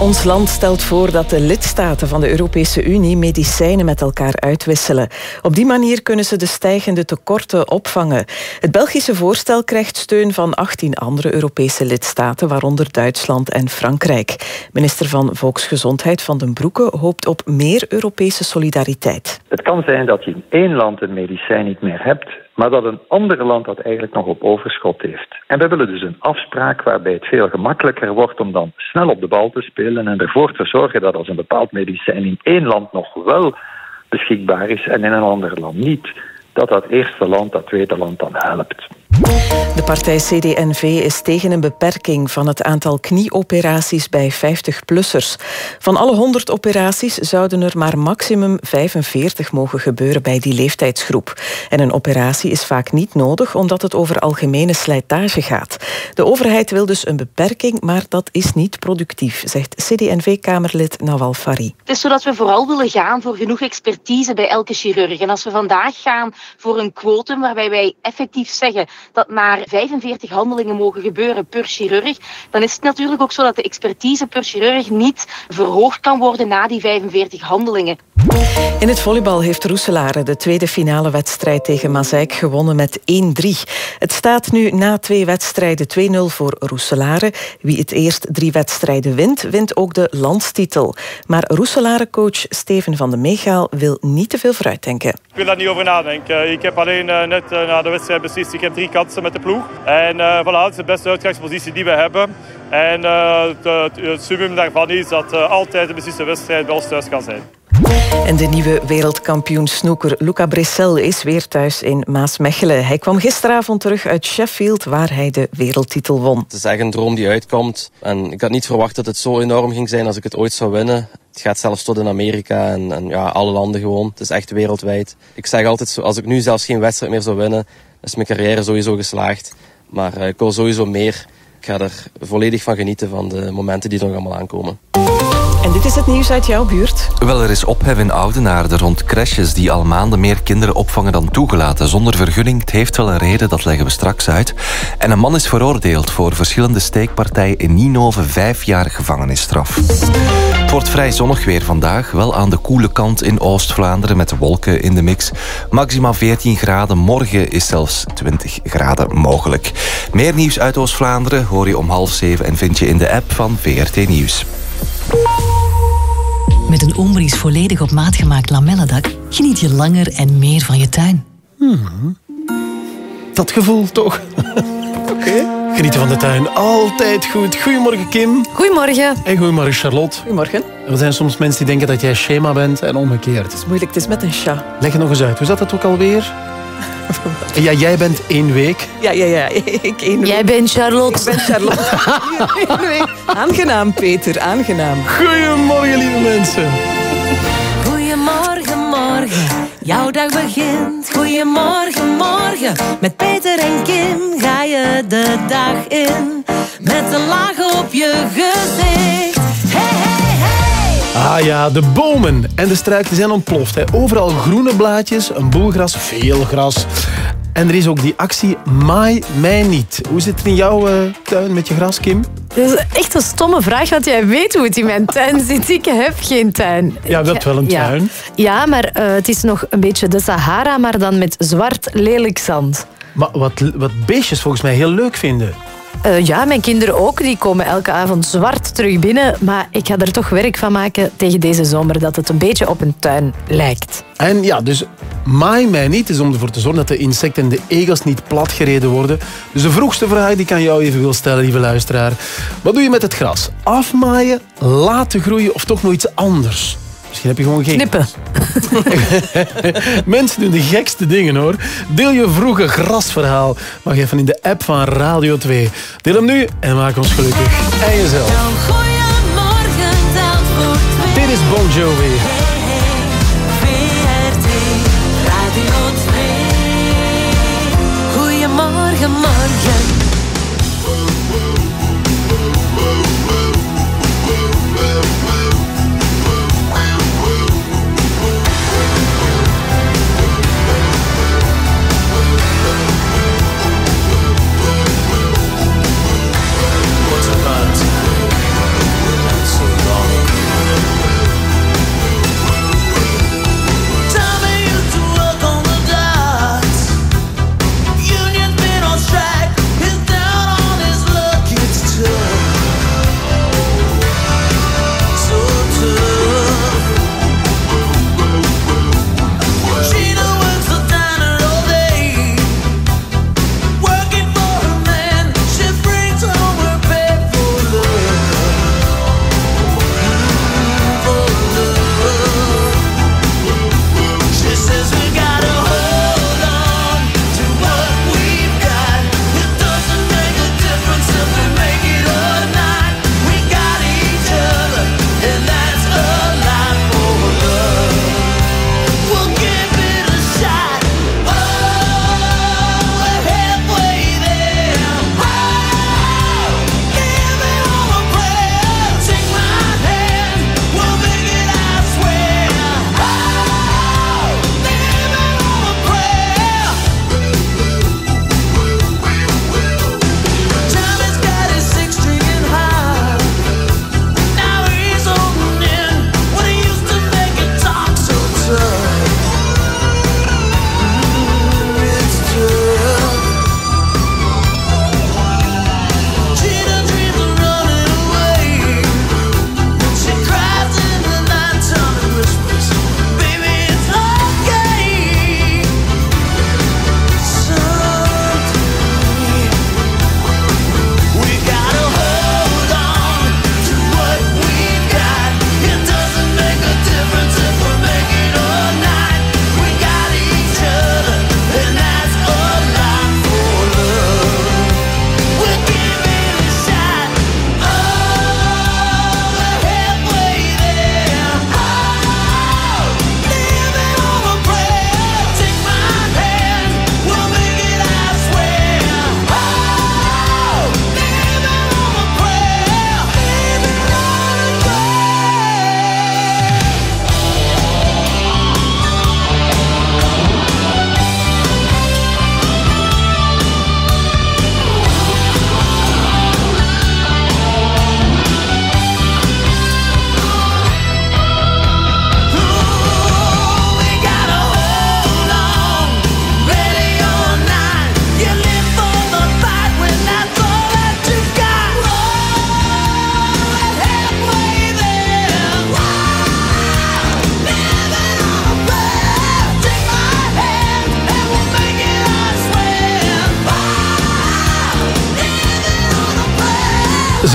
Ons land stelt voor dat de lidstaten van de Europese Unie medicijnen met elkaar uitwisselen. Op die manier kunnen ze de stijgende tekorten opvangen. Het Belgische voorstel krijgt steun van 18 andere Europese lidstaten, waaronder Duitsland en Frankrijk. Minister van Volksgezondheid Van den Broeke hoopt op meer Europese solidariteit. Het kan zijn dat je in één land een medicijn niet meer hebt, maar dat een ander land dat eigenlijk nog op overschot heeft. En we willen dus een afspraak waarbij het veel gemakkelijker wordt om dan snel op de bal te spelen en ervoor te zorgen dat als een bepaald medicijn in één land nog wel beschikbaar is en in een ander land niet, dat dat eerste land dat tweede land dan helpt. De partij CD&V is tegen een beperking van het aantal knieoperaties bij 50-plussers. Van alle 100 operaties zouden er maar maximum 45 mogen gebeuren bij die leeftijdsgroep. En een operatie is vaak niet nodig omdat het over algemene slijtage gaat. De overheid wil dus een beperking, maar dat is niet productief, zegt CD&V-kamerlid Nawal Fari. Het is zodat we vooral willen gaan voor genoeg expertise bij elke chirurg. En als we vandaag gaan voor een quotum waarbij wij effectief zeggen dat maar 45 handelingen mogen gebeuren per chirurg, dan is het natuurlijk ook zo dat de expertise per chirurg niet verhoogd kan worden na die 45 handelingen. In het volleybal heeft Roeselare de tweede finale wedstrijd tegen Mazeik gewonnen met 1-3. Het staat nu na twee wedstrijden 2-0 voor Roeselare. Wie het eerst drie wedstrijden wint, wint ook de landstitel. Maar Roeselare-coach Steven van de Meegaal wil niet te veel vooruitdenken. Ik wil daar niet over nadenken. Ik heb alleen uh, net uh, na de wedstrijd beslist, ik heb drie kansen met de ploeg. En uh, voilà, het is de beste uitgangspositie die we hebben. En het, het summum daarvan is dat altijd de besliste wedstrijd bij ons thuis kan zijn. En de nieuwe wereldkampioen snoeker Luca Bressel is weer thuis in Maasmechelen. Hij kwam gisteravond terug uit Sheffield, waar hij de wereldtitel won. Het is echt een droom die uitkomt. En ik had niet verwacht dat het zo enorm ging zijn als ik het ooit zou winnen. Het gaat zelfs tot in Amerika en, en ja, alle landen gewoon. Het is echt wereldwijd. Ik zeg altijd, als ik nu zelfs geen wedstrijd meer zou winnen, is mijn carrière sowieso geslaagd. Maar uh, ik wil sowieso meer. Ik ga er volledig van genieten van de momenten die er nog allemaal aankomen. En dit is het nieuws uit jouw buurt. Wel, er is ophef in Oudenaarde rond crèches die al maanden meer kinderen opvangen dan toegelaten. Zonder vergunning. Het heeft wel een reden, dat leggen we straks uit. En een man is veroordeeld voor verschillende steekpartijen in Ninove vijf jaar gevangenisstraf. Het wordt vrij zonnig weer vandaag. Wel aan de koele kant in Oost-Vlaanderen met wolken in de mix. Maximaal 14 graden. Morgen is zelfs 20 graden mogelijk. Meer nieuws uit Oost-Vlaanderen hoor je om half zeven en vind je in de app van VRT Nieuws. Met een Ombries volledig op maat gemaakt lamellendak geniet je langer en meer van je tuin. Hmm. Dat gevoel toch? Oké. Genieten van de tuin, altijd goed. Goedemorgen Kim. Goedemorgen. En goedemorgen Charlotte. Goedemorgen. Er zijn soms mensen die denken dat jij schema bent en omgekeerd. Het is moeilijk, het is met een chat. Leg het nog eens uit. Hoe zat het ook alweer? Ja, jij bent één week. Ja, ja, ja. Ik één week. Jij bent Charlotte. Ik ben Charlotte. Eén week. Aangenaam, Peter. Aangenaam. Goedemorgen, lieve mensen. Goedemorgen, morgen. Jouw dag begint. Goedemorgen, morgen. Met Peter en Kim ga je de dag in. Met een laag op je gezicht. Ah ja, de bomen en de struiken zijn ontploft. Hè. Overal groene blaadjes, een boel gras, veel gras. En er is ook die actie Maai mij niet. Hoe zit het in jouw uh, tuin met je gras, Kim? Dat is echt een stomme vraag, want jij weet hoe het in mijn tuin zit. Ik heb geen tuin. Ja, je hebt wel een ja. tuin. Ja, maar uh, het is nog een beetje de Sahara, maar dan met zwart, lelijk zand. Maar wat, wat beestjes volgens mij heel leuk vinden. Uh, ja, mijn kinderen ook. Die komen elke avond zwart terug binnen. Maar ik ga er toch werk van maken tegen deze zomer dat het een beetje op een tuin lijkt. En ja, dus maai mij niet is om ervoor te zorgen dat de insecten en de egels niet platgereden worden. Dus de vroegste vraag die ik aan jou even wil stellen, lieve luisteraar. Wat doe je met het gras? Afmaaien, laten groeien of toch nog iets anders? Misschien heb je gewoon geen... Knippen. Mensen doen de gekste dingen hoor. Deel je vroege grasverhaal. Mag even in de app van Radio 2. Deel hem nu en maak ons gelukkig. En jezelf. Dit is Bon Jovi. VRT Radio 2. Goedemorgen, morgen.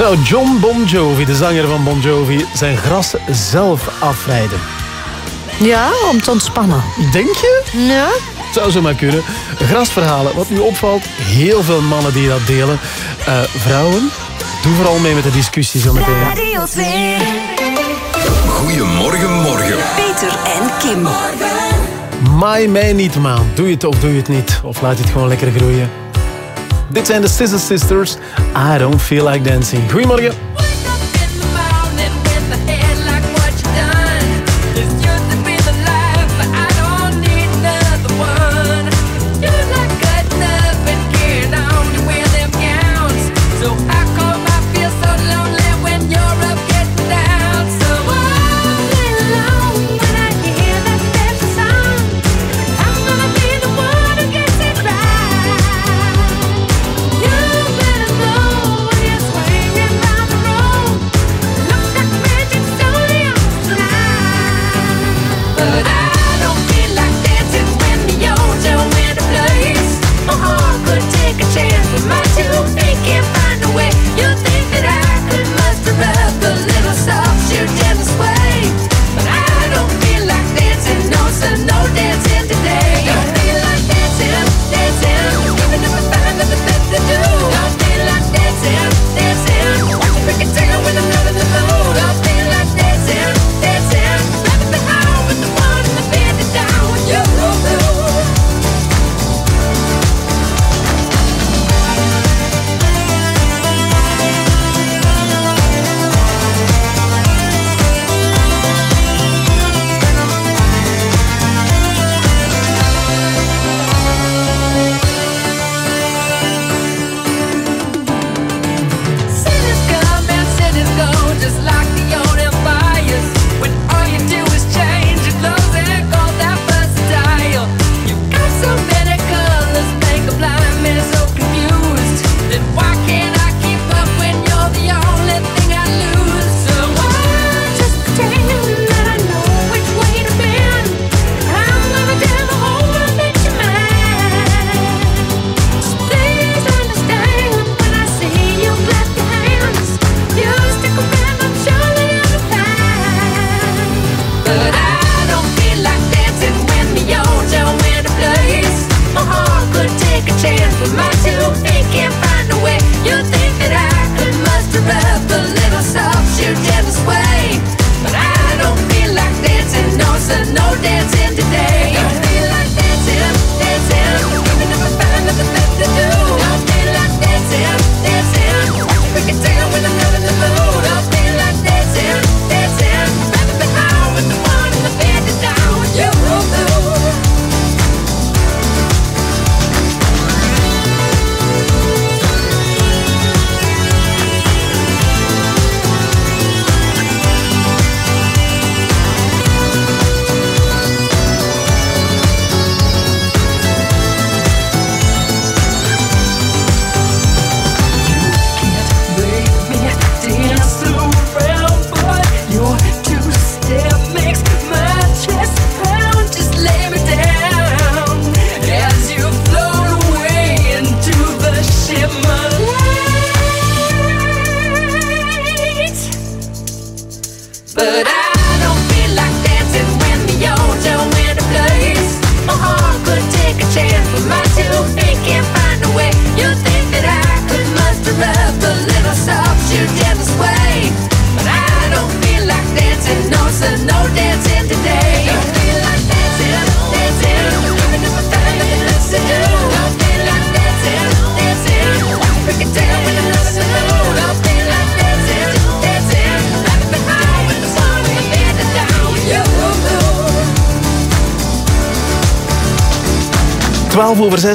Zou John Bon Jovi, de zanger van Bon Jovi, zijn gras zelf afrijden? Ja, om te ontspannen. Denk je? Ja. Zou zo maar kunnen. Grasverhalen. Wat nu opvalt, heel veel mannen die dat delen. Uh, vrouwen, doe vooral mee met de discussie zo meteen. Radio 2. Goedemorgen, morgen. Peter en Kim. Maai mij niet, maan. Doe je het of doe je het niet. Of laat je het gewoon lekker groeien. Dit zijn de Scissor Sisters. I don't feel like dancing. Goedemorgen.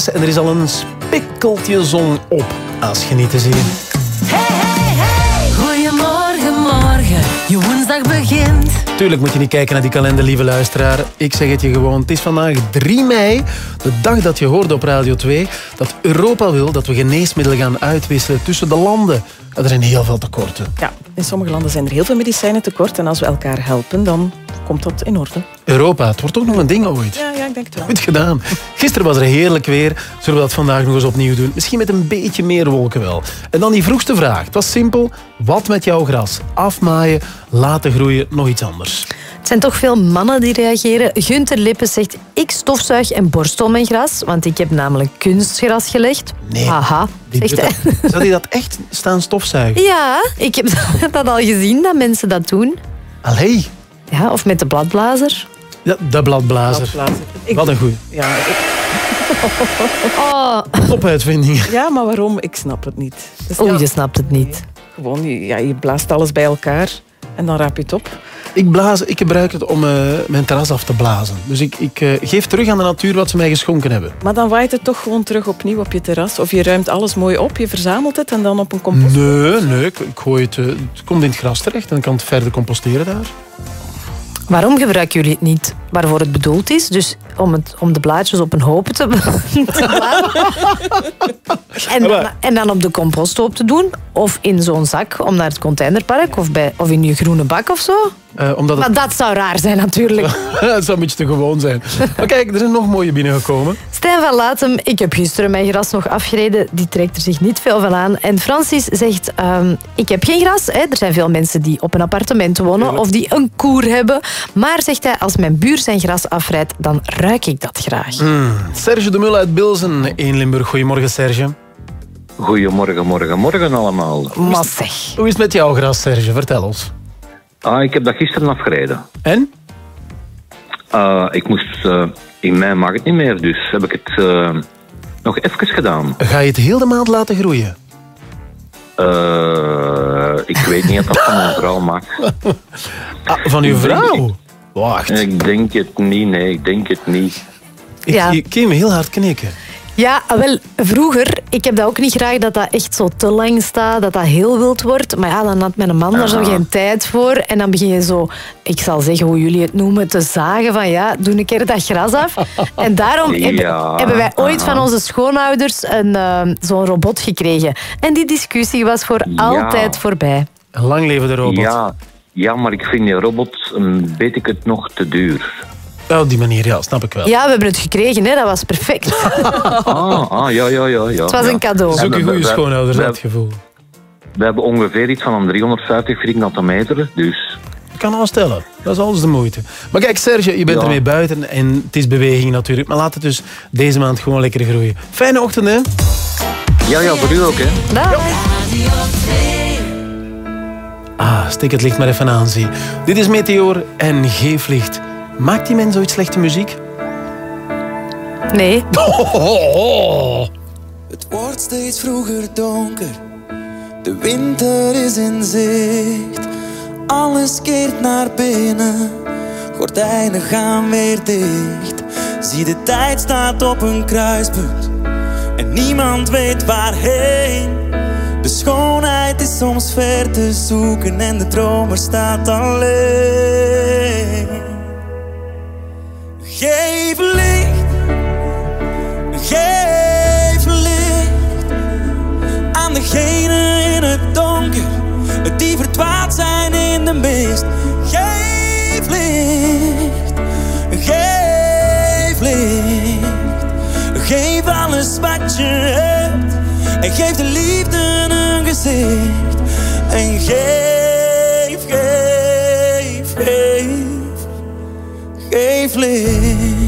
Zes en er is al een spikkeltje zon op. Als je niet te zien. Hey, hey, hey. Goedemorgen, morgen. Je woensdag begint. Tuurlijk moet je niet kijken naar die kalender, lieve luisteraar. Ik zeg het je gewoon. Het is vandaag 3 mei, de dag dat je hoorde op Radio 2... dat Europa wil dat we geneesmiddelen gaan uitwisselen tussen de landen. Er zijn heel veel tekorten. Ja, In sommige landen zijn er heel veel medicijnen tekort en als we elkaar helpen, dan komt dat in orde. Europa, het wordt toch nog een ding ooit. Ja, ja ik denk het wel. Goed gedaan. Gisteren was er heerlijk weer. Zullen we dat vandaag nog eens opnieuw doen? Misschien met een beetje meer wolken wel. En dan die vroegste vraag. Het was simpel. Wat met jouw gras? Afmaaien, laten groeien, nog iets anders. Het zijn toch veel mannen die reageren. Gunter Lippen zegt, ik stofzuig en borstel mijn gras, want ik heb namelijk kunstgras gelegd. Nee. Haha, zegt hij. dat- Zou die dat echt staan stofzuigen? Ja, ik heb dat al gezien, dat mensen dat doen. Allee. Ja, of met de bladblazer. Ja, de bladblazer. Bladblazer. Ik- Wat een goeie. Ja, ik- Oh, Topuitvinding. ja, maar waarom? Ik snap het niet. Dus oeh, ja, je snapt het niet. Gewoon, je- ja, je blaast alles bij elkaar en dan raap je het op. Ik, blaas, ik gebruik het om eh, mijn terras af te blazen. Dus ik, ik eh, geef terug aan de natuur wat ze mij geschonken hebben. Maar dan waait het toch gewoon terug opnieuw op je terras. Of je ruimt alles mooi op, je verzamelt het en dan op een compost. Nee, nee, ik, ik gooi het, eh, het komt in het gras terecht en dan kan het verder composteren daar. Waarom gebruiken jullie het niet waarvoor het bedoeld is? Dus om, het, om de blaadjes op een hoop te, te en, dan, en dan op de composthoop te doen? Of in zo'n zak om naar het containerpark? Of, bij, of in je groene bak of zo? Eh, omdat het, Maar dat zou raar zijn natuurlijk. het zou een beetje te gewoon zijn. Maar kijk, er zijn nog mooie binnengekomen. Stijn van Latem, ik heb gisteren mijn gras nog afgereden. Die trekt er zich niet veel van aan. En Francis zegt, ehm, ik heb geen gras. Hè. Er zijn veel mensen die op een appartement wonen of die een koer hebben. Maar, zegt hij, als mijn buur zijn gras afrijdt, dan ruik ik dat graag. Hmm. Serge de Mul uit Bilzen, 1 Limburg. Goedemorgen, Serge. Goedemorgen, morgen, morgen allemaal. Zeg. Hoe is het met jouw gras, Serge? Vertel ons. Ah, ik heb dat gisteren afgereden. En? Ah, ik moest... eh, in mei mag het niet meer, dus heb ik het eh, nog even gedaan. Ga je het heel de maand laten groeien? Eh, ik weet niet of dat van mijn vrouw mag. Ah, van uw vrouw? Wacht. Ik denk het niet, nee, ik denk het niet. Ik, Ja. Me heel hard knikken. Ja, wel, vroeger, ik heb dat ook niet graag dat dat echt zo te lang staat, dat dat heel wild wordt. Maar ja, dan had mijn man daar zo Aha. geen tijd voor. En dan begin je zo, ik zal zeggen hoe jullie het noemen, te zagen van ja, doe een keer dat gras af. En daarom heb- Ja, hebben wij ooit aha. van onze schoonouders een, eh, zo'n robot gekregen. En die discussie was voor Ja. altijd voorbij. Lang leven de robot. Ja, ja, maar ik vind die robot, een weet ik het, nog te duur. Ja, op die manier, ja, snap ik wel. Ja, we hebben het gekregen, hè? dat was perfect. Ah, ah ja, ja, ja. ja Het was ja. een cadeau. Dat is ook En een goede dat gevoel. We hebben ongeveer iets van een 350 vierkante meter, dus... Ik kan afstellen. Dat is alles de moeite. Maar kijk, Serge, je bent Ja. ermee buiten en het is beweging natuurlijk. Maar laat het dus deze maand gewoon lekker groeien. Fijne ochtend, hè? Ja, ja, voor u ook, hè. Dag. Ah, steek het licht maar even aan, zie. Dit is Meteor en Geeflicht. Maakt die mens ooit slechte muziek? Nee. Het wordt steeds vroeger donker. De winter is in zicht. Alles keert naar binnen. Gordijnen gaan weer dicht. Zie de tijd staat op een kruispunt. En niemand weet waarheen. De schoonheid is soms ver te zoeken. En de dromer staat alleen. Geef licht. Geef licht aan degenen in het donker die verdwaald zijn in de mist. Geef licht, geef licht, geef alles wat je hebt en geef de liefde een gezicht. En geef, geef, geef, geef licht.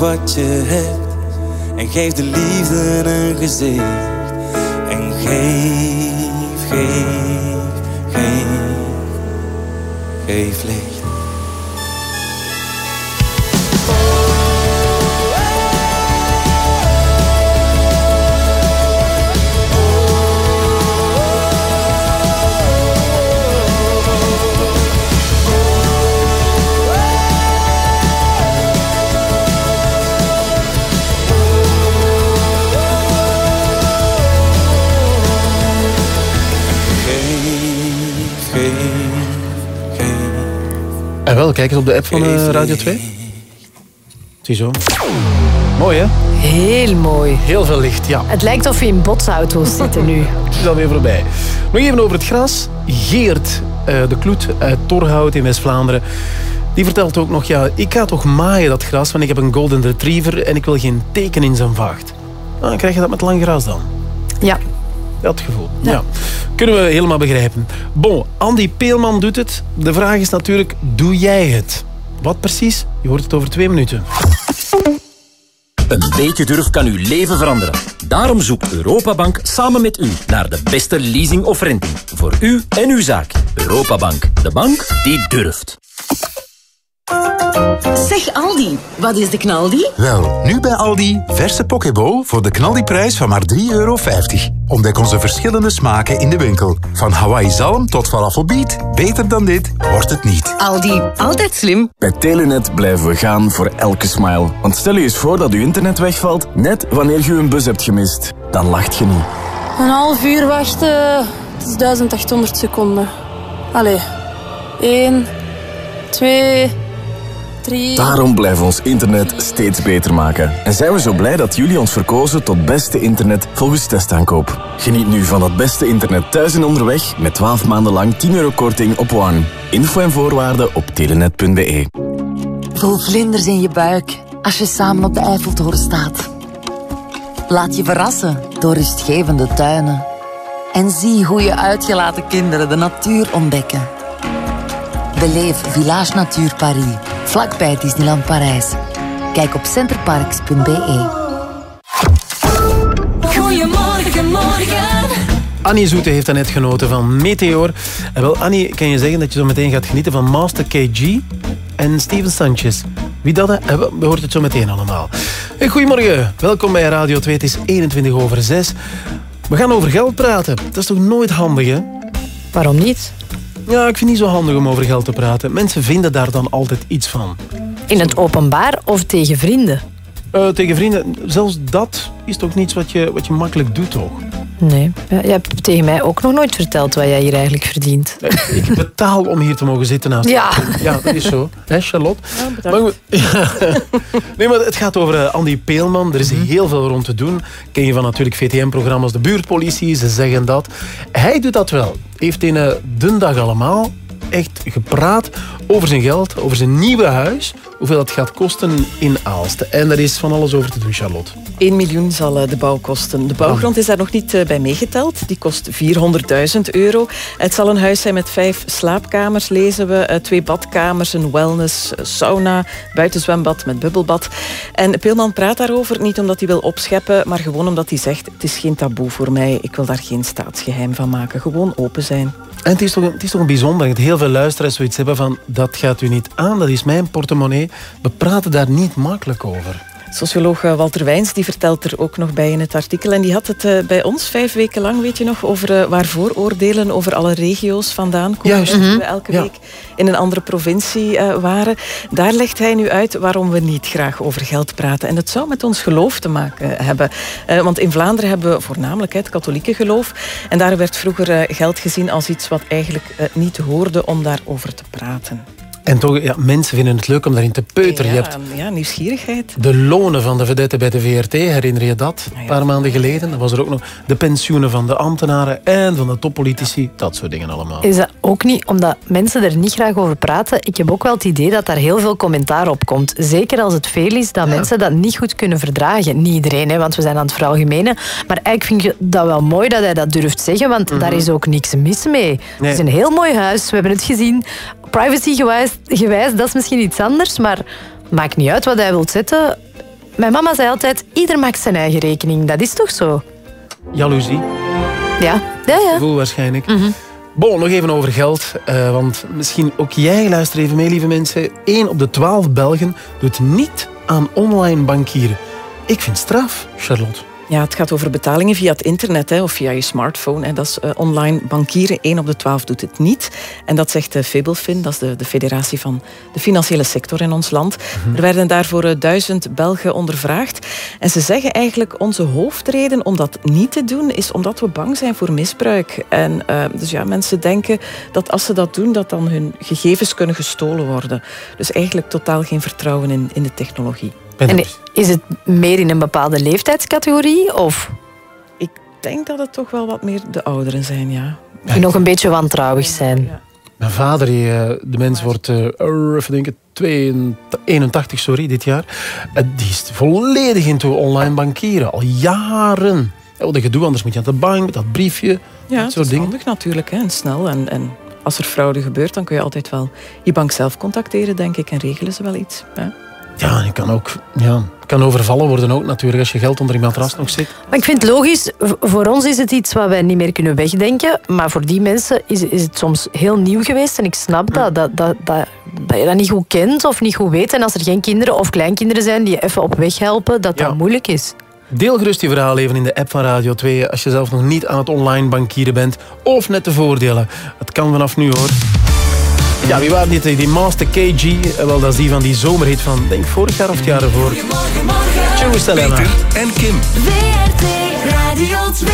Wat je hebt. En geef de liefde een gezicht. Wel, kijk eens op de app van eh, Radio 2. Ziezo. Mooi, hè? Heel mooi. Heel veel licht, ja. Het lijkt of je in botsauto's zitten nu. Het is alweer voorbij. Nog even over het gras. Geert eh, de Kloet uit Torhout in West-Vlaanderen. Die vertelt ook nog, ja, ik ga toch maaien dat gras, want ik heb een golden retriever en ik wil geen teken in zijn vacht. Ah, dan krijg je dat met lang gras dan. Ja. Dat gevoel. Ja. Kunnen we helemaal begrijpen. Bon, Andy Peelman doet het. De vraag is natuurlijk, doe jij het? Wat precies? Je hoort het over twee minuten. Een beetje durf kan uw leven veranderen. Daarom zoekt Europabank samen met u naar de beste leasing of renting. Voor u en uw zaak. Europabank, de bank die durft. Zeg Aldi, wat is de knaldi? Wel, nu bij Aldi verse pokeball voor de knaldiprijs van maar 3,50 euro. Ontdek onze verschillende smaken in de winkel. Van Hawaii zalm tot falafelbiet. Beter dan dit wordt het niet. Aldi, altijd slim. Bij Telenet blijven we gaan voor elke smile. Want stel je eens voor dat uw internet wegvalt, net wanneer je een bus hebt gemist. Dan lacht je niet. Een half uur wachten, het is 1800 seconden. Allee, 1, 2, 3. Daarom blijven we ons internet steeds beter maken. En zijn we zo blij dat jullie ons verkozen tot beste internet volgens testaankoop. Geniet nu van dat beste internet thuis en onderweg met 12 maanden lang 10 euro korting op One. Info en voorwaarden op telenet.be. Voel vlinders in je buik als je samen op de Eiffeltoren staat. Laat je verrassen door rustgevende tuinen. En zie hoe je uitgelaten kinderen de natuur ontdekken. Beleef Village Natuur Paris, vlakbij Disneyland Parijs. Kijk op centerparks.be. Goedemorgen, morgen. Annie Zoete heeft daarnet genoten van Meteor. En wel, Annie, kan je zeggen dat je zo meteen gaat genieten van Master KG en Steven Sanchez. Wie dat eh, we hoort het zo meteen allemaal. Hey, goedemorgen, welkom bij Radio 2. Het is 21 over 6. We gaan over geld praten. Dat is toch nooit handig, hè? Waarom niet? Ja, ik vind het niet zo handig om over geld te praten. Mensen vinden daar dan altijd iets van. In het openbaar of tegen vrienden? Eh, tegen vrienden, zelfs dat is toch niets wat je, wat je makkelijk doet, toch? Nee. Ja, je hebt tegen mij ook nog nooit verteld wat jij hier eigenlijk verdient. Ik betaal om hier te mogen zitten naast Ja. Ja, dat is zo. Hè, Charlotte? maar, ja. Nee, maar het gaat over eh, Andy Peelman. Er is heel veel rond te doen. Ken je van natuurlijk VTM-programma's, de buurtpolitie, ze zeggen dat. Hij doet dat wel. Heeft in een dun dag allemaal echt gepraat over zijn geld, over zijn nieuwe huis, hoeveel het gaat kosten in Aalst. En er is van alles over te doen, Charlotte. 1 miljoen zal eh, de bouw kosten. De bouwgrond is daar nog niet eh, bij meegeteld. Die kost 400.000 euro. Het zal een huis zijn met vijf slaapkamers, lezen we. eh, Twee badkamers, een wellness, sauna, buitenzwembad met bubbelbad. En Peelman praat daarover niet omdat hij wil opscheppen, maar gewoon omdat hij zegt, het is geen taboe voor mij. Ik wil daar geen staatsgeheim van maken. Gewoon open zijn. En het is toch, is een bijzonder dat heel veel luisteraars zoiets hebben van dat gaat u niet aan, dat is mijn portemonnee. We praten daar niet makkelijk over. Socioloog eh, Walter Wijns die vertelt er ook nog bij in het artikel. En die had het eh, bij ons vijf weken lang, weet je nog, over eh, waar vooroordelen over alle regio's vandaan komen. Juist. Mhm. we elke Ja. week in een andere provincie waren. Daar legt hij nu uit waarom we niet graag over geld praten. En dat zou met ons geloof te maken hebben. Want in Vlaanderen hebben we voornamelijk het katholieke geloof. En daar werd vroeger geld gezien als iets wat eigenlijk niet hoorde om daarover te praten. En toch, ja, mensen vinden het leuk om daarin te peuteren. Ja, Je hebt ja, nieuwsgierigheid. de lonen van de vedette bij de VRT, herinner je dat? Een paar maanden geleden. Dan was er ook nog de pensioenen van de ambtenaren en van de toppolitici. Dat soort dingen allemaal. Is dat ook niet omdat mensen er niet graag over praten? Ik heb ook wel het idee dat daar heel veel commentaar op komt. Zeker als het veel is dat mensen dat niet goed kunnen verdragen. Niet iedereen, hè, want we zijn aan het veralgemenen. Maar eigenlijk vind je dat wel mooi dat hij dat durft zeggen, want daar is ook niks mis mee. Het is een heel mooi huis, we hebben het gezien. Privacy gewijs, dat is misschien iets anders, maar maakt niet uit wat hij wil zetten. Mijn mama zei altijd, ieder maakt zijn eigen rekening. Dat is toch zo? Jaloezie. Ja, ja, ja. Gevoel waarschijnlijk. Bon, nog even over geld. eh, want misschien ook jij, luister even mee, lieve mensen. 1 op de 12 Belgen doet niet aan online bankieren. Ik vind straf, Charlotte. Ja, het gaat over betalingen via het internet hè, of via je smartphone. Hè. Dat is eh, online bankieren. 1 op de 12 doet het niet. En dat zegt de Febelfin, dat is de, de federatie van de financiële sector in ons land. Er werden daarvoor eh, duizend Belgen ondervraagd. En ze zeggen eigenlijk, onze hoofdreden om dat niet te doen, is omdat we bang zijn voor misbruik. En eh, dus ja, mensen denken dat als ze dat doen, dat dan hun gegevens kunnen gestolen worden. Dus eigenlijk totaal geen vertrouwen in, in de technologie. En is het meer in een bepaalde leeftijdscategorie? Of Ik denk dat het toch wel wat meer de ouderen zijn, ja. die nog een beetje wantrouwig zijn? Mijn vader, die, eh, de mens wordt, eh, even denken, 82 81 sorry, dit jaar. Eh, die is volledig into online bankieren, al jaren. Ja, wat een gedoe, anders moet je aan de bank met dat briefje, Ja, dat soort is handig natuurlijk. Hè, en snel. En, en als er fraude gebeurt, dan kun je altijd wel je bank zelf contacteren, denk ik. En regelen ze wel iets. Hè. Ja, je kan ook ja, kan overvallen worden ook natuurlijk als je geld onder die matras nog zit. Maar ik vind het logisch, voor ons is het iets wat wij niet meer kunnen wegdenken. Maar voor die mensen is, is het soms heel nieuw geweest. En ik snap dat, dat, dat, dat, dat je dat niet goed kent of niet goed weet. En als er geen kinderen of kleinkinderen zijn die je even op weg helpen, dat dat moeilijk is. Deel gerust je verhaal even in de app van Radio 2 als je zelf nog niet aan het online bankieren bent of net de voordelen. Het kan vanaf nu hoor. Ja, wie waren dit? Die Master KG. Eh, Wel, dat is die van die zomerhit van, denk vorig jaar of het jaar ervoor. Jerusalem. Peter en Kim. WRT Radio 2.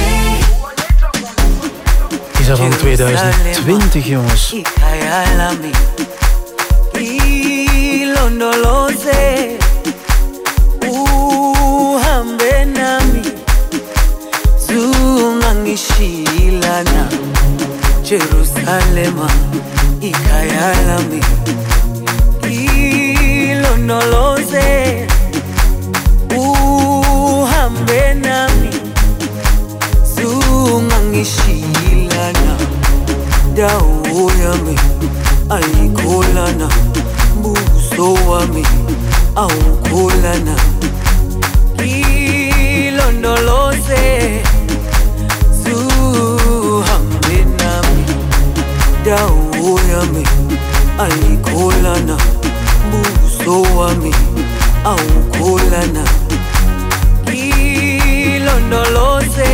Is dat van 2020, jongens. ilondoloze uhambe nami zungangishilana jerusalema ikayalami ilondoloze uhambe nami. Zungangishilana dawo yami ayikholana buso wami. Awukholana ilondoloze dau yami alikolana buso wa mi aukolana kilondoloze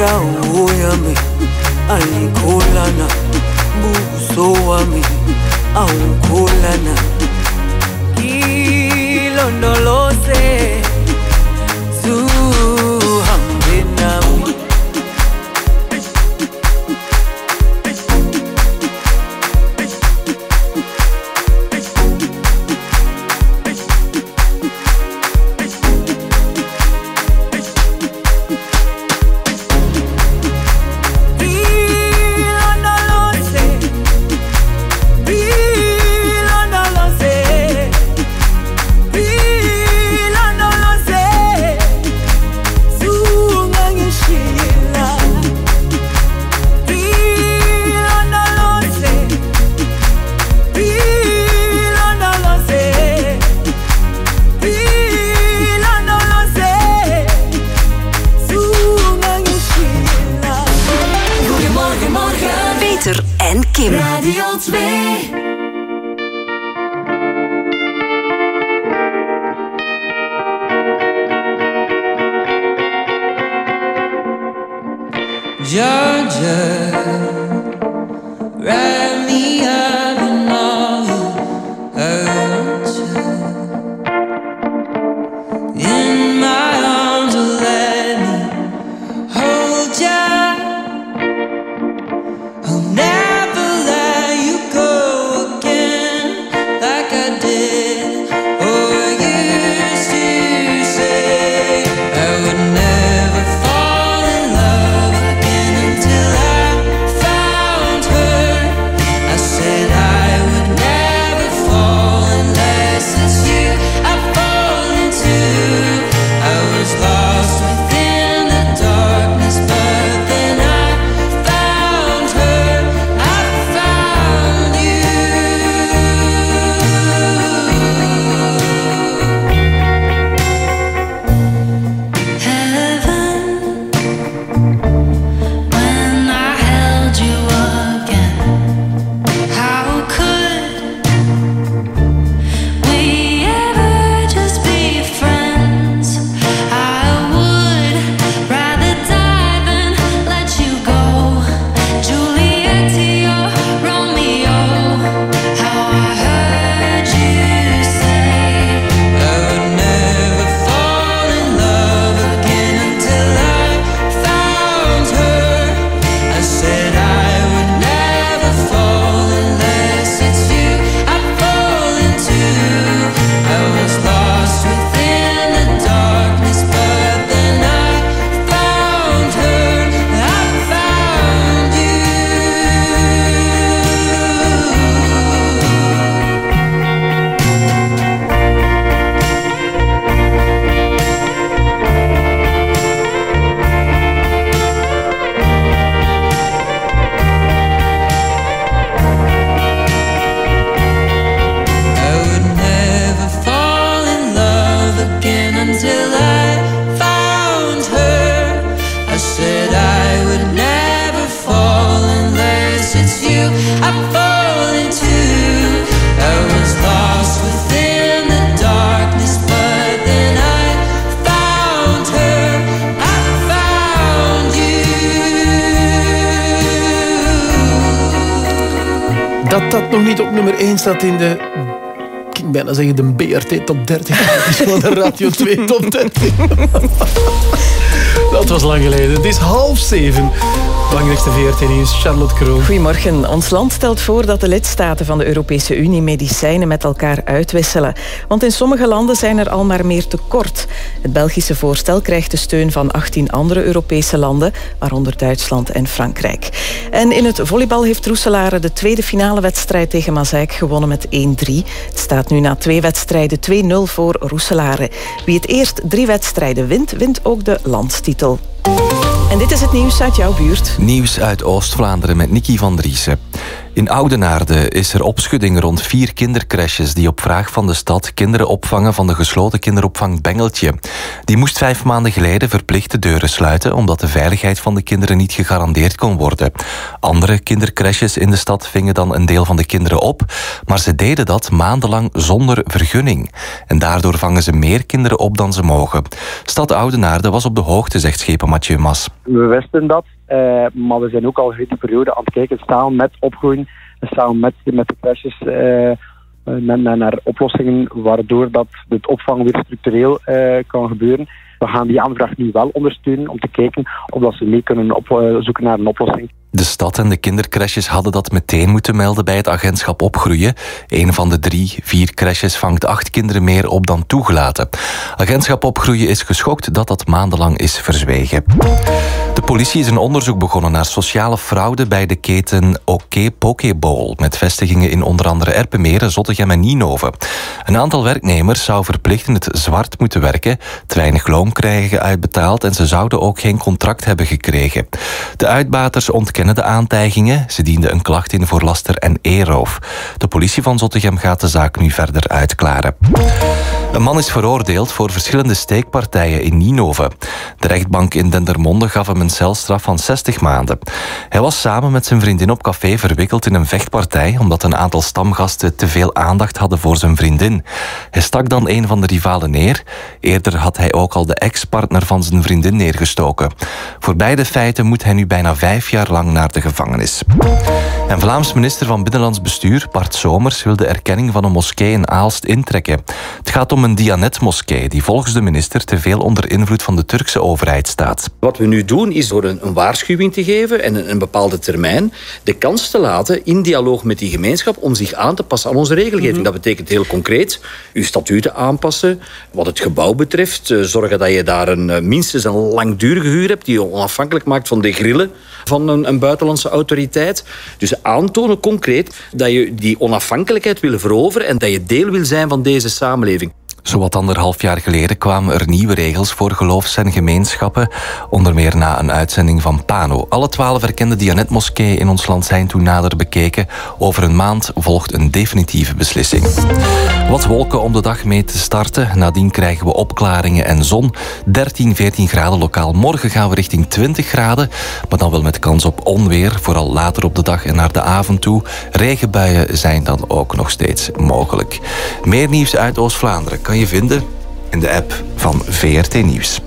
dawo yami ayikholana buso wami awukholana ilondoloze Georgia. Right nummer 1 staat in de... Ik bijna zeggen de BRT Top 30. Dat is gewoon de Radio 2 Top 30. Dat was lang geleden. Het is half zeven. Belangrijkste VRT-nieuws, Charlotte Kroon. Goedemorgen. Ons land stelt voor dat de lidstaten van de Europese Unie medicijnen met elkaar uitwisselen. Want in sommige landen zijn er al maar meer tekort. Het Belgische voorstel krijgt de steun van 18 andere Europese landen, waaronder Duitsland en Frankrijk. En in het volleybal heeft Roeselare de tweede finale wedstrijd tegen Mazeik gewonnen met 1-3. Het staat nu na twee wedstrijden 2-0 voor Roeselare. Wie het eerst drie wedstrijden wint, wint ook de landstitel. En dit is het nieuws uit jouw buurt. Nieuws uit Oost-Vlaanderen met Nicky van Driessen. In Oudenaarde is er opschudding rond vier kindercrashes die op vraag van de stad kinderen opvangen van de gesloten kinderopvang Bengeltje. Die moest vijf maanden geleden verplicht de deuren sluiten omdat de veiligheid van de kinderen niet gegarandeerd kon worden. Andere kindercrashes in de stad vingen dan een deel van de kinderen op, maar ze deden dat maandenlang zonder vergunning. En daardoor vangen ze meer kinderen op dan ze mogen. Stad Oudenaarde was op de hoogte, zegt schepen Mathieu Mas. We wisten dat, eh, maar we zijn ook al die periode aan het kijken, samen met opgroeien, samen met, met de crashes, eh, naar, naar, naar oplossingen waardoor dat het opvang weer structureel eh, kan gebeuren. We gaan die aanvraag nu wel ondersteunen om te kijken of dat ze mee kunnen eh, zoeken naar een oplossing. De stad en de kindercrashes hadden dat meteen moeten melden bij het agentschap Opgroeien. Een van de drie, vier crashes vangt acht kinderen meer op dan toegelaten. Agentschap Opgroeien is geschokt dat dat maandenlang is verzwegen. De politie is een onderzoek begonnen naar sociale fraude bij de keten OK Pokeball, met vestigingen in onder andere Erpenmeren, Zottegem en Ninove. Een aantal werknemers zou verplicht in het zwart moeten werken, te weinig loon krijgen uitbetaald en ze zouden ook geen contract hebben gekregen. De uitbaters ontkennen de aantijgingen. Ze dienden een klacht in voor laster en eerroof. De politie van Zottegem gaat de zaak nu verder uitklaren. Een man is veroordeeld voor verschillende steekpartijen in Ninove. De rechtbank in Dendermonde gaf hem een celstraf van 60 maanden. Hij was samen met zijn vriendin op café verwikkeld in een vechtpartij omdat een aantal stamgasten te veel aandacht hadden voor zijn vriendin. Hij stak dan een van de rivalen neer. Eerder had hij ook al de ex-partner van zijn vriendin neergestoken. Voor beide feiten moet hij nu bijna vijf jaar lang naar de gevangenis. En Vlaams minister van Binnenlands Bestuur, Bart Somers, wil de erkenning van een moskee in Aalst intrekken. Het gaat om een Dianet-moskee die volgens de minister te veel onder invloed van de Turkse overheid staat. Wat we nu doen is door een, een waarschuwing te geven en een, een bepaalde termijn de kans te laten in dialoog met die gemeenschap om zich aan te passen aan onze regelgeving. Dat betekent heel concreet uw statuten aanpassen. Wat het gebouw betreft, eh, zorgen dat je daar een, eh, minstens een langdurige huur hebt die je onafhankelijk maakt van de grillen van een, een buitenlandse autoriteit. Dus aantonen concreet dat je die onafhankelijkheid wil veroveren en dat je deel wil zijn van deze samenleving. Zowat anderhalf jaar geleden kwamen er nieuwe regels voor geloofs- en gemeenschappen, onder meer na een uitzending van Pano. Alle twaalf erkende Dianet-moskeeën in ons land zijn toen nader bekeken. Over een maand volgt een definitieve beslissing. Wat wolken om de dag mee te starten. Nadien krijgen we opklaringen en zon. 13, 14 graden lokaal. Morgen gaan we richting 20 graden, maar dan wel met kans op onweer, vooral later op de dag en naar de avond toe. Regenbuien zijn dan ook nog steeds mogelijk. Meer nieuws uit Oost-Vlaanderen kan je vinden in de app van VRT Nieuws.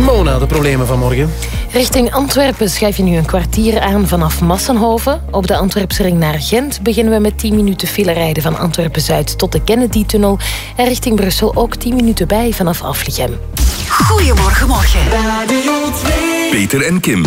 Mona, de problemen van morgen. Richting Antwerpen schrijf je nu een kwartier aan vanaf Massenhoven. Op de Antwerpse ring naar Gent beginnen we met 10 minuten file rijden van Antwerpen-Zuid tot de Kennedy-tunnel. En richting Brussel ook 10 minuten bij vanaf Aflichem. Goedemorgen, morgen. Peter en Kim.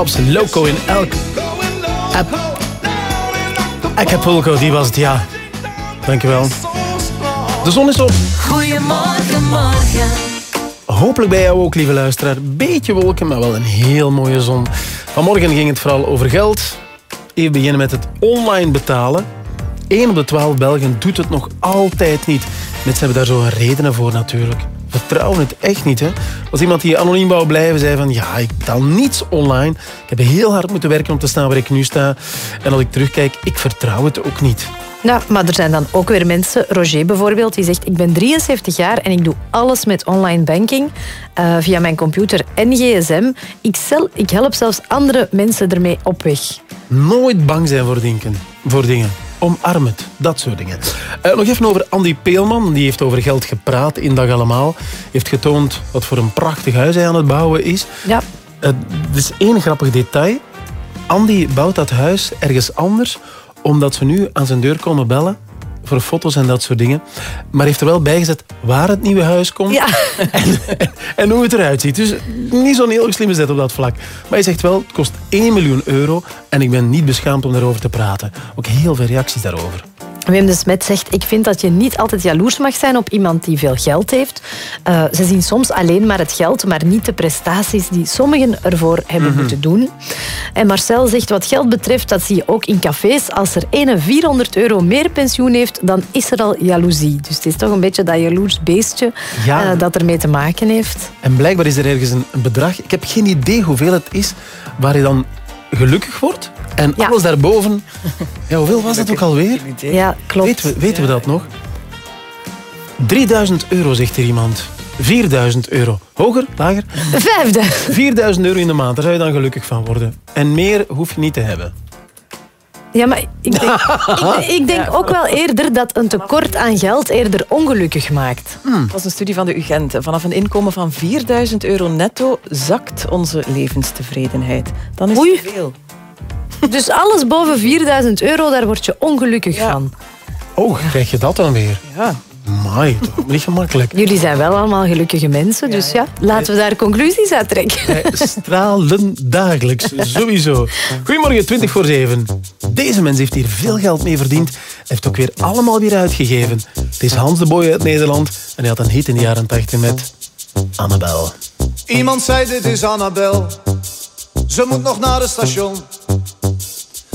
Tops, Loco in elk... Ap- Acapulco, die was het, ja. Dankjewel. De zon is op. Goedemorgen, morgen. Hopelijk bij jou ook, lieve luisteraar. Beetje wolken, maar wel een heel mooie zon. Vanmorgen ging het vooral over geld. Even beginnen met het online betalen. 1 op de 12 Belgen doet het nog altijd niet. Mensen hebben daar zo redenen voor natuurlijk. Vertrouwen het echt niet. Hè? Als iemand die anoniem wou blijven, zei van ja, ik betaal niets online. Ik heb heel hard moeten werken om te staan waar ik nu sta. En als ik terugkijk, ik vertrouw het ook niet. Nou, maar er zijn dan ook weer mensen, Roger bijvoorbeeld, die zegt ik ben 73 jaar en ik doe alles met online banking eh, via mijn computer en gsm. Ik, ik help zelfs andere mensen ermee op weg. Nooit bang zijn voor, dinken, voor dingen. Omarm het. Dat soort dingen. Eh, nog even over Andy Peelman. Die heeft over geld gepraat in Dag Allemaal. Heeft getoond wat voor een prachtig huis hij aan het bouwen is. Ja. Er is één grappig detail. Andy bouwt dat huis ergens anders omdat ze nu aan zijn deur komen bellen voor foto's en dat soort dingen. Maar heeft er wel bijgezet waar het nieuwe huis komt en, en hoe het eruit ziet. Dus niet zo'n heel slimme zet op dat vlak. Maar hij zegt wel, het kost 1 miljoen euro en ik ben niet beschaamd om daarover te praten. Ook heel veel reacties daarover. Wim de Smet zegt, ik vind dat je niet altijd jaloers mag zijn op iemand die veel geld heeft. Eh, ze zien soms alleen maar het geld, maar niet de prestaties die sommigen ervoor hebben Mhm. moeten doen. En Marcel zegt, wat geld betreft, dat zie je ook in cafés. Als er ene 400 euro meer pensioen heeft, dan is er al jaloezie. Dus het is toch een beetje dat jaloers beestje Ja. eh, dat ermee te maken heeft. En blijkbaar is er ergens een bedrag, ik heb geen idee hoeveel het is, waar je dan gelukkig wordt. En alles daarboven, ja, hoeveel was dat ook alweer? Ja, klopt. Weten we, weten we dat nog? 3000 euro, zegt er iemand. 4000 euro. Hoger? Lager? Vijfde. 4000 euro in de maand, daar zou je dan gelukkig van worden. En meer hoef je niet te hebben. Ja, maar ik denk, ik, ik denk ook wel eerder dat een tekort aan geld eerder ongelukkig maakt. Dat was een studie van de UGent. Vanaf een inkomen van 4000 euro netto zakt onze levenstevredenheid. Dan is Oei. het veel. Dus alles boven 4000 euro, daar word je ongelukkig van. Oh, krijg je dat dan weer? Ja. Amai, toch niet gemakkelijk. Jullie zijn wel allemaal gelukkige mensen, dus ja, laten we daar conclusies uit trekken. Wij stralen dagelijks, sowieso. Goedemorgen, 20 voor 7. Deze mens heeft hier veel geld mee verdiend. Hij heeft ook weer allemaal weer uitgegeven. Het is Hans de Boy uit Nederland en hij had een hit in de jaren 80 met Annabel. Iemand zei dit is Annabel. Ze moet nog naar het station.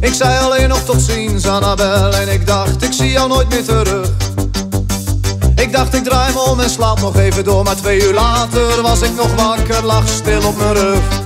Ik zei alleen nog tot ziens Annabel en ik dacht ik zie jou nooit meer terug. Ik dacht ik draai me om en slaap nog even door, maar twee uur later was ik nog wakker, lag stil op mijn rug.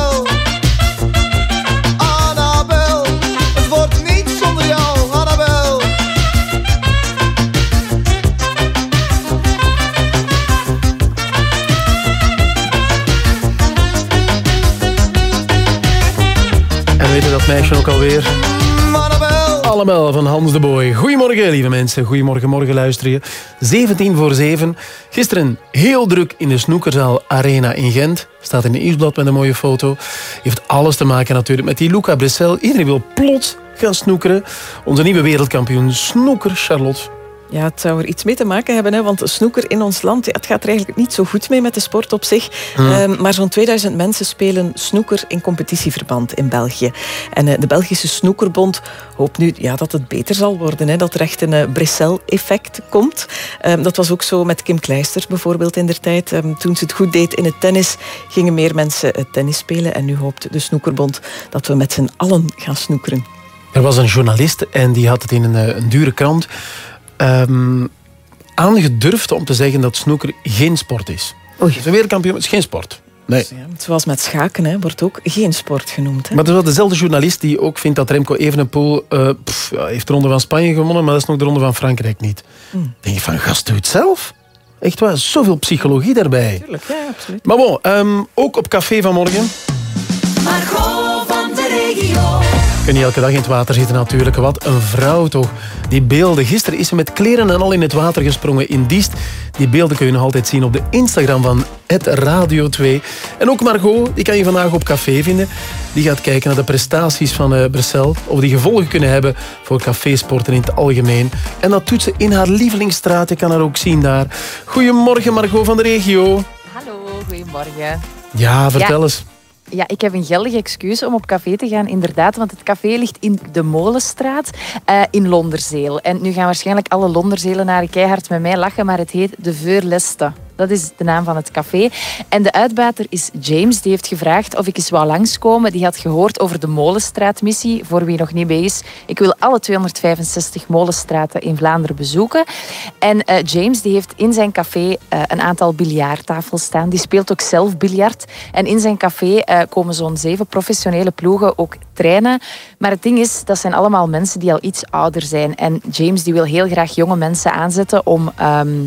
Dat meisje ook alweer? Allemaal van Hans de Boy. Goedemorgen, lieve mensen. Goedemorgen, morgen luisteren je. 17 voor 7. Gisteren heel druk in de snoekerzaal Arena in Gent. Staat in het nieuwsblad met een mooie foto. Heeft alles te maken natuurlijk met die Luca Bressel. Iedereen wil plots gaan snoekeren. Onze nieuwe wereldkampioen snoeker Charlotte. Ja, het zou er iets mee te maken hebben, hè, want snoeker in ons land, ja, het gaat er eigenlijk niet zo goed mee met de sport op zich. Hmm. Ehm, maar zo'n 2000 mensen spelen snoeker in competitieverband in België. En eh, de Belgische Snoekerbond hoopt nu ja, dat het beter zal worden, hè, dat er echt een uh, Bressel-effect komt. Ehm, dat was ook zo met Kim Kleister bijvoorbeeld in der tijd. Ehm, toen ze het goed deed in het tennis, gingen meer mensen uh, tennis spelen. En nu hoopt de Snoekerbond dat we met z'n allen gaan snoekeren. Er was een journalist en die had het in een, eh, een dure krant um, aangedurfd om te zeggen dat snoeker geen sport is. Oei. Een wereldkampioen is geen sport. Nee. Ja, zoals met schaken hè, wordt ook geen sport genoemd. Hè? Maar er is wel dezelfde journalist die ook vindt dat Remco Evenepoel uh, pff, ja, heeft de Ronde van Spanje gewonnen, maar dat is nog de Ronde van Frankrijk niet. Hmm. denk je van, gast, doe het zelf. Echt waar, zoveel psychologie daarbij. Tuurlijk, ja, absoluut. Maar bon, um, ook op café vanmorgen. Margot van de regio. Kun je elke dag in het water zitten natuurlijk. Wat een vrouw toch. Die beelden. Gisteren is ze met kleren en al in het water gesprongen in Diest. Die beelden kun je nog altijd zien op de Instagram van het Radio 2. En ook Margot, die kan je vandaag op café vinden. Die gaat kijken naar de prestaties van uh, Brussel. Of die gevolgen kunnen hebben voor cafésporten in het algemeen. En dat doet ze in haar lievelingsstraat. Je kan haar ook zien daar. Goedemorgen Margot van de regio. Hallo, goedemorgen. Ja, vertel Ja. eens. Ja, ik heb een geldige excuus om op café te gaan, inderdaad. Want het café ligt in de Molenstraat eh, in Londerzeel. En nu gaan waarschijnlijk alle Londerzelenaren keihard met mij lachen, maar het heet De Veurleste. Dat is de naam van het café. En de uitbater is James. Die heeft gevraagd of ik eens wou langskomen. Die had gehoord over de Molenstraatmissie. Voor wie nog niet bij is. Ik wil alle 265 molenstraten in Vlaanderen bezoeken. En eh, James die heeft in zijn café eh, een aantal biljarttafels staan. Die speelt ook zelf biljart. En in zijn café eh, komen zo'n zeven professionele ploegen ook trainen. Maar het ding is, dat zijn allemaal mensen die al iets ouder zijn. En James die wil heel graag jonge mensen aanzetten om... ehm,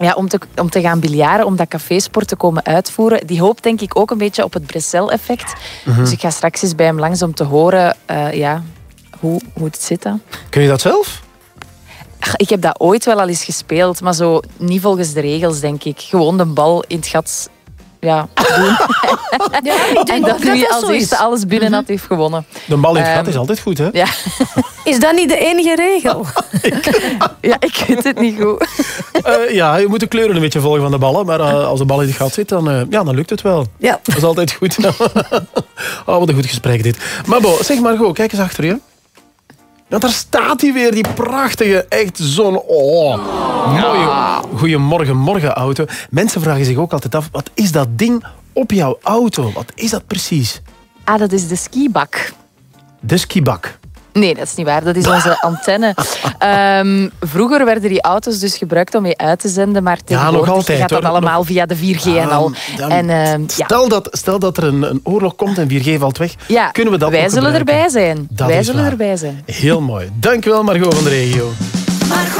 ja, om, te, om te gaan biljaren, om dat cafésport te komen uitvoeren. Die hoopt denk ik ook een beetje op het Bressel-effect. Mhm. Dus ik ga straks eens bij hem langs om te horen eh, ja, hoe, hoe het zit. Dan. Kun je dat zelf? Ik heb dat ooit wel al eens gespeeld, maar zo niet volgens de regels, denk ik. Gewoon de bal in het gat ja, doen. ik denk en dat wie dat als eerste alles binnen had, heeft gewonnen. De bal in het gat Ehm, is altijd goed, hè? Ja. Is dat niet de enige regel? ja, ik weet het niet goed. Eh, ja, je moet de kleuren een beetje volgen van de ballen. Maar eh, als de bal in het gat zit, dan, eh, ja, dan lukt het wel. Ja. Dat is altijd goed. oh, wat een goed gesprek dit. Maar bo, zeg maar goed, kijk eens achter je. Ja, daar staat hij weer, die prachtige, echt zo'n... Oh, mooie goeiemorgen, morgen auto. Mensen vragen zich ook altijd af, wat is dat ding op jouw auto? Wat is dat precies? Ah, dat is de skibak. De skibak. Nee, dat is niet waar. Dat is onze antenne. Ehm, vroeger werden die auto's dus gebruikt om mee uit te zenden, maar tegenwoordig altijd, gaat dat hoor. allemaal via de 4G en al. dan- En, ehm, ja. Stel, dat, stel dat er een, een oorlog komt en 4G valt weg, Ja, kunnen we dat wij zullen gebruiken? erbij zijn. Dat wij zullen waar. erbij zijn. Heel mooi. Dankjewel Margot van de regio. Margot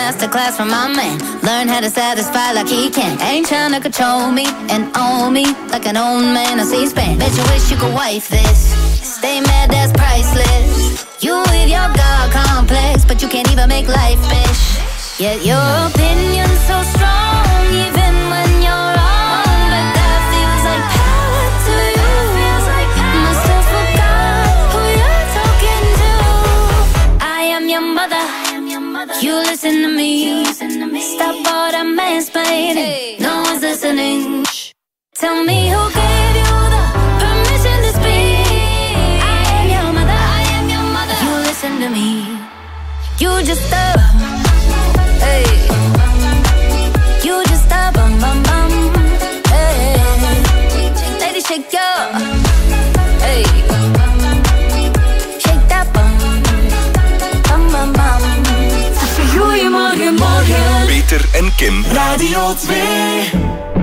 masterclass from my man. Learn how to satisfy like he can. Ain't trying to control me and own me like an old man on C-SPAN. Bet you wish you could wife this. Stay mad, that's priceless. You with your God complex, but you can't even make life, bitch. Yet your opinion's so strong, You listen to me. Stop all the mansplaining. No one's listening. Tell me who gave you the permission to speak. I am your mother. I am your mother. You listen to me. You just en Kim. Radio 2.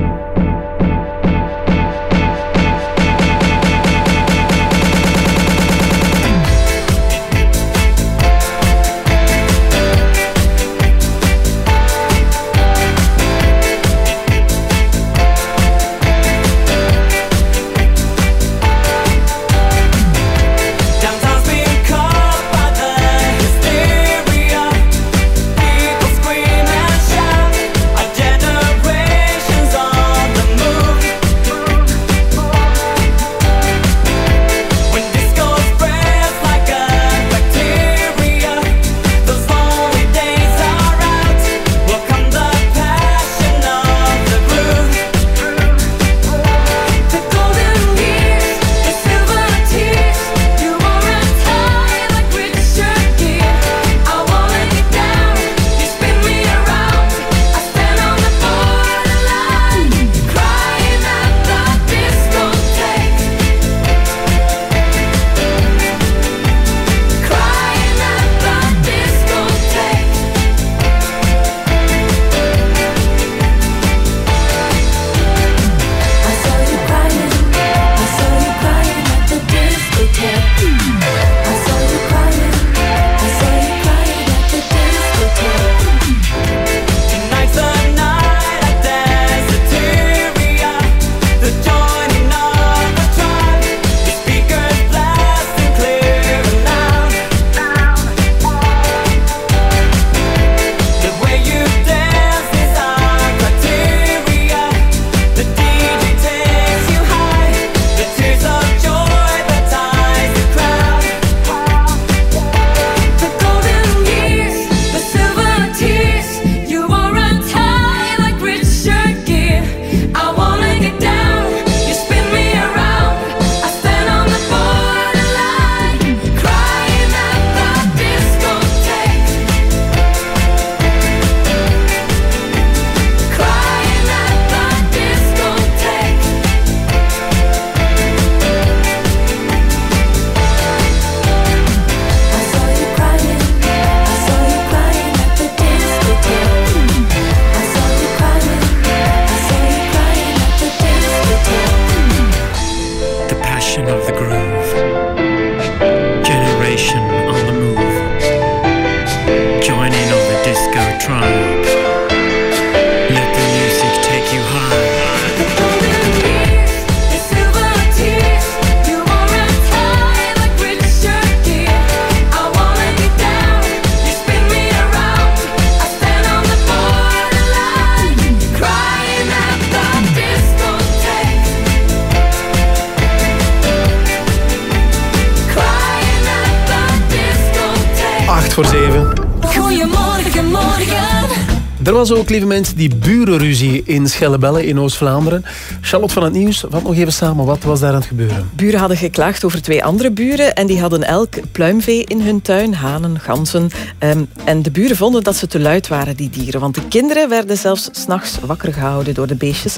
Was ook, lieve mensen, die burenruzie in Schellebelle in Oost-Vlaanderen. Charlotte van het Nieuws, vat nog even samen. Wat was daar aan het gebeuren? Buren hadden geklaagd over twee andere buren en die hadden elk pluimvee in hun tuin, hanen, ganzen. Ehm, en de buren vonden dat ze te luid waren, die dieren. Want de kinderen werden zelfs s'nachts wakker gehouden door de beestjes.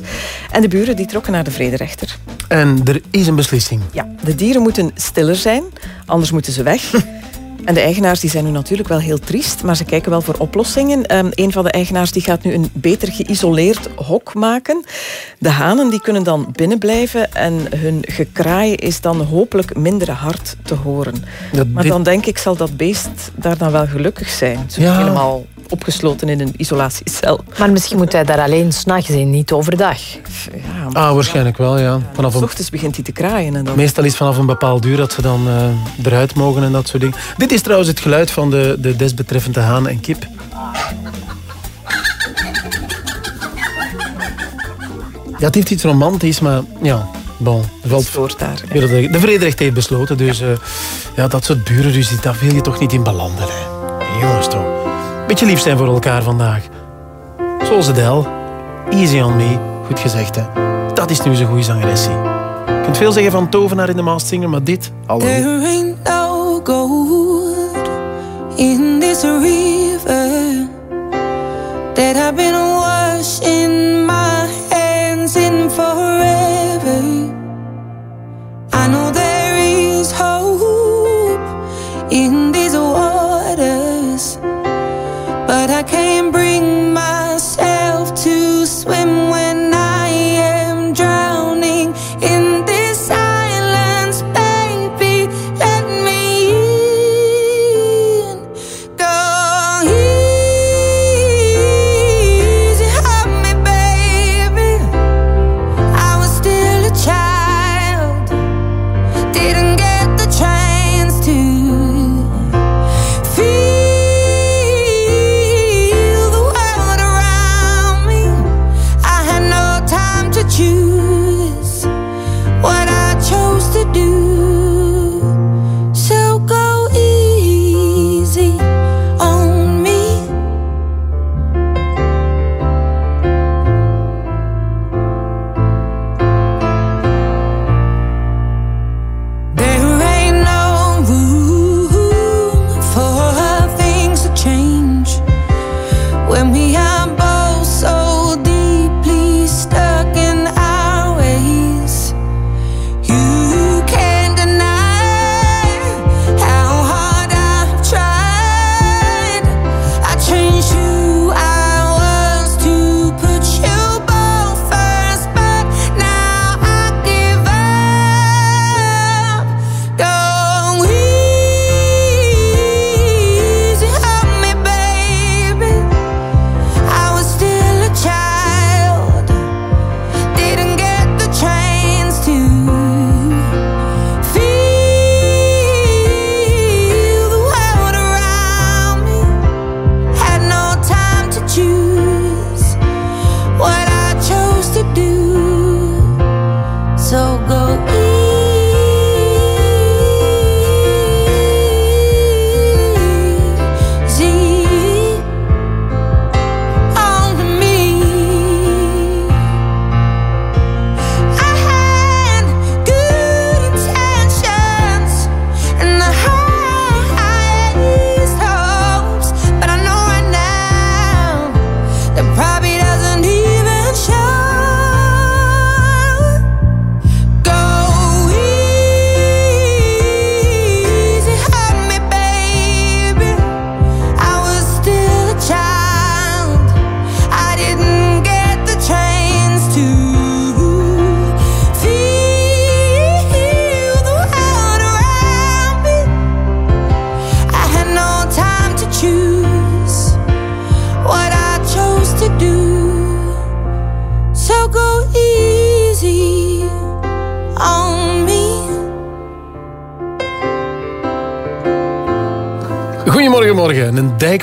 En de buren die trokken naar de vrederechter. En er is een beslissing. Ja, de dieren moeten stiller zijn, anders moeten ze weg. En de eigenaars die zijn nu natuurlijk wel heel triest, maar ze kijken wel voor oplossingen. Ehm, een van de eigenaars die gaat nu een beter geïsoleerd hok maken. De hanen die kunnen dan binnen blijven en hun gekraai is dan hopelijk minder hard te horen. Ja, maar dit- dan denk ik, zal dat beest daar dan wel gelukkig zijn. Zo Ja. helemaal opgesloten in een isolatiecel. Maar misschien moet hij daar alleen s'nachts in, niet overdag. Ja, Ah, waarschijnlijk wel, ja. Vanaf een, ochtends begint hij te kraaien. En dan... meestal is vanaf een bepaald uur dat ze dan eh, eruit mogen en dat soort dingen. Dit is trouwens het geluid van de, de desbetreffende haan en kip. Ja, het heeft iets romantisch, maar ja, bon. Valt, daar. Ja, de, de vrederecht heeft besloten, dus eh, ja, dat soort burenruzie, dat wil je toch niet in belanden. Hè. Jongens toch. Beetje lief zijn voor elkaar vandaag. Zoals Adele. Easy on me. Goed gezegd, hè. Dat is nu zo'n goede zangeressie. Je kunt veel zeggen van tovenaar in de Maast Singer, maar dit... Hallo. There ain't no gold in this river that I've been washing my hands in forever.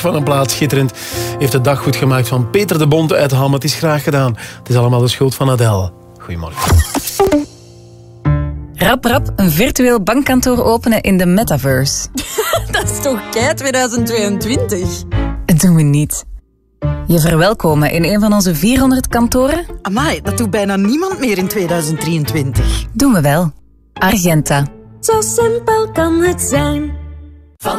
Van een plaats, schitterend, heeft de dag goed gemaakt van Peter de Bonte uit Ham. Het is graag gedaan. Het is allemaal de schuld van Adele. Goedemorgen. Rap rap een virtueel bankkantoor openen in de metaverse. Dat is toch kei 2022? Dat doen we niet. Je verwelkomen in een van onze 400 kantoren? Amai, dat doet bijna niemand meer in 2023. Doen we wel. Argenta. Zo simpel kan het zijn. Van.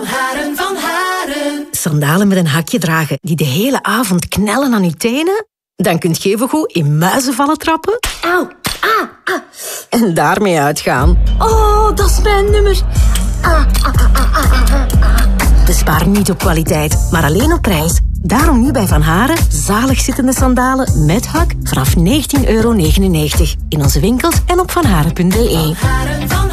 Sandalen met een hakje dragen die de hele avond knellen aan je tenen? Dan kunt je even goed in muizenvallen trappen. Auw, ah, ah. En daarmee uitgaan. Oh, dat is mijn nummer. Ah, ah, ah. We sparen niet op kwaliteit, maar alleen op prijs. Daarom nu bij Van Haren zalig zittende sandalen met hak vanaf 19,99 euro. In onze winkels en op vanharen.be. Van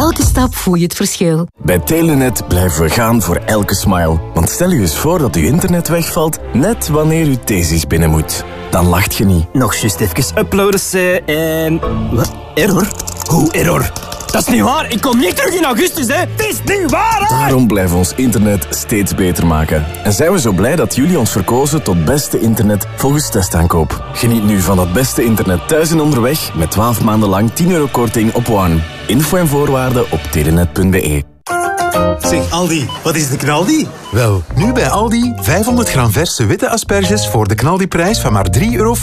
elke stap voel je het verschil. Bij Telenet blijven we gaan voor elke smile. Want stel je eens voor dat uw internet wegvalt net wanneer uw thesis binnen moet. Dan lacht je niet. Nog juist even uploaden, en... Wat? Error? Hoe error? Dat is niet waar. Ik kom niet terug in augustus, hè. Het is niet waar. Daarom blijven we ons internet steeds beter maken. En zijn we zo blij dat jullie ons verkozen tot beste internet volgens testaankoop. Geniet nu van het beste internet thuis en onderweg met 12 maanden lang 10 euro korting op One. Info en voorwaarden op telenet.be. Zeg Aldi, wat is de knaldi? Wel, nu bij Aldi 500 gram verse witte asperges voor de knaldiprijs van maar 3,50 euro.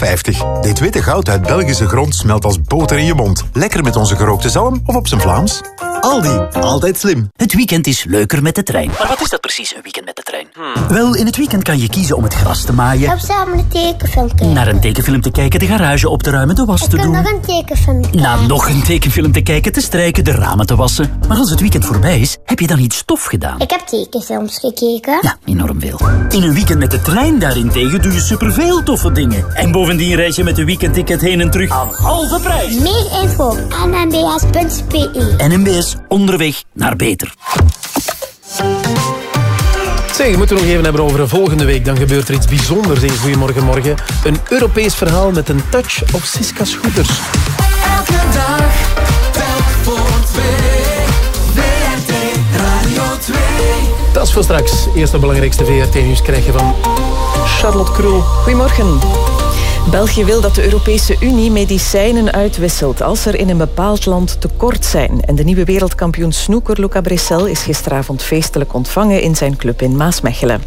Dit witte goud uit Belgische grond smelt als boter in je mond. Lekker met onze gerookte zalm of op zijn Vlaams. Aldi, altijd slim. Het weekend is leuker met de trein. Maar wat is dat precies, een weekend met de trein? Wel, in het weekend kan je kiezen om het gras te maaien, Op samen een tekenfilm kijken. naar een tekenfilm te kijken, de garage op te ruimen, de was Ik te kan doen, nog een tekenfilm kijken. naar nog een tekenfilm te kijken, te strijken, de ramen te wassen. Maar als het weekend voorbij is, heb je dan iets stof gedaan? Ik heb tekenfilms gekeken. Ja, enorm veel. In een weekend met de trein daarentegen doe je superveel toffe dingen. En bovendien reis je met een weekendticket heen en terug aan halve prijs. Meer info op nmbs.be. NMBS onderweg naar beter. Zeg, we moeten nog even hebben over volgende week. Dan gebeurt er iets bijzonders in Goedemorgen Morgen. Een Europees verhaal met een touch op Siska Scooters. Elke dag, telk voor twee. Dat is voor straks. Eerst de belangrijkste VRT-nieuws krijgen van Charlotte Krul. Goedemorgen. België wil dat de Europese Unie medicijnen uitwisselt als er in een bepaald land tekort zijn. En de nieuwe wereldkampioen snoeker Luca Bressel is gisteravond feestelijk ontvangen in zijn club in Maasmechelen.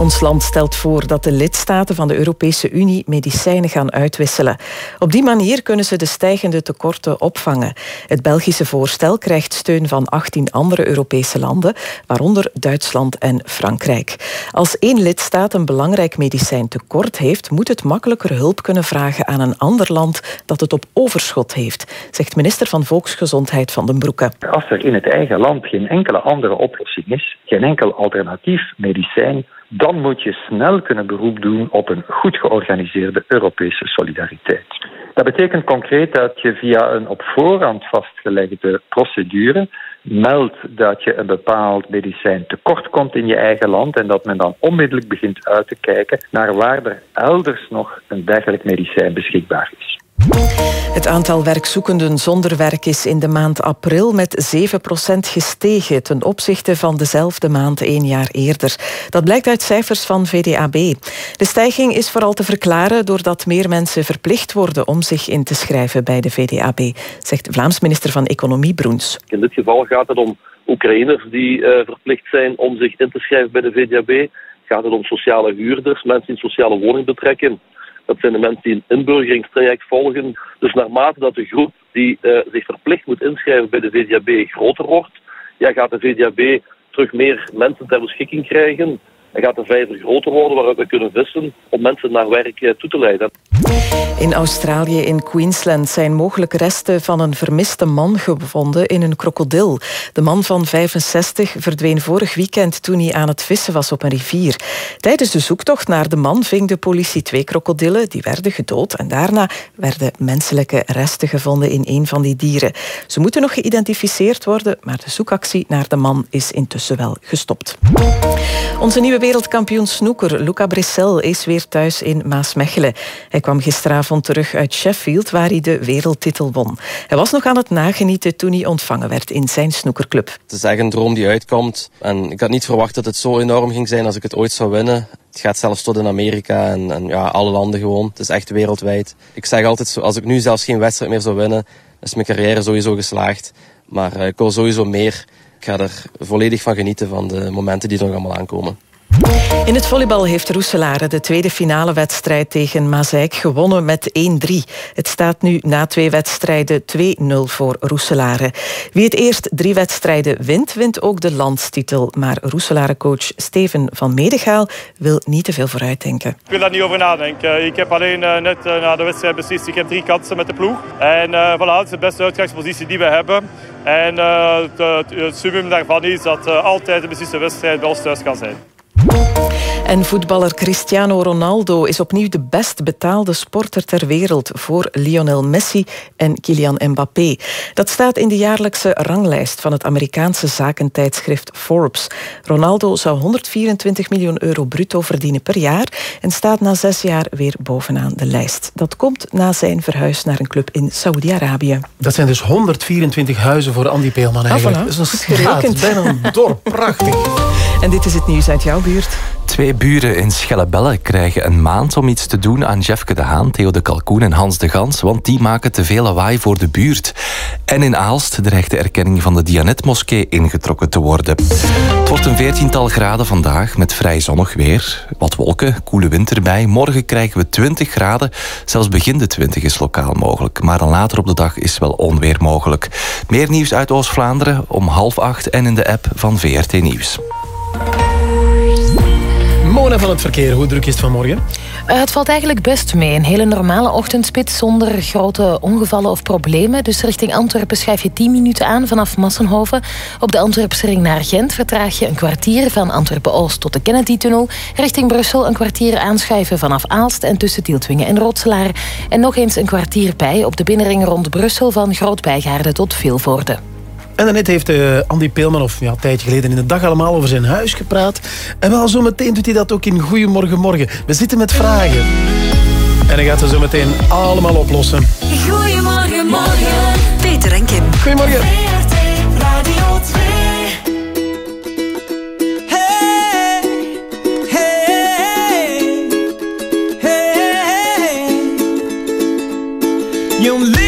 Ons land stelt voor dat de lidstaten van de Europese Unie medicijnen gaan uitwisselen. Op die manier kunnen ze de stijgende tekorten opvangen. Het Belgische voorstel krijgt steun van 18 andere Europese landen, waaronder Duitsland en Frankrijk. Als één lidstaat een belangrijk medicijn tekort heeft, moet het makkelijker hulp kunnen vragen aan een ander land dat het op overschot heeft, zegt minister van Volksgezondheid van den Broeke. Als er in het eigen land geen enkele andere oplossing is, geen enkel alternatief medicijn, dan moet je snel kunnen beroep doen op een goed georganiseerde Europese solidariteit. Dat betekent concreet dat je via een op voorhand vastgelegde procedure meldt dat je een bepaald medicijn tekort komt in je eigen land en dat men dan onmiddellijk begint uit te kijken naar waar er elders nog een dergelijk medicijn beschikbaar is. Het aantal werkzoekenden zonder werk is in de maand april met 7% gestegen ten opzichte van dezelfde maand één jaar eerder. Dat blijkt uit cijfers van VDAB. De stijging is vooral te verklaren doordat meer mensen verplicht worden om zich in te schrijven bij de VDAB, zegt Vlaams minister van Economie Broens. In dit geval gaat het om Oekraïners die eh, verplicht zijn om zich in te schrijven bij de VDAB. Gaat het om sociale huurders, mensen een sociale woning betrekken. Dat zijn de mensen die een inburgeringstraject volgen. Dus naarmate dat de groep die eh, zich verplicht moet inschrijven bij de VDAB groter wordt, ja, gaat de VDAB terug meer mensen ter beschikking krijgen. En gaat de vijver groter worden waaruit we kunnen vissen om mensen naar werk eh, toe te leiden. In Australië, in Queensland, zijn mogelijk resten van een vermiste man gevonden in een krokodil. De man van 65 verdween vorig weekend toen hij aan het vissen was op een rivier. Tijdens de zoektocht naar de man ving de politie twee krokodillen, die werden gedood. En daarna werden menselijke resten gevonden in een van die dieren. Ze moeten nog geïdentificeerd worden, maar de zoekactie naar de man is intussen wel gestopt. Onze nieuwe wereldkampioen snoeker, Luca Bressel, is weer thuis in Maasmechelen. Hij kwam gisteravond terug uit Sheffield, waar hij de wereldtitel won. Hij was nog aan het nagenieten toen hij ontvangen werd in zijn snoekerclub. Het is echt een droom die uitkomt. En ik had niet verwacht dat het zo enorm ging zijn als ik het ooit zou winnen. Het gaat zelfs tot in Amerika en, en ja, alle landen gewoon. Het is echt wereldwijd. Ik zeg altijd, als ik nu zelfs geen wedstrijd meer zou winnen, is mijn carrière sowieso geslaagd. Maar eh, ik wil sowieso meer. Ik ga er volledig van genieten van de momenten die er nog allemaal aankomen. In het volleybal heeft Roeselare de tweede finale wedstrijd tegen Mazeik gewonnen met 1-3. Het staat nu na twee wedstrijden 2-0 voor Roeselare. Wie het eerst drie wedstrijden wint, wint ook de landstitel. Maar Roeselare-coach Steven van Medegaal wil niet te veel vooruitdenken. Ik wil daar niet over nadenken. Ik heb alleen uh, net uh, na de wedstrijd beslist, ik heb drie kansen met de ploeg. En uh, voilà, het is de beste uitgangspositie die we hebben. En het, het summum daarvan is dat altijd de besliste wedstrijd ons thuis kan zijn. Thank En voetballer Cristiano Ronaldo is opnieuw de best betaalde sporter ter wereld voor Lionel Messi en Kylian Mbappé. Dat staat in de jaarlijkse ranglijst van het Amerikaanse zakentijdschrift Forbes. Ronaldo zou 124 miljoen euro bruto verdienen per jaar en staat na zes jaar weer bovenaan de lijst. Dat komt na zijn verhuis naar een club in Saoedi-Arabië. Dat zijn dus 124 huizen voor Andy Peelman eigenlijk. Ah, voilà. Dat is een straat, bijna een dorp. Prachtig. En dit is het nieuws uit jouw buurt. Twee buren in Schellebelle krijgen een maand om iets te doen aan Jeffke de Haan, Theo de Kalkoen en Hans de Gans, want die maken te veel lawaai voor de buurt. En in Aalst dreigt de erkenning van de Dianet-moskee ingetrokken te worden. Het wordt een veertiental graden vandaag met vrij zonnig weer. Wat wolken, koele wind erbij. Morgen krijgen we 20 graden, zelfs begin de 20 is lokaal mogelijk. Maar dan later op de dag is wel onweer mogelijk. Meer nieuws uit Oost-Vlaanderen om half acht en in de app van VRT Nieuws. Mona van het verkeer, hoe druk is het vanmorgen? Uh, het valt eigenlijk best mee. Een hele normale ochtendspits zonder grote ongevallen of problemen. Dus richting Antwerpen schrijf je 10 minuten aan vanaf Massenhoven. Op de Antwerpse ring naar Gent vertraag je een kwartier van Antwerpen-Oost tot de Kennedy-tunnel. Richting Brussel een kwartier aanschuiven vanaf Aalst en tussen Tieltwingen en Rotselaar. En nog eens een kwartier bij op de binnenring rond Brussel van Groot-Bijgaarde tot Vilvoorde. En daarnet heeft uh, Andy Peelman, of ja, een tijdje geleden in de dag allemaal over zijn huis gepraat. En wel zo meteen doet hij dat ook in Goedemorgen Morgen. We zitten met vragen. En hij gaat ze zo meteen allemaal oplossen. Goedemorgen, morgen. Peter en Kim. Goedemorgen. VRT Radio 2. Hey, hey, hey.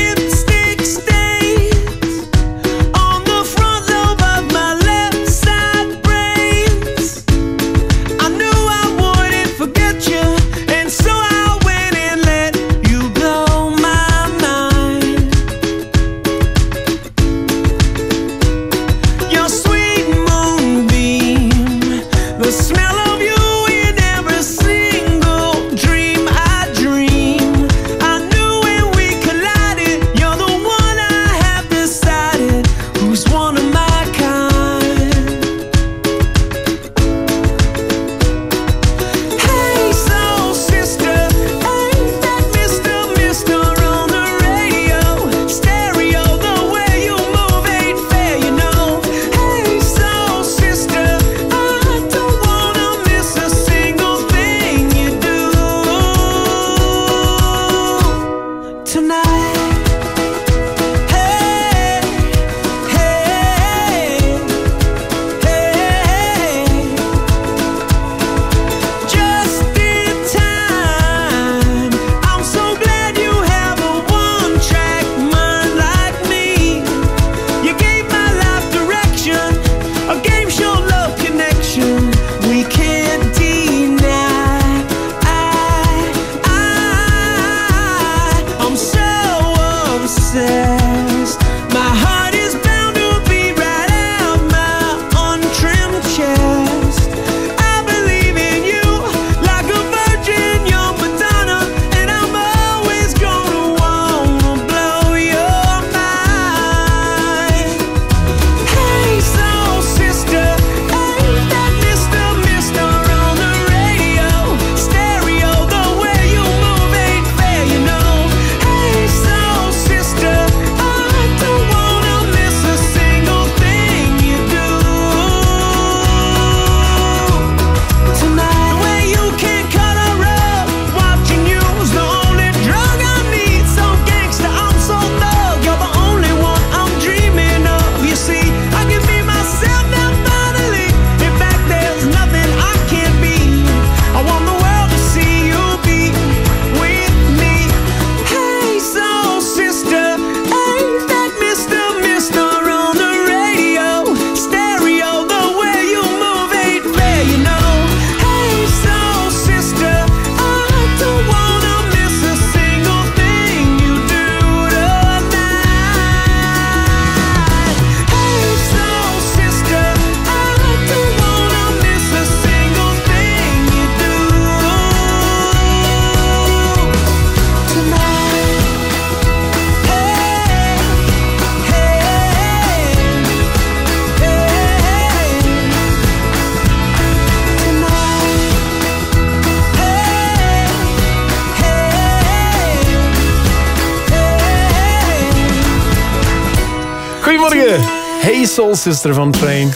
Soul Sister van Train.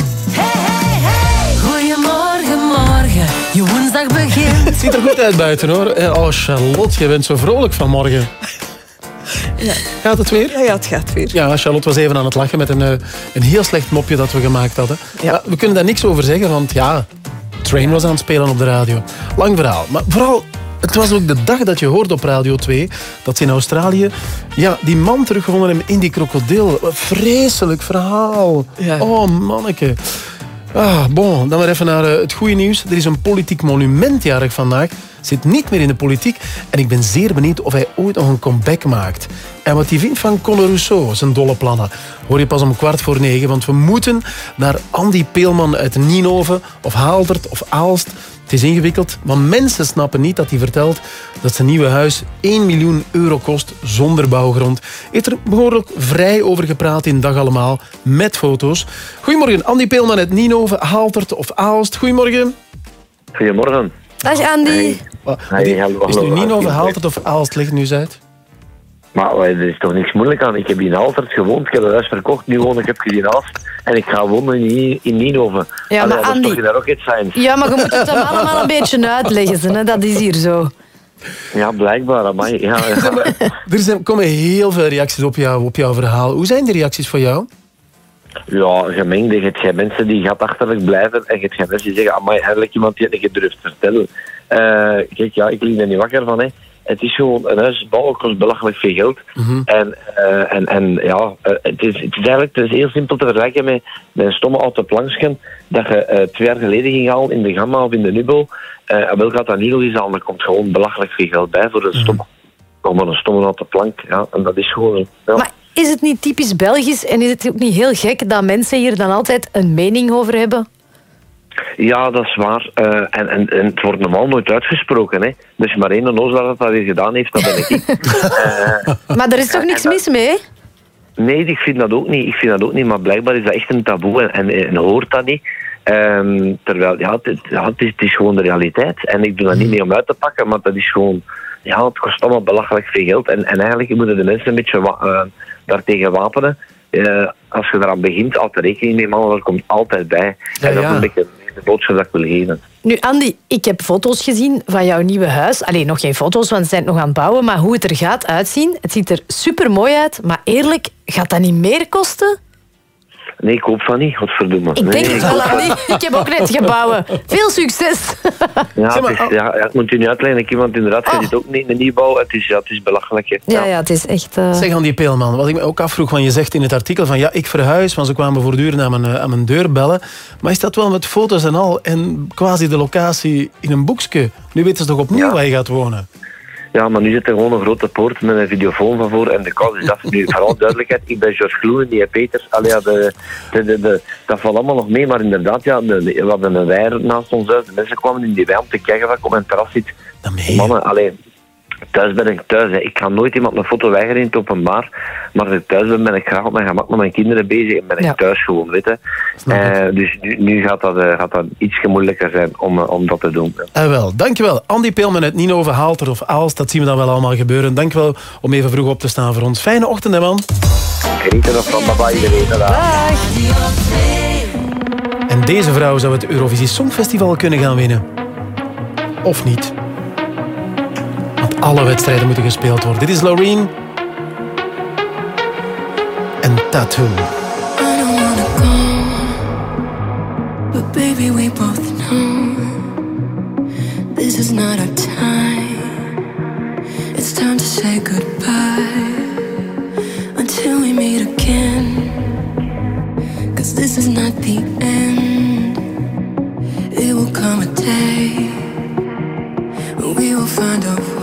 Goedemorgen, morgen. Je woensdag begint. Het ziet er goed uit buiten hoor. Eh, Oh Charlotte, je bent zo vrolijk vanmorgen. Gaat het weer? Ja, ja, het gaat weer. Ja, Charlotte was even aan het lachen met een, eh, een heel slecht mopje dat we gemaakt hadden. Maar we kunnen daar niks over zeggen, want ja, Train was aan het spelen op de radio. Lang verhaal. Maar vooral, het was ook de dag dat je hoorde op Radio 2 dat ze in Australië ja, die man teruggevonden in die krokodil. Wat Vreselijk verhaal. Oh, manneke. Ah, bon, dan maar even naar eh, het goede nieuws. Er is een politiek monument jarig vandaag. Zit niet meer in de politiek. En ik ben zeer benieuwd of hij ooit nog een comeback maakt. En wat hij vindt van Conor Rousseau, zijn dolle plannen. Hoor je pas om kwart voor negen. Want we moeten naar Andy Peelman uit Ninove, of Haaldert, of Aalst. Het is ingewikkeld, maar mensen snappen niet dat hij vertelt dat zijn nieuwe huis 1 miljoen euro kost zonder bouwgrond. Heeft er behoorlijk vrij over gepraat in Dag Allemaal, met foto's. Goedemorgen, Andy Peelman uit Ninove, Haaldert of Aalst. Goedemorgen. Goedemorgen. Dag Andy. Hey, hallo, Is nu hallo. Ninove, Haaldert of Aalst? Leg het nu eens uit. Maar eh, er is toch niks moeilijk aan. Ik heb in Altert gewoond, ik heb het huis verkocht, nu woon ik heb in Aalst. En ik ga wonen in, in Ninove. Ja, maar Allee, dat is Andy- toch geen rocket science? Ja, maar je moet het hem allemaal een beetje uitleggen. ze, Hè? Dat is hier zo. Ja, blijkbaar. Amai. Ja, ja. Er zijn, komen heel veel reacties op, jou, op jouw verhaal. Hoe zijn die reacties voor jou? ja, gemengd. Je hebt mensen die achterlijk blijven en je hebt mensen die zeggen, amai, eigenlijk iemand die het niet durft vertellen. Eh, kijk, ja, ik lig er niet wakker van, hè. Het is gewoon, een huis bouwen kost belachelijk veel geld. En, eh, en, en ja, eh, het, is, het is eigenlijk het is heel simpel te vergelijken met, met een stomme auto plankschen dat je eh, twee jaar geleden ging halen in de Gamma of in de Nubel. Eh en wel gaat dat niet eens aan, er komt gewoon belachelijk veel geld bij voor een stomme, gewoon maar een stomme auto plank. Ja, en dat is gewoon... Ja. Maar is het niet typisch Belgisch en is het ook niet heel gek dat mensen hier dan altijd een mening over hebben? Ja, dat is waar. Eh, en, en, en het wordt normaal nooit uitgesproken. Hè. Dus maar één onnozel dat dat weer gedaan heeft, dat ben ik. Eh, Maar er is toch niks mis mee? nee, ik vind dat ook niet. Ik vind dat ook niet. Maar blijkbaar is dat echt een taboe en, en, en hoort dat niet. Ehm, terwijl, ja, het, ja het, is, het is gewoon de realiteit. En ik doe dat niet mee om uit te pakken, maar dat is gewoon... Ja, het kost allemaal belachelijk veel geld. En, en eigenlijk moeten de mensen een beetje wa- eh, daartegen wapenen. Eh, als je eraan begint, altijd rekening mee, man, dat komt altijd bij. en dat is ja. een beetje de boodschap wil geven. Nu, Andy, ik heb foto's gezien van jouw nieuwe huis. Alleen nog geen foto's, want ze zijn het nog aan het bouwen. Maar hoe het er gaat uitzien, het ziet er super mooi uit. Maar eerlijk, gaat dat niet meer kosten? Nee, ik hoop van niet, godverdomme. Ik denk nee, het wel, van Andy. Ik heb ook net gebouwen. Veel succes. Ja, het is, ja, ja, ik moet u niet uitleggen. Ik iemand inderdaad, je zit ook niet in de nieuwbouw. Het is, ja, het is belachelijk. hè. Ja, ja, het is echt... eh, Zeg aan die Peelman, wat ik me ook afvroeg, want je zegt in het artikel van ja, ik verhuis, want ze kwamen voortdurend aan mijn, eh, aan mijn deur bellen. Maar is dat wel met foto's en al en quasi de locatie in een boekje? Nu weten ze toch opnieuw waar je gaat wonen? Ja, maar nu zit er gewoon een grote poort met een videofoon van voor en de kous is af. Nu, vooral duidelijkheid, ik ben George Gloenen, die Peter. Allee, ja, de, de, de, de- dat valt allemaal nog mee, maar inderdaad, ja, we hadden een weier naast ons huis. De mensen kwamen in die wei om te kijken wat ik op mijn terras zit. Mannen, alleen thuis ben ik thuis. Hè. Ik ga nooit iemand een foto weigeren in het openbaar, maar als ik thuis ben, ben ik graag op mijn gemak met mijn kinderen bezig en ben ik thuis gewoon, weet je. Eh, dus nu, nu gaat, dat, eh, gaat dat iets moeilijker zijn om, eh, om dat te doen. Eh, wel, dankjewel. Andy Peelman uit Ninove, Haalter of Aalst, dat zien we dan wel allemaal gebeuren. Dankjewel om even vroeg op te staan voor ons. Fijne ochtend, hè, man. Geniet er nog van, bye bye iedereen. Tada. En deze vrouw zou het Eurovisie Songfestival kunnen gaan winnen. Of niet. Want alle wedstrijden moeten gespeeld worden. Dit is Loreen. En Tattoo. I don't wanna go, but baby, we both know this is not our time. It's time to say goodbye until we meet again. Cause this is not the end. It will come a day we will find a way.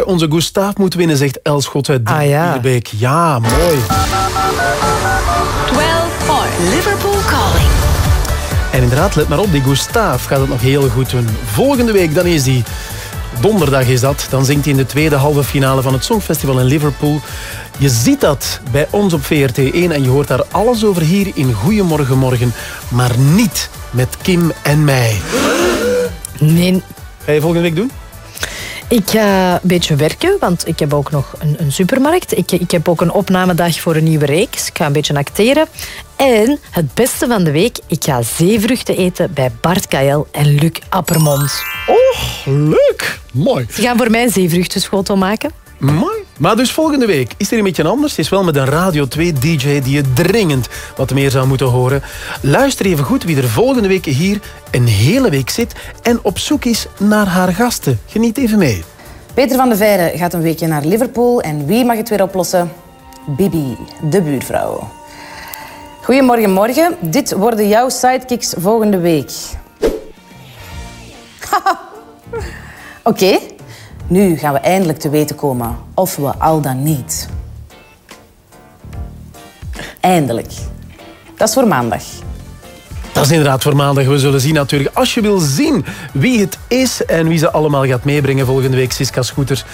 Onze Gustav moet winnen, zegt Elschot uit Ah, ja. Ja, mooi. 12 points. Liverpool calling. En inderdaad, let maar op, die Gustav gaat het nog heel goed doen. Volgende week, dan is die... Donderdag is dat. Dan zingt hij in de tweede halve finale van het Songfestival in Liverpool. Je ziet dat bij ons op VRT1 en je hoort daar alles over hier in Goedemorgen Morgen. Maar niet met Kim en mij. Nee. Ga je volgende week doen? Ik ga een beetje werken, want ik heb ook nog een, een supermarkt. Ik, ik heb ook een opnamedag voor een nieuwe reeks. Ik ga een beetje acteren. En het beste van de week, ik ga zeevruchten eten bij Bart Kael en Luc Appermond. Oh, leuk. Mooi. Ze gaan voor mij een zeevruchtenschotel maken. Mooi. Maar dus volgende week is er een beetje anders. Het is wel met een Radio 2 DJ die je dringend wat meer zou moeten horen. Luister even goed wie er volgende week hier een hele week zit en op zoek is naar haar gasten. Geniet even mee. Peter van de Veire gaat een weekje naar Liverpool en wie mag het weer oplossen? Bibi, de buurvrouw. Goedemorgen, morgen. Dit worden jouw sidekicks volgende week. Oké, nu gaan we eindelijk te weten komen of we al dan niet. Eindelijk. Dat is voor maandag. Dat is inderdaad voor maandag. We zullen zien natuurlijk. Als je wil zien wie het is en wie ze allemaal gaat meebrengen volgende week, Siska Scooters,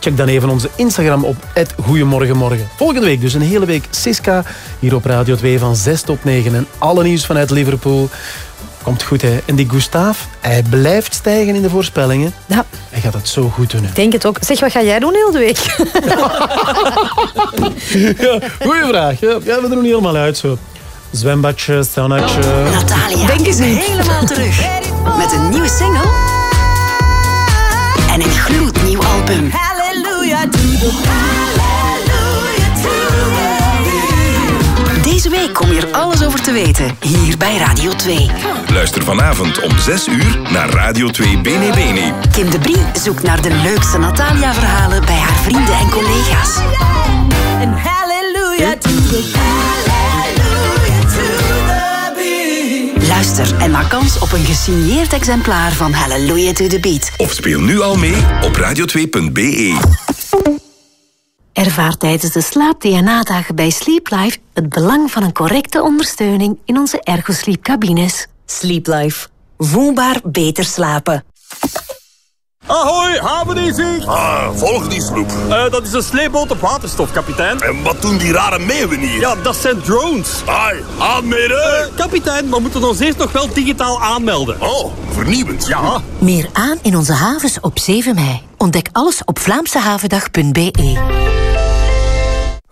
check dan even onze Instagram op Goedemorgenmorgen. Volgende week dus een hele week Siska hier op Radio 2 van 6 tot 9. En alle nieuws vanuit Liverpool. Komt goed, hè? En die Gustav, hij blijft stijgen in de voorspellingen. Ja. Hij gaat het zo goed doen, hè? Ik denk het ook. Zeg, wat ga jij doen heel de week? Ja, goeie vraag. Ja, we doen niet helemaal uit zo. Zwembadje, saunatje... Natalia Denk niet. helemaal terug. Met een nieuwe single. En een gloednieuw album. Hallelujah to the Deze week kom je er alles over te weten. Hier bij Radio 2. Luister vanavond om 6 uur naar Radio 2 Bene Bene. Kim de Brie zoekt naar de leukste Natalia-verhalen bij haar vrienden en collega's. And hallelujah to the Hallelujah to the beat. Luister en maak kans op een gesigneerd exemplaar van Hallelujah to the Beat. Of speel nu al mee op radio2.be. Ervaar tijdens de slaap-DNA-dagen bij Sleep Life het belang van een correcte ondersteuning in onze ergosleep-cabines. Sleep Life. Voelbaar beter slapen. Ahoy, havenizig! Ah, volg die sloep. Eh, dat is een sleepboot op waterstof, kapitein. En wat doen die rare meeuwen hier? Ja, dat zijn drones. Ai, aanmeren! Eh, kapitein, we moeten ons eerst nog wel digitaal aanmelden. Oh, vernieuwend. Ja. Meer aan in onze havens op 7 mei. Ontdek alles op vlaamsehavendag.be.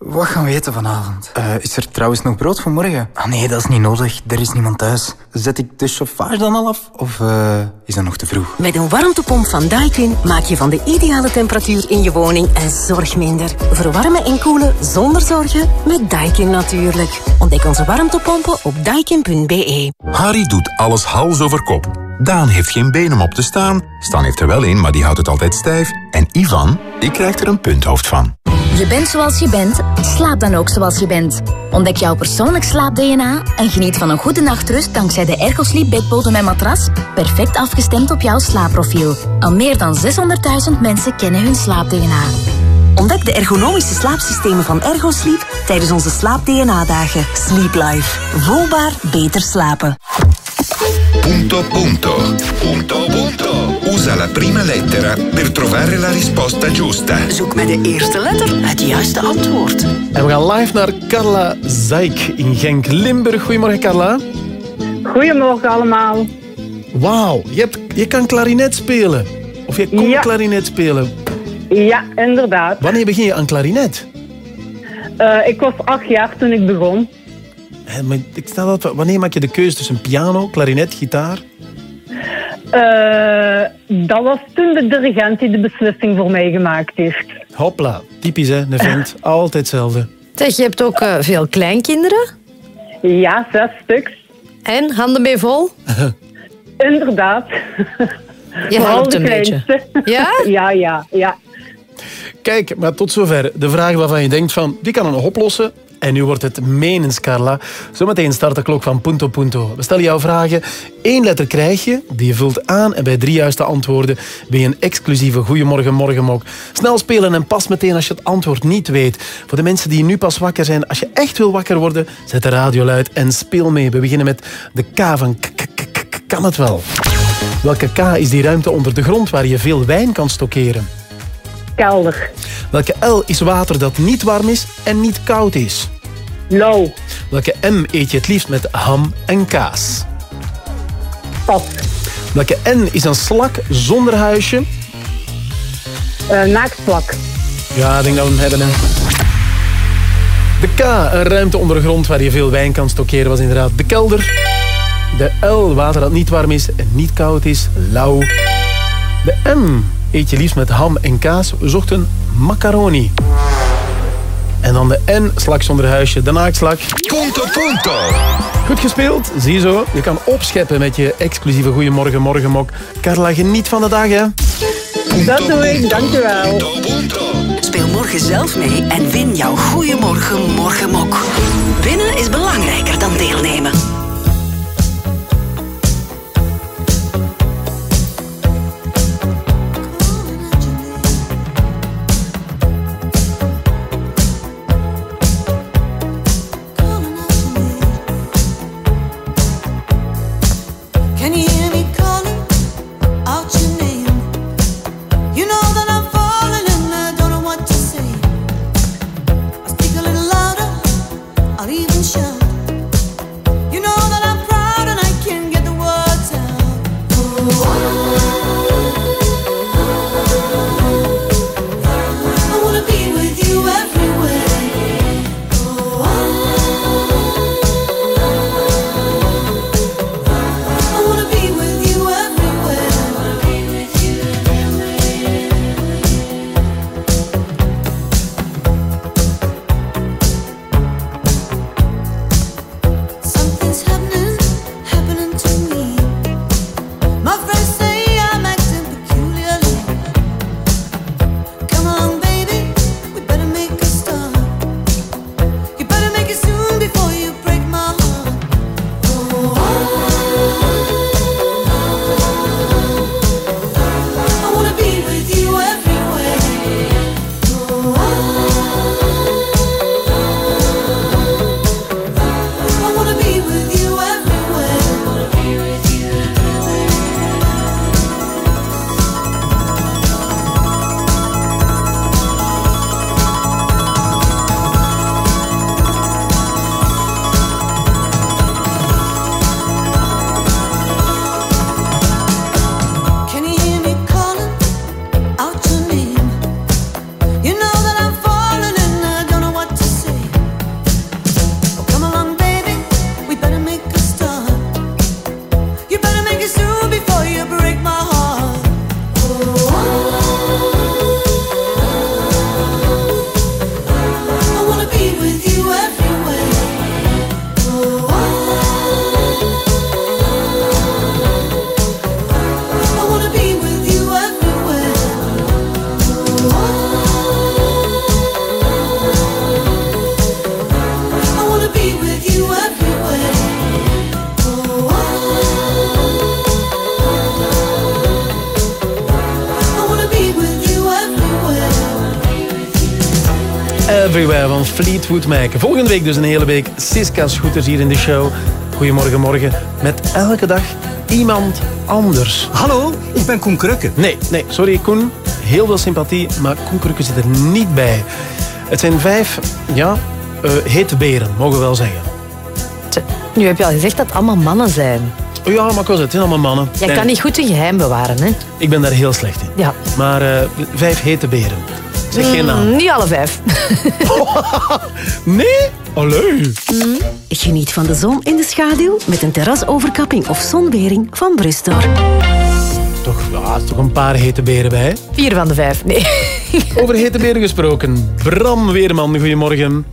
Wat gaan we eten vanavond? Eh, is er trouwens nog brood voor morgen? Ah nee, dat is niet nodig. Er is niemand thuis. Zet ik de chauffage dan al af? Of eh, is dat nog te vroeg? Met een warmtepomp van Daikin maak je van de ideale temperatuur in je woning een zorg minder. Verwarmen en koelen zonder zorgen met Daikin natuurlijk. Ontdek onze warmtepompen op daikin.be. Harry doet alles hals over kop. Daan heeft geen been om op te staan. Stan heeft er wel een, maar die houdt het altijd stijf. En Ivan, die krijgt er een punthoofd van. Je bent zoals je bent, slaap dan ook zoals je bent. Ontdek jouw persoonlijk slaap-DNA en geniet van een goede nachtrust dankzij de Ergosleep bedbodem en matras, perfect afgestemd op jouw slaapprofiel. Al meer dan 600.000 mensen kennen hun slaap-DNA. Ontdek de ergonomische slaapsystemen van Ergosleep tijdens onze slaap-DNA-dagen. Sleep Life. Voelbaar beter slapen. Punto punto. Punto punto. Usa la prima lettera per trovare la risposta giusta. Zoek met de eerste letter het juiste antwoord. En we gaan live naar Carla Zeik in Genk, Limburg. Goedemorgen, Carla. Goedemorgen allemaal. Wauw, je, hebt, je kan klarinet spelen. Of je kon Ja. klarinet spelen. Ja, inderdaad. Wanneer begin je aan klarinet? Eh, ik was acht jaar toen ik begon. Maar Ik stel dat, wanneer maak je de keuze tussen piano, klarinet, gitaar? Eh, dat was toen de dirigent die de beslissing voor mij gemaakt heeft. Hopla, typisch hè, een vent. Altijd hetzelfde. Zeg, je hebt ook eh, veel kleinkinderen? Ja, zes stuks. En, handen mee vol? Inderdaad. Je helpt de een beetje. Ja? ja, ja, ja. Kijk, maar tot zover de vraag waarvan je denkt van, die kan nog oplossen. En nu wordt het menens, Carla. Zometeen start de klok van Punto Punto. We stellen jou vragen. Eén letter krijg je, die je vult aan. En bij drie juiste antwoorden ben je een exclusieve Goeiemorgen Morgenmok. Snel spelen en pas meteen als je het antwoord niet weet. Voor de mensen die nu pas wakker zijn, als je echt wil wakker worden, zet de radio luid en speel mee. We beginnen met de K van k- kan het wel. Welke K is die ruimte onder de grond waar je veel wijn kan stockeren? Kelder. Welke L is water dat niet warm is en niet koud is? Lauw. Welke M eet je het liefst met ham en kaas? Pas. Welke N is een slak zonder huisje? Uh, naaktslak. Ja, ik denk dat we hem hebben. Hè. De K, een ruimte onder de grond waar je veel wijn kan stockeren, was inderdaad de kelder. De L, water dat niet warm is en niet koud is, lauw. De M, eet je liefst met ham en kaas, we zochten macaroni. En dan de N, slak zonder huisje, de naaktslak. Punto punto. Goed gespeeld, zie je zo. Je kan opscheppen met je exclusieve Goeiemorgen Morgenmok. Carla, geniet van de dag, hè. Dat doe ik, dankjewel. Speel morgen zelf mee en win jouw Goeiemorgen Morgenmok. Winnen is belangrijker dan deelnemen. Fleetwood Mac. Volgende week dus een hele week Siska Scooters hier in de show. Goedemorgen, morgen. Met elke dag iemand anders. Hallo, ik ben Koen Krukke. Nee, nee, sorry Koen. Heel veel sympathie, maar Koen Krukke zit er niet bij. Het zijn vijf, ja, eh, hete beren, mogen we wel zeggen. Nu heb je al gezegd dat het allemaal mannen zijn. Oh ja, maar ik was het, het zijn allemaal mannen. Jij kan niet goed een geheim bewaren, hè? Ik ben daar heel slecht in. Ja. Maar eh, vijf hete beren. Zeg geen naam. Mm, niet alle vijf. Nee? Allee. Geniet van de zon in de schaduw met een terrasoverkapping of zonwering van Brustor. Toch, ja, toch een paar hete beren bij. Vier van de vijf, nee. Over hete beren gesproken. Bram Weerman, goedemorgen.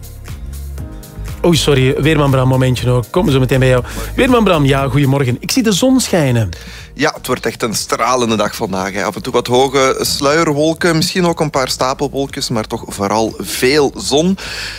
Oei, sorry. Weerman Bram, momentje nog. Kom zo meteen bij jou. Weerman Bram, ja, goedemorgen. Ik zie de zon schijnen. Ja, het wordt echt een stralende dag vandaag. Hè. Af en toe wat hoge sluierwolken, misschien ook een paar stapelwolkjes, maar toch vooral veel zon.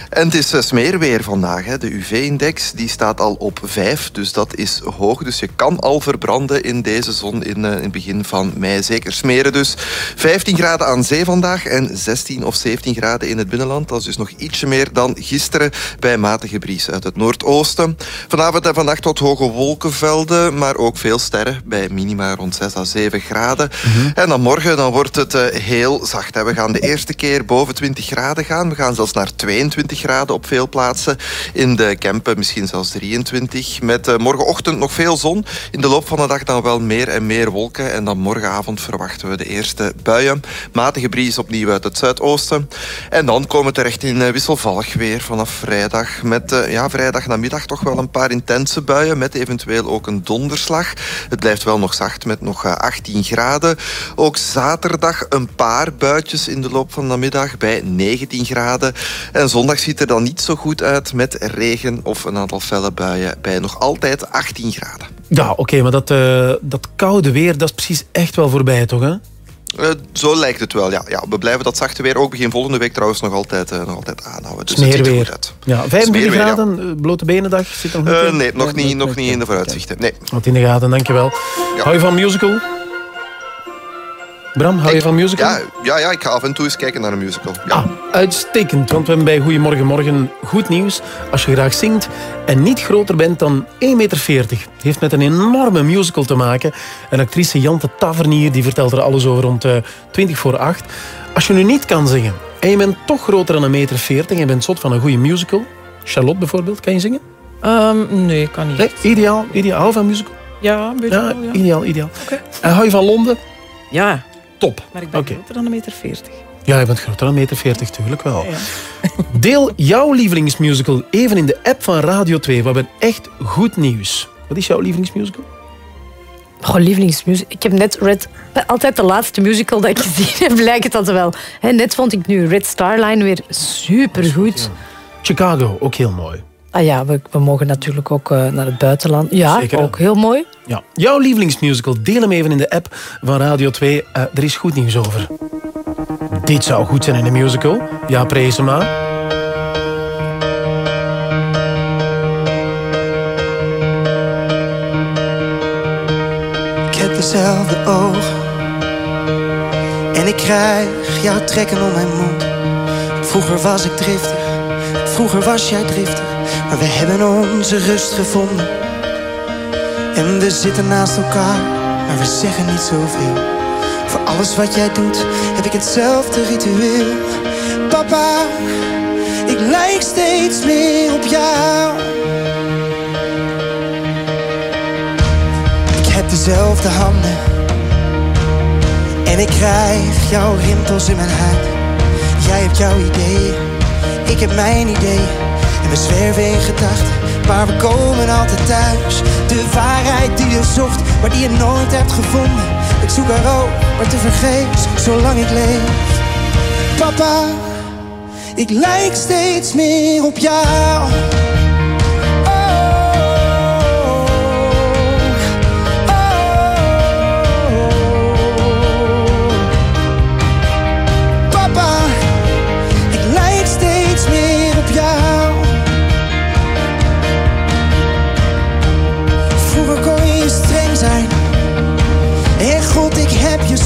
En het is eh, smeerweer vandaag. Hè. De UV-index die staat al op 5, dus dat is hoog. Dus je kan al verbranden in deze zon in, eh, in het begin van mei. Zeker smeren dus. 15 graden aan zee vandaag en 16 of 17 graden in het binnenland. Dat is dus nog ietsje meer dan gisteren bij matige bries uit het noordoosten. Vanavond en vannacht wat hoge wolkenvelden, maar ook veel sterren bij minima rond 6 à 7 graden. En dan morgen dan wordt het eh, heel zacht. Hè. We gaan de eerste keer boven 20 graden gaan. We gaan zelfs naar 22 graden op veel plaatsen. In de Kempen misschien zelfs 23. Met eh, morgenochtend nog veel zon. In de loop van de dag dan wel meer en meer wolken. En dan morgenavond verwachten we de eerste buien. Matige bries opnieuw uit het zuidoosten. En dan komen we terecht in eh, wisselvallig weer vanaf vrijdag. Met eh, ja, vrijdag namiddag toch wel een paar intense buien. Met eventueel ook een donderslag. Het blijft wel nog zacht met nog eh, 18 graden. Ook zaterdag een paar buitjes in de loop van de middag bij 19 graden. En zondag ziet er dan niet zo goed uit met regen of een aantal felle buien bij nog altijd 18 graden. Ja, oké, maar dat, eh, dat koude weer, dat is precies echt wel voorbij, toch? Hè? Eh, zo lijkt het wel, ja. ja. We blijven dat zachte weer ook begin volgende week trouwens nog altijd, eh, nog altijd aanhouden. Dus het ziet er goed Smeerweer. uit. Ja, 25 Smeerweer, ja. graden, eh, blote benendag, zit dan goed nee, nog, Ja, niet, nog nee, niet in de vooruitzichten. Nee. Wat in de gaten, dankjewel. Hou je van musical? Bram, hou je van musical? Ja, ja, ja, ik ga af en toe eens kijken naar een musical. Ja. Ah, uitstekend, want we hebben bij Goedemorgen Morgen goed nieuws. Als je graag zingt en niet groter bent dan 1,40 meter. Heeft met een enorme musical te maken. En actrice Jante Tavernier die vertelt er alles over rond eh, 20 voor 8. Als je nu niet kan zingen en je bent toch groter dan 1,40 meter en je bent zot van een goede musical. Charlotte bijvoorbeeld, kan je zingen? Ehm, nee, kan niet. Nee, ideaal, ideaal. Hou van musical? Ja, een beetje Ja, wel, ja. ideaal, ideaal. En hou je van Londen? Ja. Top. Maar ik ben Oké. groter dan een meter 40. Ja, je bent groter dan 1,40 meter, tuurlijk wel. Deel jouw lievelingsmusical even in de app van Radio 2. We hebben echt goed nieuws. Wat is jouw lievelingsmusical? Oh, lievelingsmuziek. Ik heb net Red... Altijd de laatste musical dat ik gezien heb, lijkt het altijd wel. Net vond ik nu Red Star Line weer supergoed. Chicago, ook heel mooi. Ah ja, we, we mogen natuurlijk ook eh, naar het buitenland. Ja, Zeker. ook heel mooi. Ja. Jouw lievelingsmusical, deel hem even in de app van Radio 2. Eh, er is goed nieuws over. Dit zou goed zijn in een musical. Ja, Prezema. Ik heb dezelfde ogen En ik krijg jouw trekken om mijn mond Vroeger was ik driftig Vroeger was jij driftig Maar we hebben onze rust gevonden. En we zitten naast elkaar Maar we zeggen niet zoveel. Voor alles wat jij doet Heb ik hetzelfde ritueel. Papa Ik lijk steeds meer op jou. Ik heb dezelfde handen. En ik krijg jouw rimpels in mijn huid. Jij hebt jouw ideeën. Ik heb mijn ideeën We zwerven in gedachten Maar we komen altijd thuis. De waarheid die je zocht Maar die je nooit hebt gevonden. Ik zoek haar ook, maar te vergeefs Zolang ik leef. Papa Ik lijk steeds meer op jou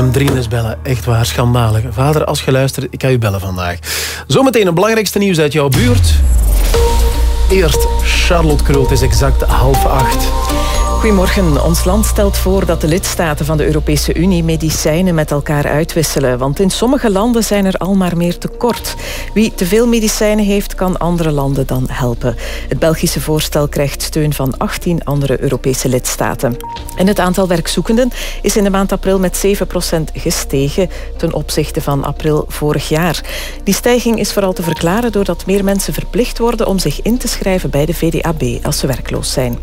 Hem eens bellen. Echt waar, schandalig. Vader, als je luistert, ik ga u bellen vandaag. Zometeen het belangrijkste nieuws uit jouw buurt. Eerst Charlotte Krult is exact half acht. Goedemorgen. Ons land stelt voor dat de lidstaten van de Europese Unie medicijnen met elkaar uitwisselen. Want in sommige landen zijn er al maar meer tekort. Wie te veel medicijnen heeft, kan andere landen dan helpen. Het Belgische voorstel krijgt steun van 18 andere Europese lidstaten. En het aantal werkzoekenden is in de maand april met 7% gestegen ten opzichte van april vorig jaar. Die stijging is vooral te verklaren doordat meer mensen verplicht worden om zich in te schrijven bij de VDAB als ze werkloos zijn.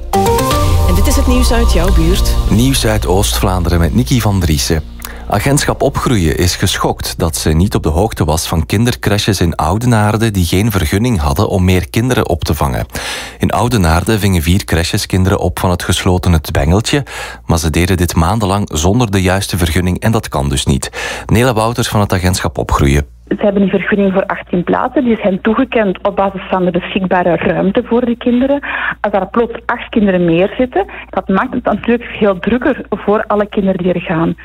En dit is het nieuws uit jouw buurt. Nieuws uit Oost-Vlaanderen met Nicky van Driessen. Agentschap Opgroeien is geschokt dat ze niet op de hoogte was van kindercrashes in Oudenaarde die geen vergunning hadden om meer kinderen op te vangen. In Oudenaarde vingen vier crashes kinderen op van het gesloten Het Bengeltje, maar ze deden dit maandenlang zonder de juiste vergunning en dat kan dus niet. Nele Wouters van het agentschap Opgroeien. Ze hebben een vergunning voor 18 plaatsen. Die zijn toegekend op basis van de beschikbare ruimte voor de kinderen. Als daar plots acht kinderen meer zitten, dat maakt het natuurlijk veel drukker voor alle kinderen die er gaan.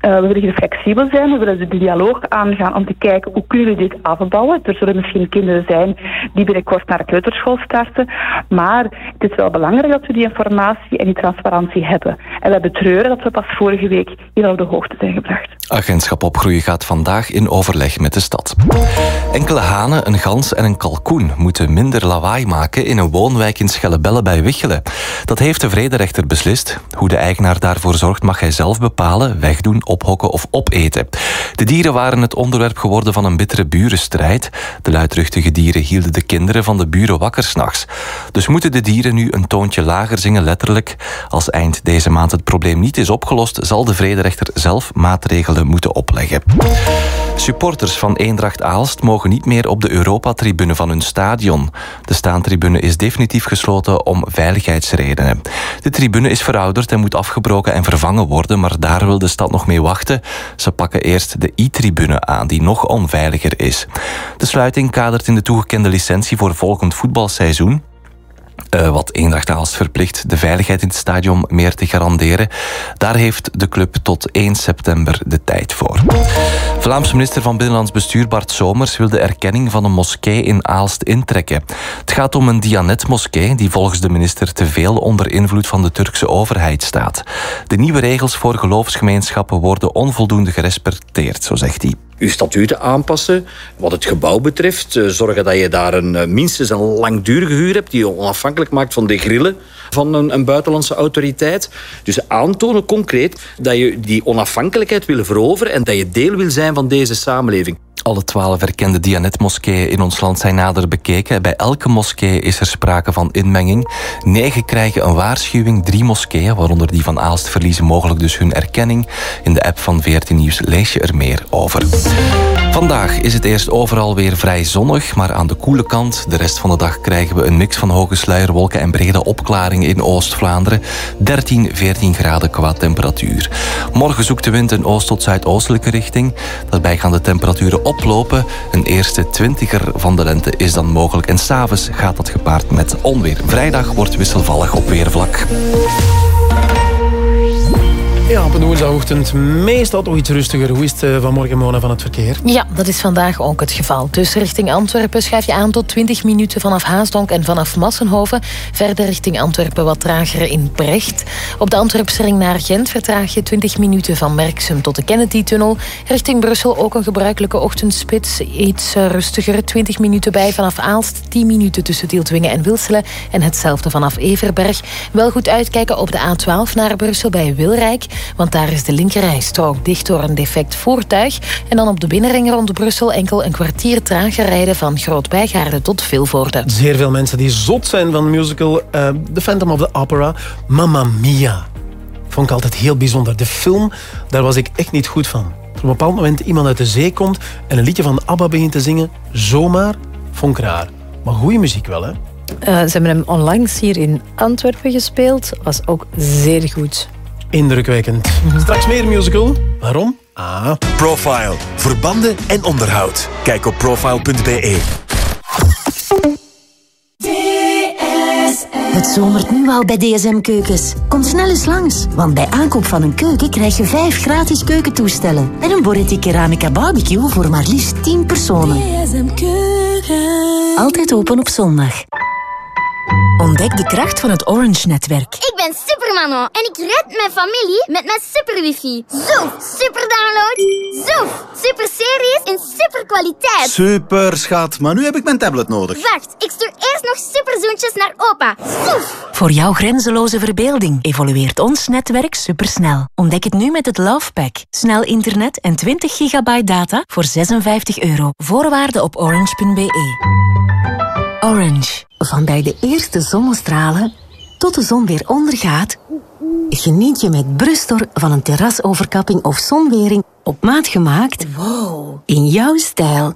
Eh, we willen hier flexibel zijn, we willen de dialoog aangaan om te kijken hoe kunnen we dit afbouwen. Er zullen misschien kinderen zijn die binnenkort naar de kleuterschool starten, maar het is wel belangrijk dat we die informatie en die transparantie hebben. En wij betreuren dat we pas vorige week hier op de hoogte zijn gebracht. Agentschap Opgroeien gaat vandaag in overleg met de stad. Enkele hanen, een gans en een kalkoen moeten minder lawaai maken in een woonwijk in Schellebelle bij Wichelen. Dat heeft de vrederechter beslist. Hoe de eigenaar daarvoor zorgt mag hij zelf bepalen, wegdoen, ophokken of opeten. De dieren waren het onderwerp geworden van een bittere burenstrijd. De luidruchtige dieren hielden de kinderen van de buren wakker s'nachts. Dus moeten de dieren nu een toontje lager zingen, letterlijk. Als eind deze maand het probleem niet is opgelost, zal de vrederechter zelf maatregelen moeten opleggen. Supporters van Eendracht Aalst mogen niet meer op de Europa-tribune van hun stadion. De staantribune is definitief gesloten om veiligheidsredenen. De tribune is verouderd en moet afgebroken en vervangen worden, maar daar wil de stad nog mee wachten. Ze pakken eerst de i-tribune aan, die nog onveiliger is. De sluiting kadert in de toegekende licentie voor volgend voetbalseizoen. Eh, wat Eendracht Aalst verplicht de veiligheid in het stadion meer te garanderen. Daar heeft de club tot 1 september de tijd voor. Vlaams minister van Binnenlands Bestuur Bart Somers wil de erkenning van een moskee in Aalst intrekken. Het gaat om een Dianet-moskee die volgens de minister te veel onder invloed van de Turkse overheid staat. De nieuwe regels voor geloofsgemeenschappen worden onvoldoende gerespecteerd, zo zegt hij uw statuten aanpassen. Wat het gebouw betreft, eh, zorgen dat je daar een, eh, minstens een langdurige huur hebt die je onafhankelijk maakt van de grillen van een, een buitenlandse autoriteit. Dus aantonen concreet dat je die onafhankelijkheid wil veroveren en dat je deel wil zijn van deze samenleving. Alle twaalf erkende Dianet-moskeeën in ons land zijn nader bekeken. Bij elke moskee is er sprake van inmenging. Negen krijgen een waarschuwing. Drie moskeeën, waaronder die van Aalst, verliezen mogelijk dus hun erkenning. In de app van 14 Nieuws lees je er meer over. Vandaag is het eerst overal weer vrij zonnig, maar aan de koele kant. De rest van de dag krijgen we een mix van hoge sluierwolken en brede opklaringen in Oost-Vlaanderen. 13, 14 graden qua temperatuur. Morgen zoekt de wind een oost- tot zuidoostelijke richting. Daarbij gaan de temperaturen Een eerste twintiger van de lente is dan mogelijk. En s'avonds gaat dat gepaard met onweer. Vrijdag wordt wisselvallig op weervlak. Ja, op een woensdagochtend meestal toch iets rustiger. Hoe is het eh, vanmorgen, Mona, van het verkeer? Ja, dat is vandaag ook het geval. Dus richting Antwerpen schuif je aan tot 20 minuten vanaf Haasdonk en vanaf Massenhoven. Verder richting Antwerpen wat trager in Brecht. Op de Antwerpse ring naar Gent vertraag je 20 minuten van Merksem tot de Kennedy-tunnel. Richting Brussel ook een gebruikelijke ochtendspits. Iets eh, rustiger, 20 minuten bij vanaf Aalst, 10 minuten tussen Tieltwingen en Wilselen. En hetzelfde vanaf Everberg. Wel goed uitkijken op de A12 naar Brussel bij Wilrijk. Want daar is de linkerrijstrook dicht door een defect voertuig. En dan op de binnenring rond Brussel enkel een kwartier trager rijden van Groot-Bijgaarde tot Vilvoorde. Zeer veel mensen die zot zijn van de musical eh, The Phantom of the Opera. Mamma Mia. Vond ik altijd heel bijzonder. De film, daar was ik echt niet goed van. Op een bepaald moment iemand uit de zee komt en een liedje van ABBA begint te zingen. Zomaar, vond ik raar. Maar goede muziek wel, hè? Eh, ze hebben hem onlangs hier in Antwerpen gespeeld. Was ook zeer goed. Indrukwekkend. Straks meer musical. Waarom? Ah. Profile. Verbanden en onderhoud. Kijk op profile.be. Het zomert nu al bij DSM Keukens. Kom snel eens langs, want bij aankoop van een keuken krijg je vijf gratis keukentoestellen. En een Boretti Keramica Barbecue voor maar liefst 10 personen. Altijd open op zondag. Ontdek de kracht van het Orange-netwerk. Ik ben Supermano en ik red mijn familie met mijn super wifi. Zoef, super download. Zoef, super series in super kwaliteit. Super, schat. Maar nu heb ik mijn tablet nodig. Wacht, ik stuur eerst nog super zoentjes naar opa. Zoef. Voor jouw grenzeloze verbeelding evolueert ons netwerk supersnel. Ontdek het nu met het Love Pack. Snel internet en 20 gigabyte data voor 56 euro. Voorwaarden op orange.be. Orange. Van bij de eerste zonnestralen tot de zon weer ondergaat, geniet je met Brustor van een terrasoverkapping of zonwering op maat gemaakt in jouw stijl.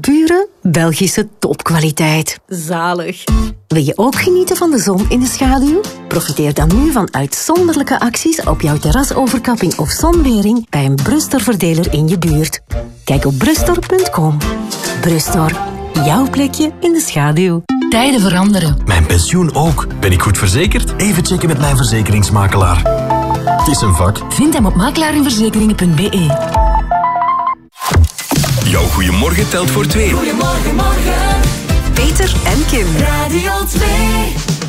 Pure Belgische topkwaliteit. Zalig. Wil je ook genieten van de zon in de schaduw? Profiteer dan nu van uitzonderlijke acties op jouw terrasoverkapping of zonwering bij een Brustor-verdeler in je buurt. Kijk op brustor.com. Brustor, jouw plekje in de schaduw. Tijden veranderen. Mijn pensioen ook. Ben ik goed verzekerd? Even checken met mijn verzekeringsmakelaar. Het is een vak. Vind hem op makelaarinverzekeringen.be. Jouw goeiemorgen telt voor twee. Goedemorgen, morgen. Peter en Kim. Radio 2.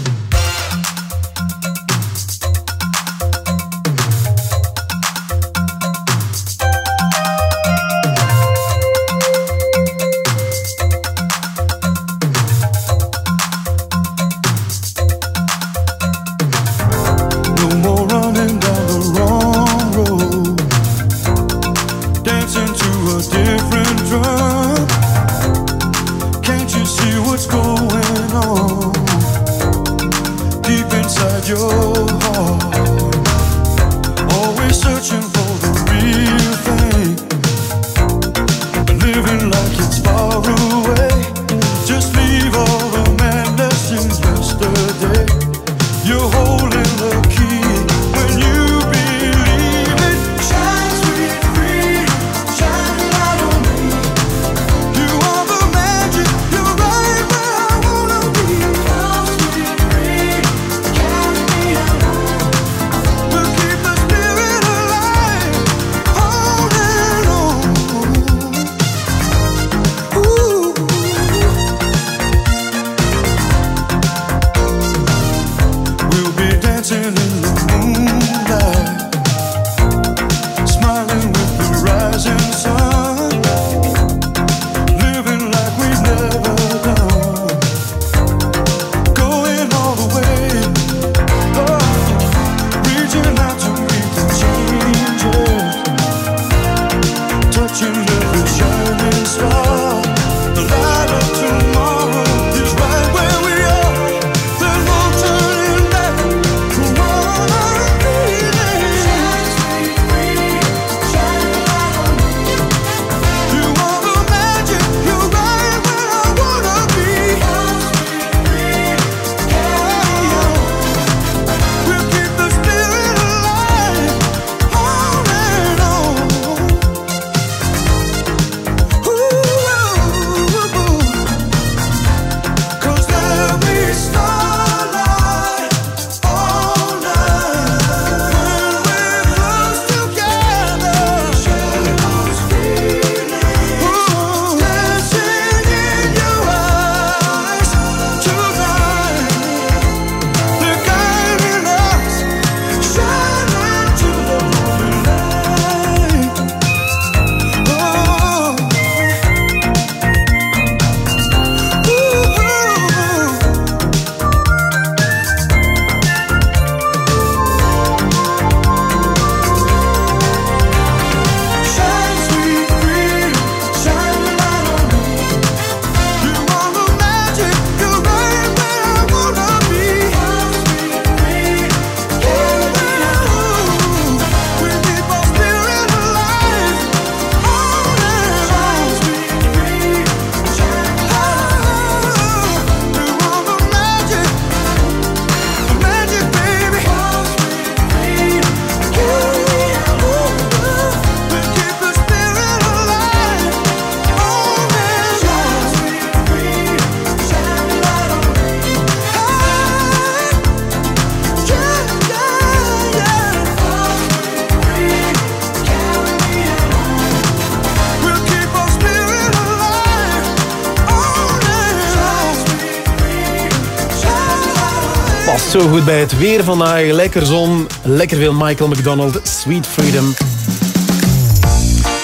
Bij het weer vandaag. Lekker zon, lekker veel Michael McDonald, Sweet Freedom.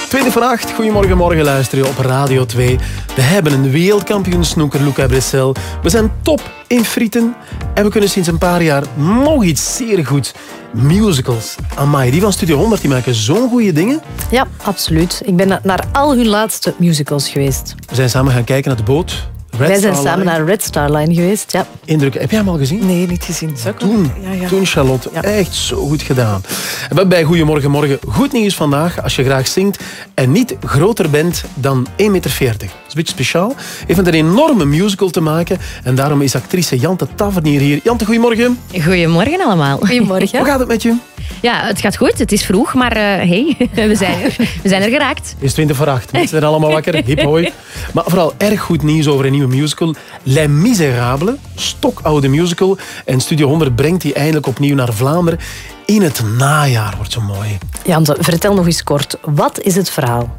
20 van 8, goedemorgen, morgen luister je op Radio 2. We hebben een wereldkampioen snoeker, Luca Bressel. We zijn top in frieten. En we kunnen sinds een paar jaar nog iets zeer goed. Musicals. Amai, die van Studio 100 die maken zo'n goede dingen. Ja, absoluut. Ik ben naar al hun laatste musicals geweest. We zijn samen gaan kijken naar de boot. Red Wij zijn Star samen Line. naar Red Star Line geweest. Ja. Indruk. Heb jij hem al gezien? Nee, niet gezien. Toen, toen Charlotte. Echt zo goed gedaan. En we hebben bij Goedemorgen Morgen goed nieuws vandaag. Als je graag zingt en niet groter bent dan 1,40 meter. Dat is een beetje speciaal. Heeft met een enorme musical te maken. En daarom is actrice Jante Tavernier hier. Jante, goedemorgen. Goedemorgen allemaal. Goedemorgen. Hoe gaat het met je? Ja, het gaat goed. Het is vroeg, maar eh, hey, we zijn er. We zijn er geraakt. Het is 20 voor 8. Mensen zijn allemaal wakker. Hip hoi. Maar vooral erg goed nieuws over een nieuwe musical. Les Miserables. Stokoude musical. En Studio 100 brengt die eindelijk opnieuw naar Vlaanderen. In het najaar. Wordt zo mooi. Jante, vertel nog eens kort. Wat is het verhaal?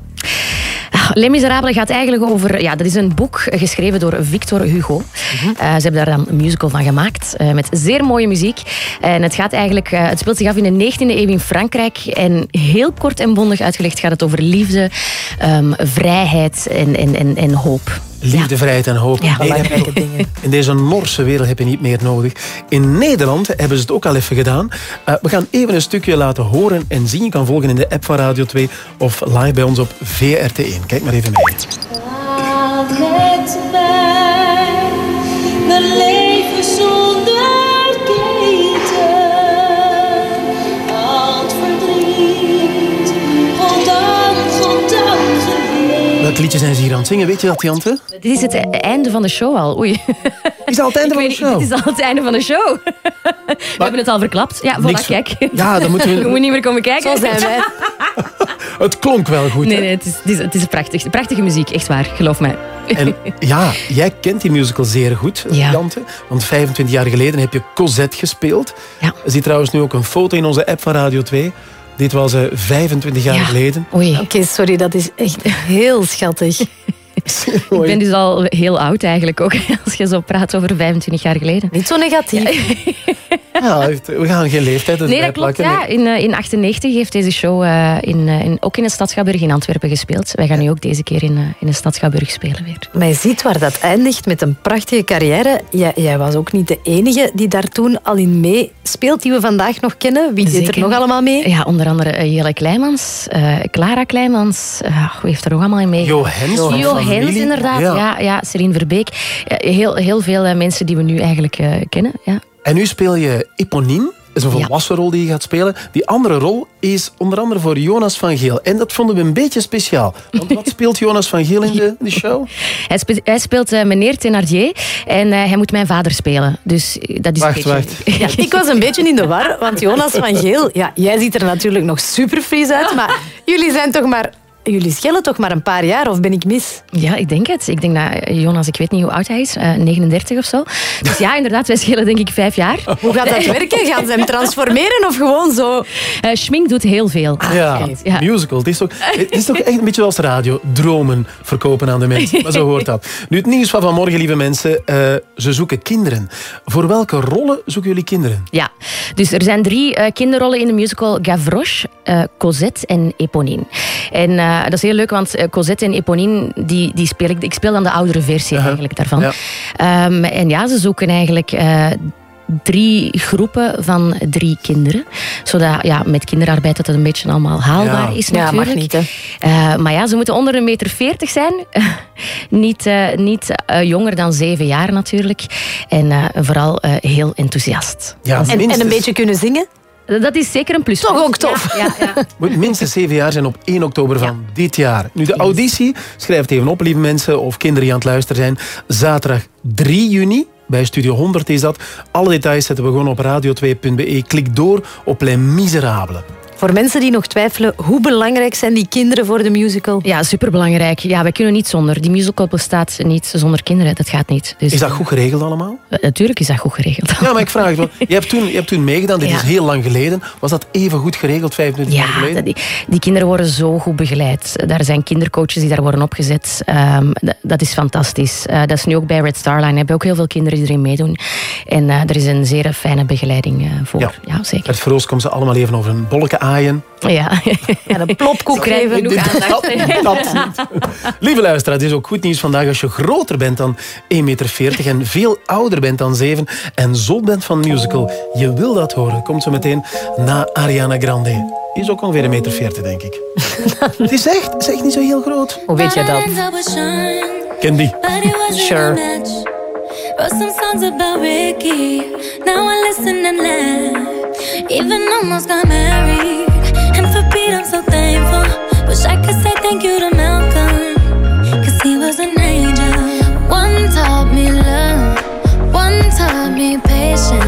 Ah, Les Miserables gaat eigenlijk over... Ja, dat is een boek geschreven door Victor Hugo. Eh, ze hebben daar dan een musical van gemaakt. eh, met zeer mooie muziek. En het gaat eigenlijk... eh, het speelt zich af in de 19e eeuw in Frankrijk. En heel kort en bondig uitgelegd gaat het over liefde, ehm, vrijheid en, en, en, en hoop. Liefde, vrijheid en hoop. Ja, belangrijke dingen. In deze Norse wereld heb je niet meer nodig. In Nederland hebben ze het ook al even gedaan. Eh, we gaan even een stukje laten horen en zien. Je kan volgen in de app van Radio 2 of live bij ons op VRT1. Kijk maar even mee. Welk liedje zijn ze hier aan het zingen? Weet je dat, Jante? Dit is het e- einde van de show al. Oei. Is dat het einde van de show? Dit is al het einde van de show. We hebben het al verklapt. Ja, voilà, kijk. Ja, dan moeten we- Je moet niet meer komen kijken. Zo zijn wij. Het klonk wel goed. Nee, nee, het is, het is, het is prachtig. Prachtige muziek, echt waar. Geloof mij. En ja, jij kent die musical zeer goed, Ja. Jante. Want 25 jaar geleden heb je Cosette gespeeld. Ja. Er zit trouwens nu ook een foto in onze app van Radio 2. Dit was eh, 25 jaar Ja. geleden. Oei. Oké, sorry, dat is echt heel schattig. Ik ben dus al heel oud eigenlijk ook. Als je zo praat over 25 jaar geleden. Niet zo negatief. Ja, heeft- we gaan geen leeftijd Nee, dat klopt. plakken. Ja. In, eh, in 98 heeft deze show eh, in, eh, in, ook in de Stad Schouwburg in Antwerpen gespeeld. Wij gaan nu ook deze keer in, eh, in de Stad Schouwburg spelen weer. Maar je ziet waar dat eindigt met een prachtige carrière. Jij, jij was ook niet de enige die daar toen al in meespeelt, die we vandaag nog kennen. Wie deed er nog allemaal mee? Ja, onder andere eh, Jelle Kleimans, eh, Clara Kleimans. eh, wie heeft er nog allemaal in mee? Jo Hens Jo. Hens, inderdaad. Ja. Ja, ja, Celine Verbeek. Eh, heel, heel veel eh, mensen die we nu eigenlijk eh, kennen. Ja. En nu speel je Eponine. Dat is een volwassen rol die je gaat spelen. Die andere rol is onder andere voor Jonas van Geel. En dat vonden we een beetje speciaal. Want wat speelt Jonas van Geel in de, de show? Hij, spe- hij speelt eh, meneer Thénardier en eh, hij moet mijn vader spelen. Dus eh, dat is Wacht, een beetje... Ja, ik was een beetje in de war, want Jonas van Geel, ja, jij ziet er natuurlijk nog super fris uit, maar jullie zijn toch maar... Jullie schelen toch maar een paar jaar, of ben ik mis? Ja, ik denk het. Ik denk dat eh, Jonas, ik weet niet hoe oud hij is, eh, 39 of zo. Dus ja, inderdaad, wij schelen denk ik vijf jaar. Hoe gaat dat werken? Gaan ze hem transformeren of gewoon zo? Eh, Schmink doet heel veel. Ja, Ja. musical. Het is, toch, het is toch echt een beetje zoals radio. Dromen verkopen aan de mensen. Maar zo hoort dat. Nu het nieuws van vanmorgen, lieve mensen. Eh, ze zoeken kinderen. Voor welke rollen zoeken jullie kinderen? Ja, dus er zijn drie eh, kinderrollen in de musical Gavroche, eh, Cosette en Eponine. En eh, dat is heel leuk, want eh, Cosette en Eponine, die, die speel ik, ik speel dan de oudere versie eigenlijk daarvan. Ja. Ehm, en ja, ze zoeken eigenlijk eh, drie groepen van drie kinderen. Zodat ja, met kinderarbeid dat het een beetje allemaal haalbaar Ja. is Ja, mag natuurlijk. niet, hè. Eh, maar ja, ze moeten onder een meter veertig zijn. niet eh, niet eh, jonger dan zeven jaar natuurlijk. En eh, vooral eh, heel enthousiast. Ja, En, en een beetje kunnen zingen? Dat is zeker een plus. Toch ook tof. Ja, ja, ja. moet minstens zeven jaar zijn op 1 oktober van dit jaar. Nu, de auditie, schrijf het even op, lieve mensen, of kinderen die aan het luisteren zijn. Zaterdag 3 juni. Bij Studio 100 is dat. Alle details zetten we gewoon op radio2.be. Klik door op Les Miserables. Voor mensen die nog twijfelen, hoe belangrijk zijn die kinderen voor de musical? Ja, superbelangrijk. Ja, wij kunnen niet zonder. Die musical bestaat niet zonder kinderen. Dat gaat niet. Dus, Is dat goed geregeld allemaal? eh, natuurlijk is dat goed geregeld. Ja, maar ik vraag het wel. Je hebt toen, je hebt toen meegedaan, dit Ja. is heel lang geleden. Was dat even goed geregeld, 25 jaar Ja, geleden? dat- die, die kinderen worden zo goed begeleid. Daar zijn kindercoaches die daar worden opgezet. Ehm, dat is fantastisch. Eh, dat is nu ook bij Red Star Line. We hebben ook heel veel kinderen die erin meedoen. En eh, er is een zeer fijne begeleiding eh, voor. Ja, zeker. Het Vroos komt ze allemaal even over een bolleke aaien. Ja. Ja, de plopkoek krijgen geven. genoeg aandacht. Dat niet. Lieve luisteraar, het is ook goed nieuws vandaag als je groter bent dan 1,40 meter en veel ouder bent dan 7 en zot bent van musical. Je wil dat horen. Komt zo meteen na Ariana Grande. Die is ook ongeveer 1,40 meter, denk ik. Het is echt, is echt niet zo heel groot. Hoe weet je dat? Ken die? Sure. Wrote some songs about Ricky. Now I listen and laugh. Even almost got married. And for Pete, I'm so thankful. Wish I could say thank you to Malcolm. Cause he was an angel. One taught me love. One taught me patience.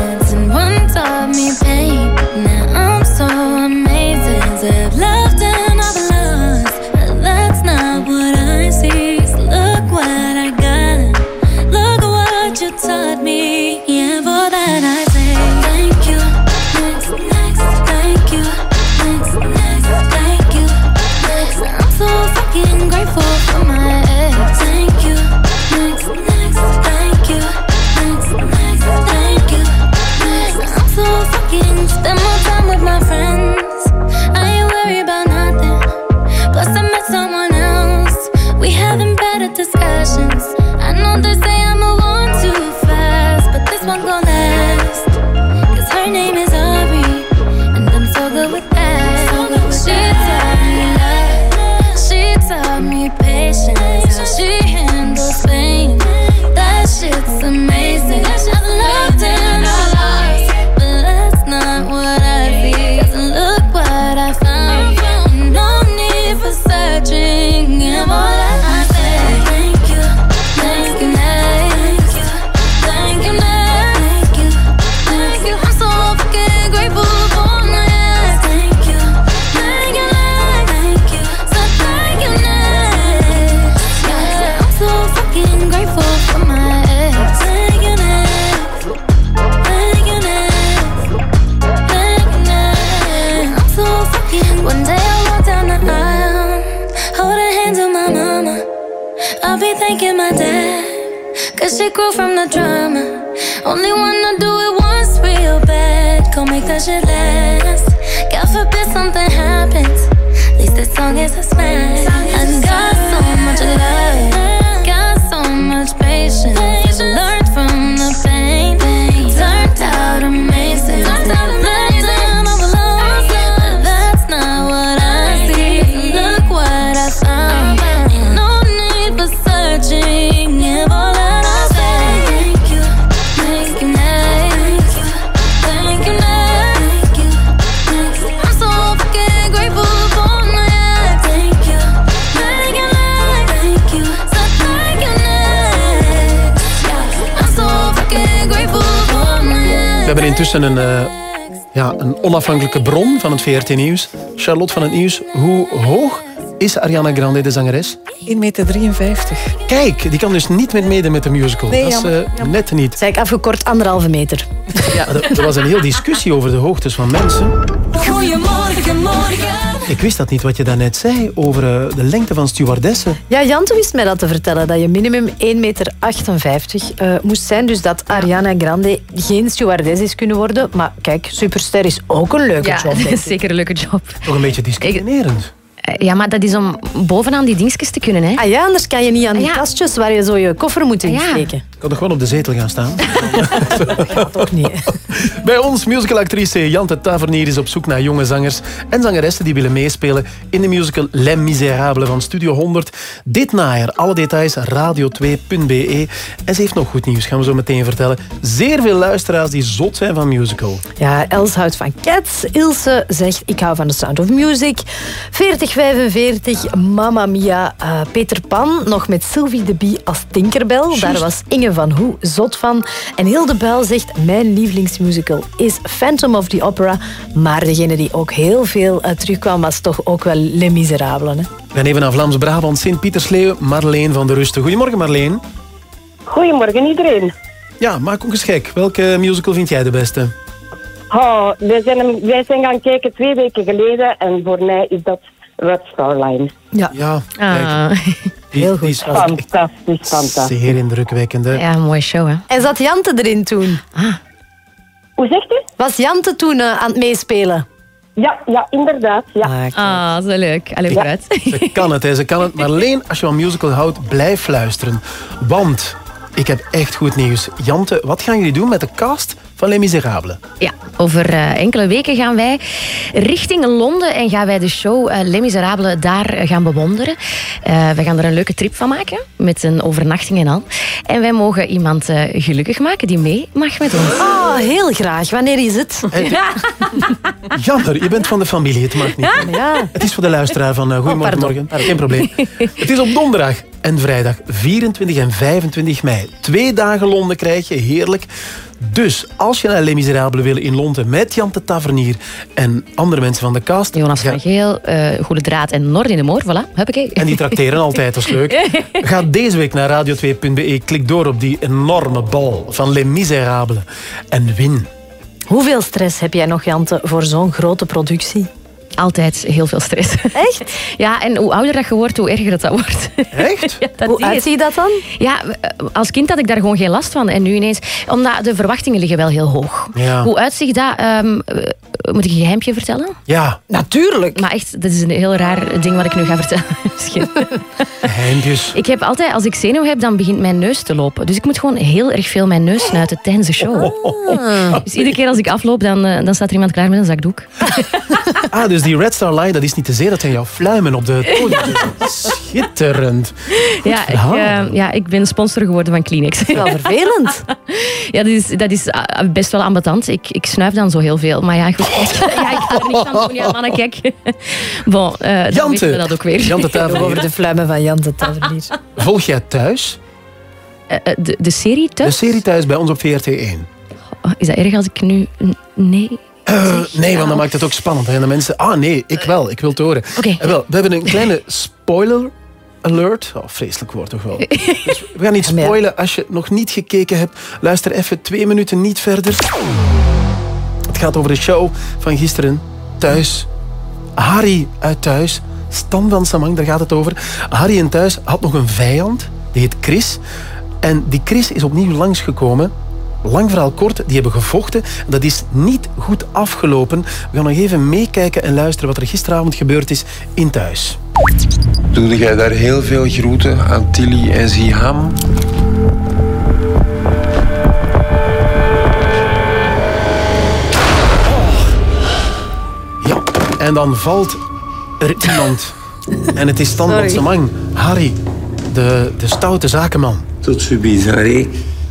VRT Nieuws. Charlotte van het Nieuws, hoe hoog is Ariana Grande, de zangeres? 1,53 meter. Kijk, die kan dus niet meer meedoen met de musical. Nee, dat is jammer, eh, net niet. Zeg ik afgekort anderhalve meter. Ja, er, er was een heel discussie over de hoogtes van mensen. Goedemorgen, morgen. Ik wist dat niet wat je daarnet zei over eh, de lengte van stewardessen. Ja, Jante wist mij dat te vertellen, dat je minimum 1,58 meter eh, moest zijn. Dus dat Ariana Grande geen stewardess is kunnen worden. Maar kijk, superster is ook een leuke Ja, job. ik. zeker een leuke job. Toch een beetje discriminerend. Eh, Ja, maar dat is om bovenaan die dingetjes te kunnen. Hè. Ah ja, anders kan je niet aan die Ah, ja. kastjes waar je zo je koffer moet Ah, ja. insteken. Ik kan nog gewoon op de zetel gaan staan. Toch niet. Bij ons musicalactrice Jante Tavernier is op zoek naar jonge zangers en zangeressen die willen meespelen in de musical Les Miserables van Studio 100. Dit najaar. Alle details radio2.be. En ze heeft nog goed nieuws, gaan we zo meteen vertellen. Zeer veel luisteraars die zot zijn van musical. Ja, Els houdt van Cats. Ilse zegt, ik hou van The Sound of Music. 40 2045, Mamma Mia, eh, Peter Pan, nog met Sylvie de Bie als Tinkerbell. Daar was Inge van Hoe zot van. En Hilde Buil zegt, mijn lievelingsmusical is Phantom of the Opera. Maar degene die ook heel veel eh, terugkwam, was toch ook wel Les Miserables. Hè? We gaan even naar Vlaams-Brabant, Sint-Pietersleeuwen, Marleen van der Rusten. Goedemorgen Marleen. Goedemorgen iedereen. Ja, maak ook eens gek. Welke musical vind jij de beste? Oh, wij, zijn wij zijn gaan kijken twee weken geleden en voor mij is dat Red Star Line. Ja. Ja, Ah. Heel goed. Fantastisch, fantastisch. Zeer indrukwekkend. Hè? Ja, een mooie show, hè? En zat Jante erin toen? Hoe zegt u? Was Jante toen eh, aan het meespelen? Ja, ja inderdaad. Ja. Ah, zo leuk. Allee, vooruit. Ze kan het, hè. ze kan het. Maar alleen als je van musical houdt, blijf luisteren. Want ik heb echt goed nieuws. Jante, wat gaan jullie doen met de cast van Les Miserables? Ja, over eh, enkele weken gaan wij richting Londen en gaan wij de show eh, Les Miserables daar eh, gaan bewonderen. Eh, wij gaan er een leuke trip van maken, met een overnachting en al. En wij mogen iemand eh, gelukkig maken die mee mag met ons. Oh, heel graag. Wanneer is het? Jammer, je bent van de familie, het mag niet. Ja. Het is voor de luisteraar van uh, Goedemorgen pardon. Morgen. Geen probleem. Het is op donderdag en vrijdag 24 en 25 mei. Twee dagen Londen krijg je, heerlijk. Dus als je naar Les Miserables wil in Londen met Jan de Tavernier en andere mensen van de cast... Jonas ga- van Geel, eh, Goede Draad en Noord in de Moor, voilà, huppakee. En die trakteren altijd, dat is leuk. Ga deze week naar radio2.be, klik door op die enorme bal van Les Miserables en win. Hoeveel stress heb jij nog, Jante, voor zo'n grote productie? Altijd heel veel stress. Echt? Ja, en hoe ouder dat je wordt, hoe erger dat, dat wordt. Echt? Ja, dat Hoe is. uitziet dat dan? Ja, als kind had ik daar gewoon geen last van. En nu ineens... Omdat de verwachtingen liggen wel heel hoog. Ja. Hoe uitziet dat? Ehm, eh, moet ik een geheimje vertellen? Ja, Natuurlijk. Maar echt, dat is een heel raar ding wat ik nu ga vertellen. Misschien. ik heb altijd, als ik zenuw heb, dan begint mijn neus te lopen. Dus ik moet gewoon heel erg veel mijn neus snuiten tijdens de show. Dus iedere keer als ik afloop, dan, eh, dan staat er iemand klaar met een zakdoek. Ah, dus die Red Star Line, dat is niet te zeer, dat zijn jouw fluimen op de. Schitterend. Ja, ik, eh, ja, ik ben sponsor geworden van Kleenex. Wel vervelend. Ja, dat is, dat is ah, best wel ambetant. Ik, ik snuif dan zo heel veel. Maar ja, goed. Ja, ik ga er niet van doen. Ja, mannen, kijk. Bon, eh dan Jante. weten we dat ook weer. Jante Tavernier. Over de fluimen van Jante Tavernier. Volg jij thuis? Eh, eh, de, de serie De thuis? serie thuis bij ons op VRT1. Oh, is dat erg als ik nu... Nee. Eh, nee, want dan maakt het ook spannend. hè. En de mensen, ah nee, ik wel, ik wil het horen. Oké. Eh, wel, we hebben een kleine spoiler alert. Oh, vreselijk woord toch wel. Dus we gaan niet spoilen. Als je nog niet gekeken hebt, luister even twee minuten niet verder. Het gaat over de show van gisteren. Thuis. Harry uit Thuis. Stan van Samang, daar gaat het over. Harry in Thuis had nog een vijand. Die heet Chris. En die Chris is opnieuw langsgekomen. Lang verhaal kort, die hebben gevochten. Dat is niet goed afgelopen. We gaan nog even meekijken en luisteren wat er gisteravond gebeurd is in Thuis. Doe jij daar heel veel groeten aan Tilly en Ziham? Ja, en dan valt er iemand. En het is Stan van Sorry. Samang. Harry, de, de stoute zakenman. Tot subies, Harry.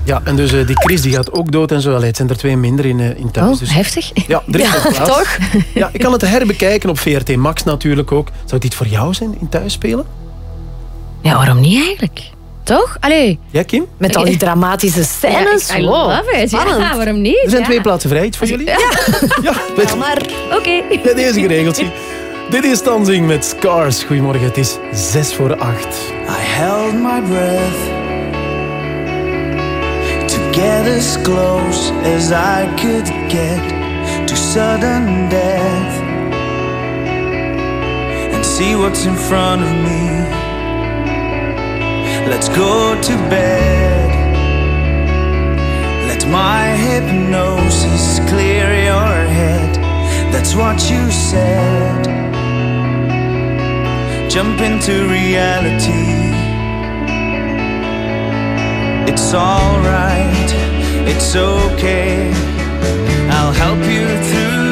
Ja, en dus eh, die Chris die gaat ook dood en zo. Allee, het zijn er twee minder in, eh, in thuis. Oh, dus, heftig. ja, er is Ja, plaats. toch? Ja, ik kan het herbekijken op VRT Max natuurlijk ook. Zou het iets voor jou zijn in thuis spelen? Ja, waarom niet eigenlijk? Toch? Allee. Ja, Kim? Met al die dramatische scènes. Ja, I Wow, love it. Ja, waarom niet? Er zijn Ja. twee plaatsen vrij. Voor jullie? Ja. Ja, met, maar... Oké. met deze geregeld. Dit is Tanzing met Scars. Goedemorgen, het is zes voor acht. I held my breath get as close as I could get to sudden death and see what's in front of me. Let's go to bed. Let my hypnosis clear your head. That's what you said. Jump into reality. It's alright, it's okay. I'll help you through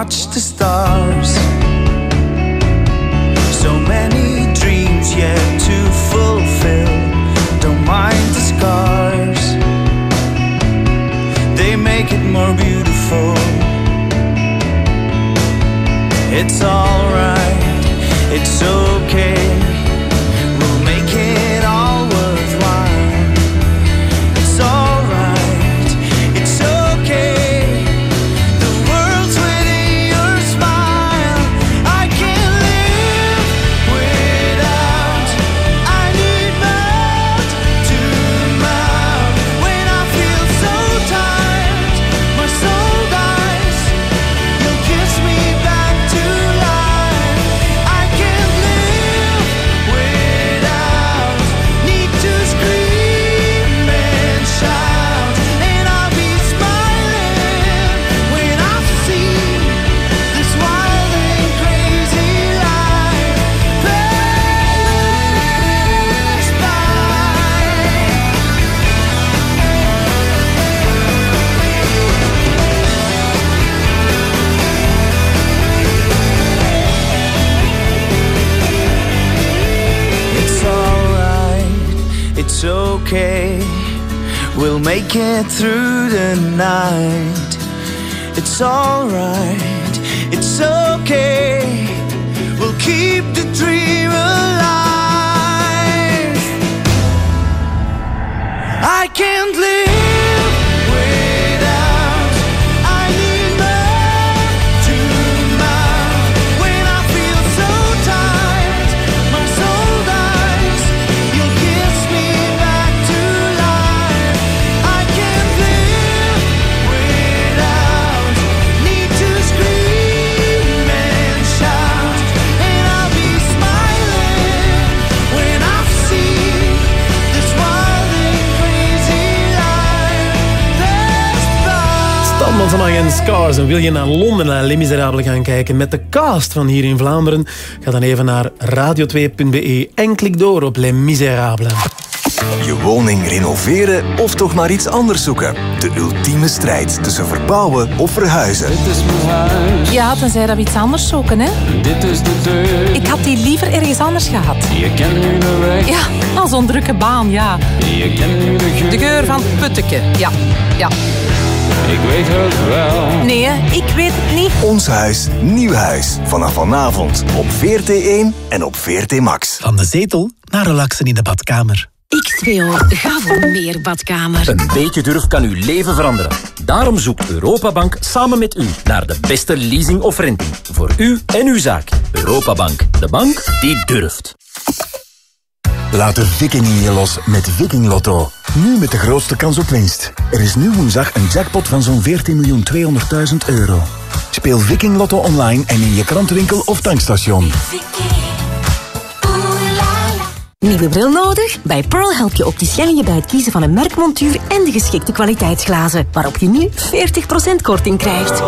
watch the stars. So many dreams yet to fulfill. Don't mind the scars, they make it more beautiful. It's alright, it's okay. Okay. We'll make it through the night. It's alright, it's okay. We'll keep the dream alive. I can't live Agent Scars. En wil je naar Londen, naar Les Miserables gaan kijken met de cast van hier in Vlaanderen? Ga dan even naar radio2.be en klik door op Les Miserables. Je woning renoveren of toch maar iets anders zoeken? De ultieme strijd tussen verbouwen of verhuizen. Ja, tenzij dat we iets anders zoeken, hè? Dit is de deur. Ik had die liever ergens anders gehad. Je kent nu de weg. Ja, al zo'n drukke baan, ja. Je kent nu de geur. De geur van Putteke, ja. ja. Ik weet het wel. Nee, ik weet het niet. Ons huis, nieuw huis. Vanaf vanavond op VRT1 en op VRT Max. Van de zetel naar relaxen in de badkamer. X2O, ga voor meer badkamer. Een beetje durf kan uw leven veranderen. Daarom zoekt Europabank samen met u naar de beste leasing of renting. Voor u en uw zaak. Europabank, de bank die durft. Laat de viking in je los met Viking Lotto. Nu met de grootste kans op winst. Er is nu woensdag een jackpot van zo'n 14.200.000 euro. Speel Viking Lotto online en in je krantenwinkel of tankstation. Nieuwe bril nodig? Bij Pearl helpt je opticien je bij het kiezen van een merkmontuur en de geschikte kwaliteitsglazen, waarop je nu 40% korting krijgt.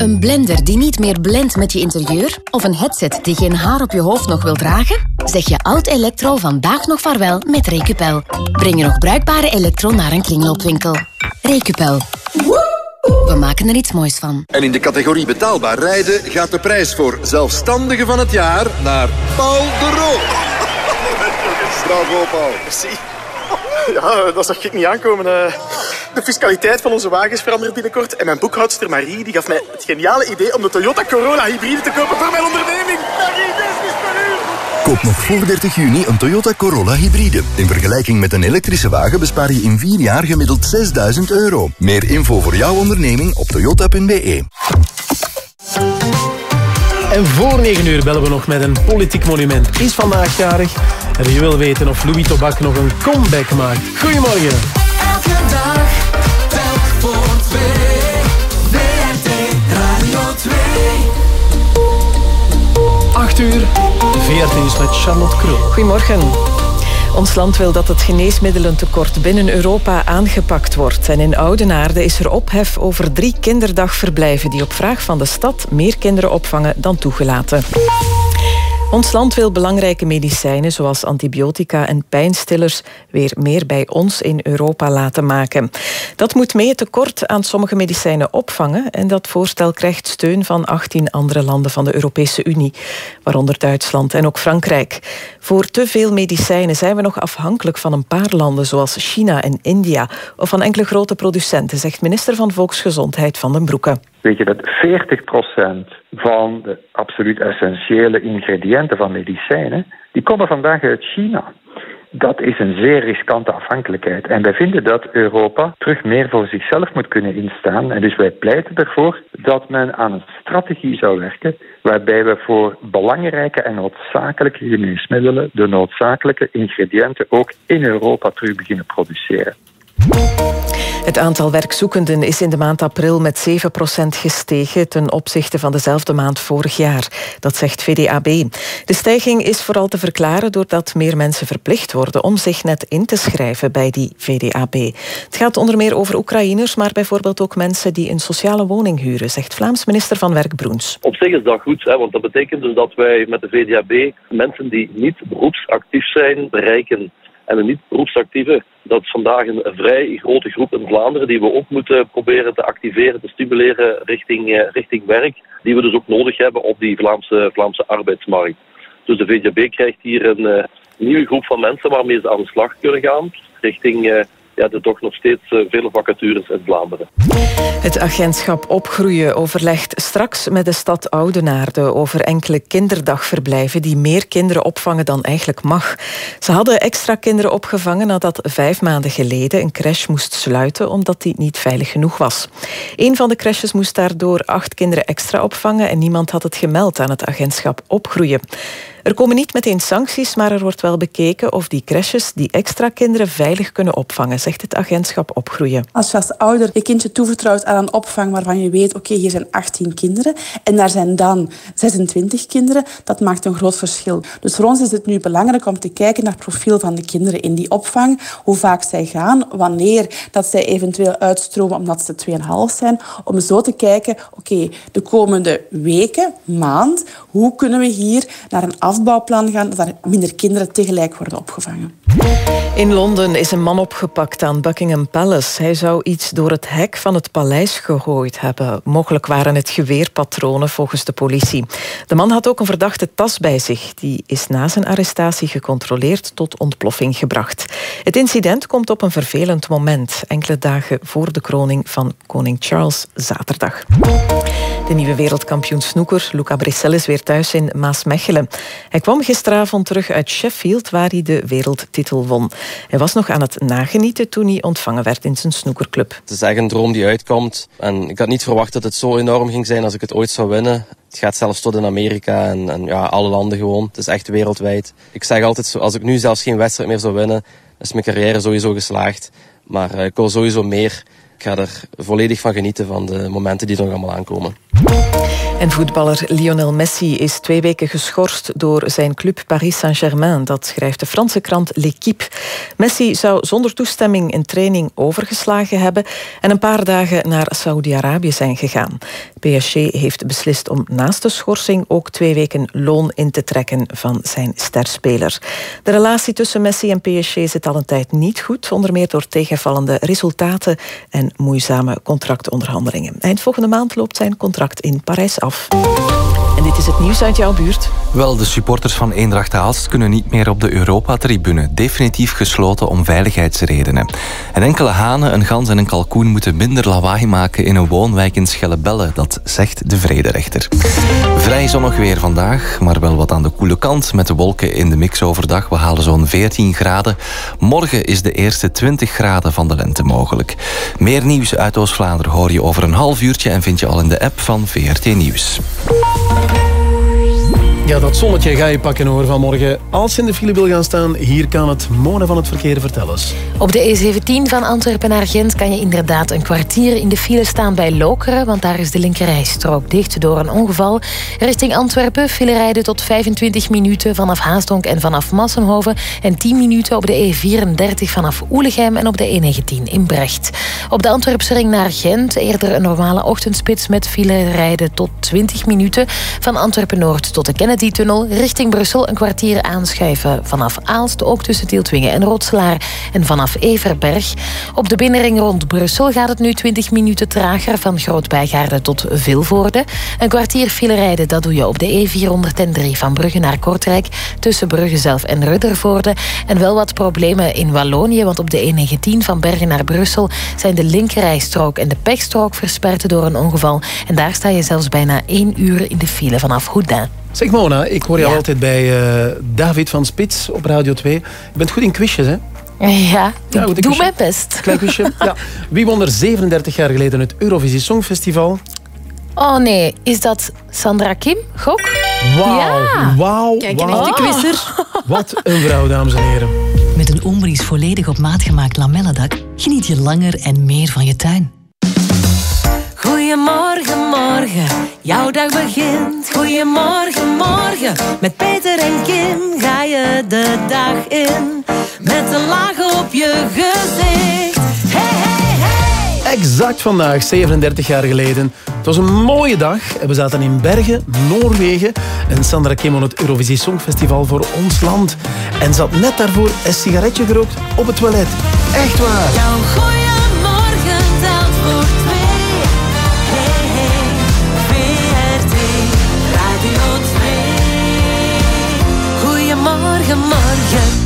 Een blender die niet meer blendt met je interieur? Of een headset die geen haar op je hoofd nog wil dragen? Zeg je oud elektro vandaag nog vaarwel met Recupel. Breng je nog bruikbare elektro naar een kringloopwinkel. Recupel. We maken er iets moois van. En in de categorie betaalbaar rijden gaat de prijs voor zelfstandige van het jaar naar Paul de Roo. Bravo, Paul. Merci. Ja, dat zag ik niet aankomen. eh. De fiscaliteit van onze wagens verandert binnenkort. En mijn boekhoudster Marie die gaf mij het geniale idee om de Toyota Corolla hybride te kopen voor mijn onderneming. Marie, dit is per uur. Koop nog voor 30 juni een Toyota Corolla hybride. In vergelijking met een elektrische wagen bespaar je in 4 jaar gemiddeld 6000 euro. Meer info voor jouw onderneming op toyota.be. En voor 9 uur bellen we nog met een politiek monument. Is vandaag jarig. En je wil weten of Louis Tobak nog een comeback maakt. Goedemorgen. Elke dag, telk voor twee. WRT Radio 2. 8 uur. 14 is met Charlotte Krul. Goedemorgen. Ons land wil dat het geneesmiddelentekort binnen Europa aangepakt wordt. En in Oudenaarde is er ophef over drie kinderdagverblijven die op vraag van de stad meer kinderen opvangen dan toegelaten. Ons land wil belangrijke medicijnen zoals antibiotica en pijnstillers weer meer bij ons in Europa laten maken. Dat moet mee het tekort aan sommige medicijnen opvangen en dat voorstel krijgt steun van 18 andere landen van de Europese Unie, waaronder Duitsland en ook Frankrijk. Voor te veel medicijnen zijn we nog afhankelijk van een paar landen zoals China en India of van enkele grote producenten, zegt minister van Volksgezondheid Van den Broeke. Weet je dat 40% van de absoluut essentiële ingrediënten van medicijnen, die komen vandaag uit China. Dat is een zeer riskante afhankelijkheid. En wij vinden dat Europa terug meer voor zichzelf moet kunnen instaan. En dus wij pleiten ervoor dat men aan een strategie zou werken waarbij we voor belangrijke en noodzakelijke geneesmiddelen de noodzakelijke ingrediënten ook in Europa terug beginnen produceren. Het aantal werkzoekenden is in de maand april met 7% gestegen ten opzichte van dezelfde maand vorig jaar. Dat zegt VDAB. De stijging is vooral te verklaren doordat meer mensen verplicht worden om zich net in te schrijven bij die VDAB. Het gaat onder meer over Oekraïners, maar bijvoorbeeld ook mensen die een sociale woning huren, zegt Vlaams minister van Werk Broens. Op zich is dat goed, hè, want dat betekent dus dat wij met de VDAB mensen die niet beroepsactief zijn bereiken. En een niet-beroepsactieve, dat is vandaag een, vrij grote groep in Vlaanderen die we ook moeten proberen te activeren, te stimuleren richting, eh, richting werk. Die we dus ook nodig hebben op die Vlaamse, Vlaamse arbeidsmarkt. Dus de VDB krijgt hier een eh, nieuwe groep van mensen waarmee ze aan de slag kunnen gaan. Richting eh, ja, de toch nog steeds eh, vele vacatures in Vlaanderen. Het agentschap Opgroeien overlegt straks met de stad Oudenaarde over enkele kinderdagverblijven die meer kinderen opvangen dan eigenlijk mag. Ze hadden extra kinderen opgevangen nadat vijf maanden geleden een crash moest sluiten omdat die niet veilig genoeg was. Een van de crashes moest daardoor acht kinderen extra opvangen en niemand had het gemeld aan het agentschap Opgroeien. Er komen niet meteen sancties, maar er wordt wel bekeken of die crashes die extra kinderen veilig kunnen opvangen, zegt het agentschap Opgroeien. Als je als ouder je kindje toevertrouwt aan een opvang waarvan je weet, oké, hier zijn 18 kinderen en daar zijn dan 26 kinderen, dat maakt een groot verschil. Dus voor ons is het nu belangrijk om te kijken naar het profiel van de kinderen in die opvang, hoe vaak zij gaan, wanneer dat zij eventueel uitstromen omdat ze 2,5 zijn, om zo te kijken, oké, de komende weken, maand, hoe kunnen we hier naar een afbouwplan gaan, dat er minder kinderen tegelijk worden opgevangen. In Londen is een man opgepakt aan Buckingham Palace. Hij zou iets door het hek van het paleis gegooid hebben. Mogelijk waren het geweerpatronen volgens de politie. De man had ook een verdachte tas bij zich. Die is na zijn arrestatie gecontroleerd tot ontploffing gebracht. Het incident komt op een vervelend moment, enkele dagen voor de kroning van koning Charles zaterdag. De nieuwe wereldkampioen snoeker, Luca Brissell, is weer thuis in Maasmechelen. Hij kwam gisteravond terug uit Sheffield, waar hij de wereldtitel won. Hij was nog aan het nagenieten toen hij ontvangen werd in zijn snoekerclub. Het is echt een droom die uitkomt. En ik had niet verwacht dat het zo enorm ging zijn als ik het ooit zou winnen. Het gaat zelfs tot in Amerika en, en ja, alle landen gewoon. Het is echt wereldwijd. Ik zeg altijd, als ik nu zelfs geen wedstrijd meer zou winnen, is mijn carrière sowieso geslaagd. Maar uh, ik wil sowieso meer. Ik ga er volledig van genieten van de momenten die er nog allemaal aankomen. En voetballer Lionel Messi is twee weken geschorst door zijn club Paris Saint-Germain. Dat schrijft de Franse krant L'Équipe. Messi zou zonder toestemming een training overgeslagen hebben en een paar dagen naar Saoedi-Arabië zijn gegaan. PSG heeft beslist om naast de schorsing ook twee weken loon in te trekken van zijn sterspeler. De relatie tussen Messi en PSG zit al een tijd niet goed, onder meer door tegenvallende resultaten en moeizame contractonderhandelingen. Eind volgende maand loopt zijn contract in Parijs af. En dit is het nieuws uit jouw buurt. Wel, de supporters van Eendracht Aalst kunnen niet meer op de Europa-tribune. Definitief gesloten om veiligheidsredenen. En enkele hanen, een gans en een kalkoen moeten minder lawaai maken in een woonwijk in Schellebelle. Dat zegt de vrederechter. Vrij zonnig weer vandaag, maar wel wat aan de koele kant met de wolken in de mix overdag. We halen zo'n 14 graden. Morgen is de eerste 20 graden van de lente mogelijk. Meer nieuws uit Oost-Vlaanderen hoor je over een half uurtje en vind je al in de app van VRT Nieuws. nieuws. Ja, dat zonnetje ga je pakken hoor vanmorgen. Als je in de file wil gaan staan, hier kan het Mona van het verkeer vertellen. Op de E17 van Antwerpen naar Gent kan je inderdaad een kwartier in de file staan bij Lokeren, want daar is de linkerrijstrook dicht door een ongeval. Richting Antwerpen file rijden tot 25 minuten vanaf Haasdonk en vanaf Massenhoven en 10 minuten op de E34 vanaf Oelegem en op de E19 in Brecht. Op de Antwerpse ring naar Gent eerder een normale ochtendspits met file rijden tot 20 minuten van Antwerpen Noord tot de Kennedy Medi-tunnel richting Brussel een kwartier aanschuiven. Vanaf Aalst ook tussen Tieltwingen en Rotslaar. En vanaf Everberg. Op de binnenring rond Brussel gaat het nu 20 minuten trager van Groot-Bijgaarde tot Vilvoorde. Een kwartier file rijden, dat doe je op de E403 van Brugge naar Kortrijk. Tussen Brugge zelf en Ruddervoorde. En wel wat problemen in Wallonië, want op de E19 van Bergen naar Brussel zijn de linkerrijstrook en de pechstrook versperd door een ongeval. En daar sta je zelfs bijna één uur in de file vanaf Houdin. Zeg Mona, ik hoor jou altijd bij eh, David van Spits op Radio 2. Je bent goed in quizjes, hè? Ja, Ja, goed, ik een doe quizje. mijn best. Klein quizje. ja. Wie won er 37 jaar geleden het Eurovisie Songfestival? Oh nee, is dat Sandra Kim? Gok? Wauw, Ja. wauw, Kijk, een wauw. echte quizzer. Wat een vrouw, dames en heren. Met een Ombries volledig op maat gemaakt lamellendak geniet je langer en meer van je tuin. Goedemorgen, morgen, jouw dag begint. Goedemorgen, morgen, met Peter en Kim ga je de dag in. Met een laag op je gezicht. Hey, hey, hey. Exact vandaag, 37 jaar geleden. Het was een mooie dag. We zaten in Bergen, Noorwegen. En Sandra Kim won het Eurovisie Songfestival voor ons land. En zat net daarvoor een sigaretje gerookt op het toilet. Echt waar. Jouw Goedemorgen, morgen. Je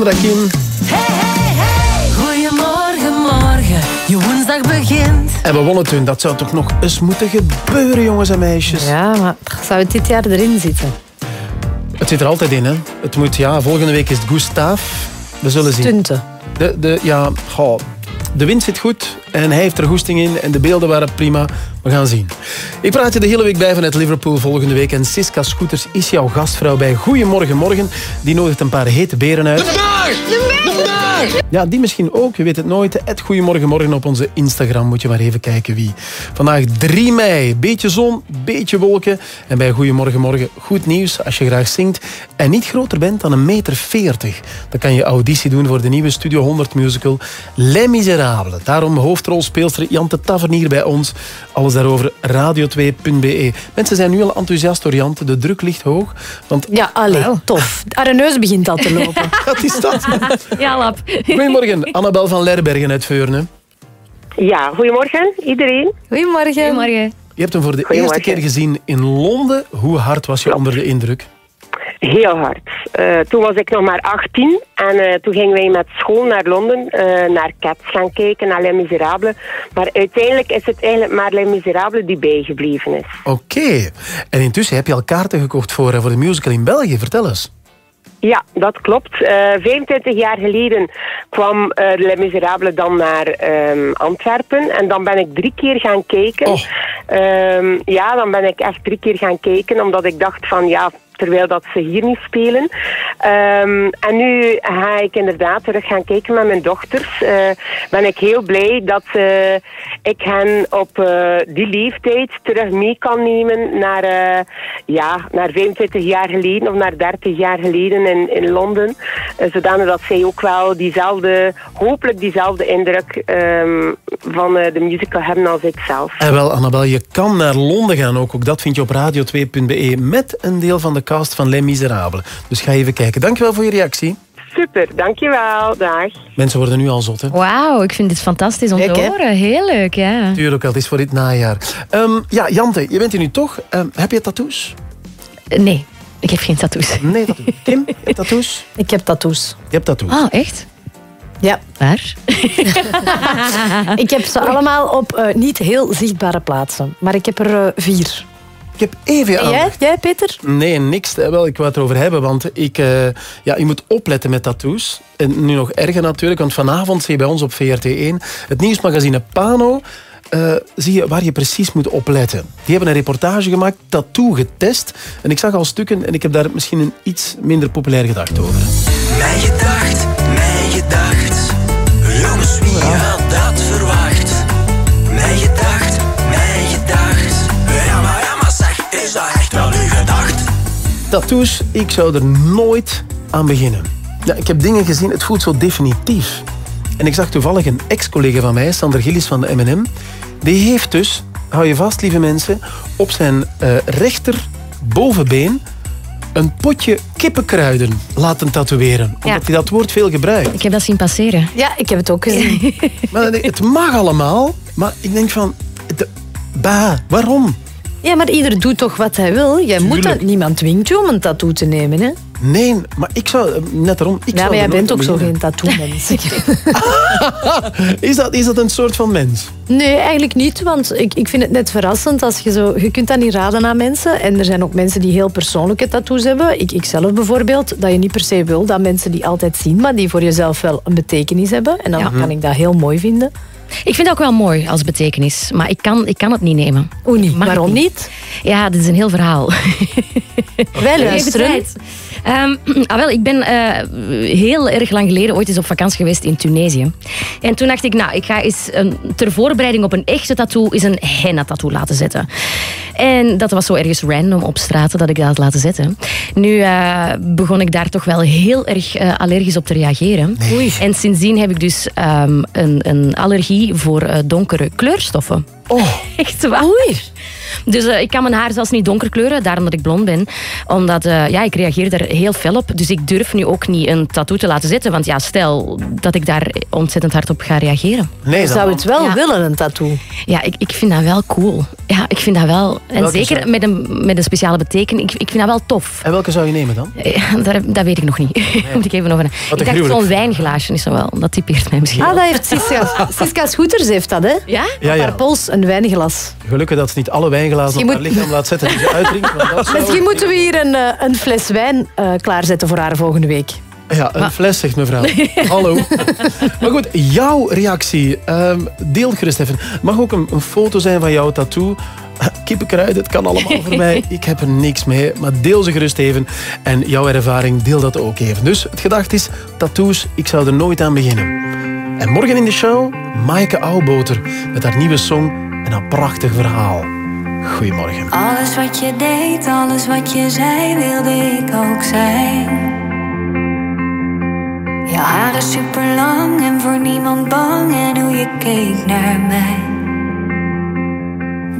Sandra Kim. Goedemorgen, morgen, je woensdag begint. En we wonnen toen. Dat zou toch nog eens moeten gebeuren, jongens en meisjes. Ja, maar zou het dit jaar erin zitten? Het zit er altijd in, hè. Het moet, ja, volgende week is het Gustav. We zullen zien. Stunten. De, de, ja, goh. De wind zit goed en hij heeft er goesting in en de beelden waren prima. We gaan zien. Ik praat je de hele week bij vanuit Liverpool volgende week. En Siska Scooters is jouw gastvrouw bij Goedemorgen Morgen. Die nodigt een paar hete beren uit. Ja, die misschien ook. Je weet het nooit. Het Goedemorgen Morgen op onze Instagram. Moet je maar even kijken wie. Vandaag 3 mei. Beetje zon, beetje wolken. En bij Goedemorgen Morgen goed nieuws als je graag zingt. En niet groter bent dan een meter 40. Dan kan je auditie doen voor de nieuwe Studio 100 musical Les Miserables. Daarom hoofdrolspeelster Jante Tavernier bij ons. Alles daarover radio2.be. Mensen zijn nu al enthousiast door Jante. De druk ligt hoog. Want Ja, allee, tof. Haar neus begint al te lopen. Wat is dat? Ja, lap. Goedemorgen, Annabel van Lerbergen uit Veurne. Ja, goedemorgen iedereen. Goedemorgen. Goedemorgen. Je hebt hem voor de eerste keer gezien in Londen. Hoe hard was je onder de indruk? Heel hard. Eh, toen was ik nog maar 18 en eh, toen gingen wij met school naar Londen eh, naar Cats gaan kijken, naar Les Miserables. Maar uiteindelijk is het eigenlijk maar Les Miserables die bijgebleven is. Oké. En intussen heb je al kaarten gekocht voor, voor de musical in België. Vertel eens. Ja, dat klopt. Eh 25 jaar geleden kwam eh Les Miserables dan naar ehm, Antwerpen. En dan ben ik drie keer gaan kijken. Ehm, ja, dan ben ik echt drie keer gaan kijken. Omdat ik dacht van ja, terwijl dat ze hier niet spelen. Ehm, en nu ga ik inderdaad terug gaan kijken met mijn dochters. Eh, ben ik heel blij dat eh, ik hen op eh, die leeftijd terug mee kan nemen naar, ja, naar 25 jaar geleden of naar 30 jaar geleden in, in Londen. Zodanig dat zij ook wel diezelfde, hopelijk diezelfde indruk ehm, van de musical hebben als ik zelf. En wel, Annabel, je kan naar Londen gaan ook. Ook dat vind je op radio2.be met een deel van de cast van Les Miserables. Dus ga even kijken. Dankjewel voor je reactie. Super, dankjewel. Dag. Mensen worden nu al zot, hè? Wauw, ik vind dit fantastisch om Leuk, te hè? horen. Heel leuk, ja. Tuurlijk, wel, het is voor dit najaar. Ehm, ja, Jante, je bent hier nu toch. Ehm, heb je tattoos? Nee, ik heb geen tattoos. Nee, tattoos. Kim, je hebt tattoos? Ik heb tattoos. Je hebt tattoos. Ah, echt? Ja. Waar? ik heb ze allemaal op eh, niet heel zichtbare plaatsen. Maar ik heb er eh, vier. Ik heb even En jij? Jij, Peter? Nee, niks. Wel, ik wou het erover hebben, want ik, eh, ja, je moet opletten met tattoos. En nu nog erger natuurlijk, want vanavond zie je bij ons op VRT1 het nieuwsmagazine Pano. eh, zie je waar je precies moet opletten. Die hebben een reportage gemaakt, tattoo getest. En ik zag al stukken en ik heb daar misschien een iets minder populair gedacht over. Mijn gedacht, mijn gedacht. Jongens, wie had dat verwacht? Mijn gedacht, Tattoos, ik zou er nooit aan beginnen. Ja, ik heb dingen gezien, het voelt zo definitief. En ik zag toevallig een ex-collega van mij, Sander Gillis van de M&M. Die heeft dus, hou je vast lieve mensen, op zijn eh, rechter bovenbeen een potje kippenkruiden laten tatoeëren. Omdat hij dat woord veel gebruikt. Ik heb dat zien passeren. Ja, ik heb het ook gezien. Maar het mag allemaal, maar ik denk van... De, bah, waarom? Ja, maar ieder doet toch wat hij wil. Jij moet dat, niemand dwingt je om een tattoo te nemen, hè? Nee, maar ik zou... eh, Net daarom, ik Ja, zou maar jij bent ook zo geen tattoo-mens. Is dat, is dat een soort van mens? Nee, eigenlijk niet, want ik, ik vind het net verrassend als je zo... Je kunt dat niet raden aan mensen. En er zijn ook mensen die heel persoonlijke tattoos hebben. Ik, ik zelf bijvoorbeeld, dat je niet per se wil dat mensen die altijd zien, maar die voor jezelf wel een betekenis hebben. En dan Ja. kan ik dat heel mooi vinden. Ik vind dat ook wel mooi als betekenis, maar ik kan, ik kan het niet nemen. Hoe niet? Waarom niet? Ja, dit is een heel verhaal. Wij luisteren. Ehm, ah, wel, ik ben eh, heel erg lang geleden ooit eens op vakantie geweest in Tunesië. En toen dacht ik, nou, ik ga eens een, ter voorbereiding op een echte tattoo eens een henna-tattoo laten zetten. En dat was zo ergens random op straten dat ik dat had laten zetten. Nu eh, begon ik daar toch wel heel erg eh, allergisch op te reageren. En sindsdien heb ik dus ehm, een, een allergie voor eh, donkere kleurstoffen. Oh. Echt waar. Dus eh, ik kan mijn haar zelfs niet donker kleuren, daarom dat ik blond ben. Omdat eh, ja, ik reageer daar heel fel op. Dus ik durf nu ook niet een tattoo te laten zetten. Want ja, stel dat ik daar ontzettend hard op ga reageren. Nee, Je zou het wel willen, een tattoo. Ja, ik, ik vind dat wel cool. Ja, ik vind dat wel. En Welke zeker zou- met een, met een speciale betekenis. Ik, ik vind dat wel tof. En welke zou je nemen dan? Ja, dat, dat weet ik nog niet. Moet ik even over. Ik dacht zo'n wijnglaasje is zo wel. Dat typeert mij misschien. Ah, dat heeft Siska. Siska Scooters heeft dat, hè? Ja? Ja, Op ja. haar pols een wijnglas. Gelukkig dat ze niet alle wijnglazen Misschien op haar lichaam laat zetten die ze uitdrinkt. Misschien moeten we hier een, eh, een fles wijn eh, klaarzetten voor haar volgende week. Ja, een Maar- fles, zegt mevrouw. Hallo. maar goed, jouw reactie. ehm, deel gerust even. Mag ook een, een foto zijn van jouw tattoo. Kippenkruid, het kan allemaal voor mij. Ik heb er niks mee. Maar deel ze gerust even. En jouw ervaring, deel dat ook even. Dus het gedacht is, tattoos, ik zou er nooit aan beginnen. En morgen in de show, Maaike Ouwboter. Met haar nieuwe song en haar prachtig verhaal. Goedemorgen. Alles wat je deed, alles wat je zei, wilde ik ook zijn. Je haren super lang en voor niemand bang en hoe je keek naar mij.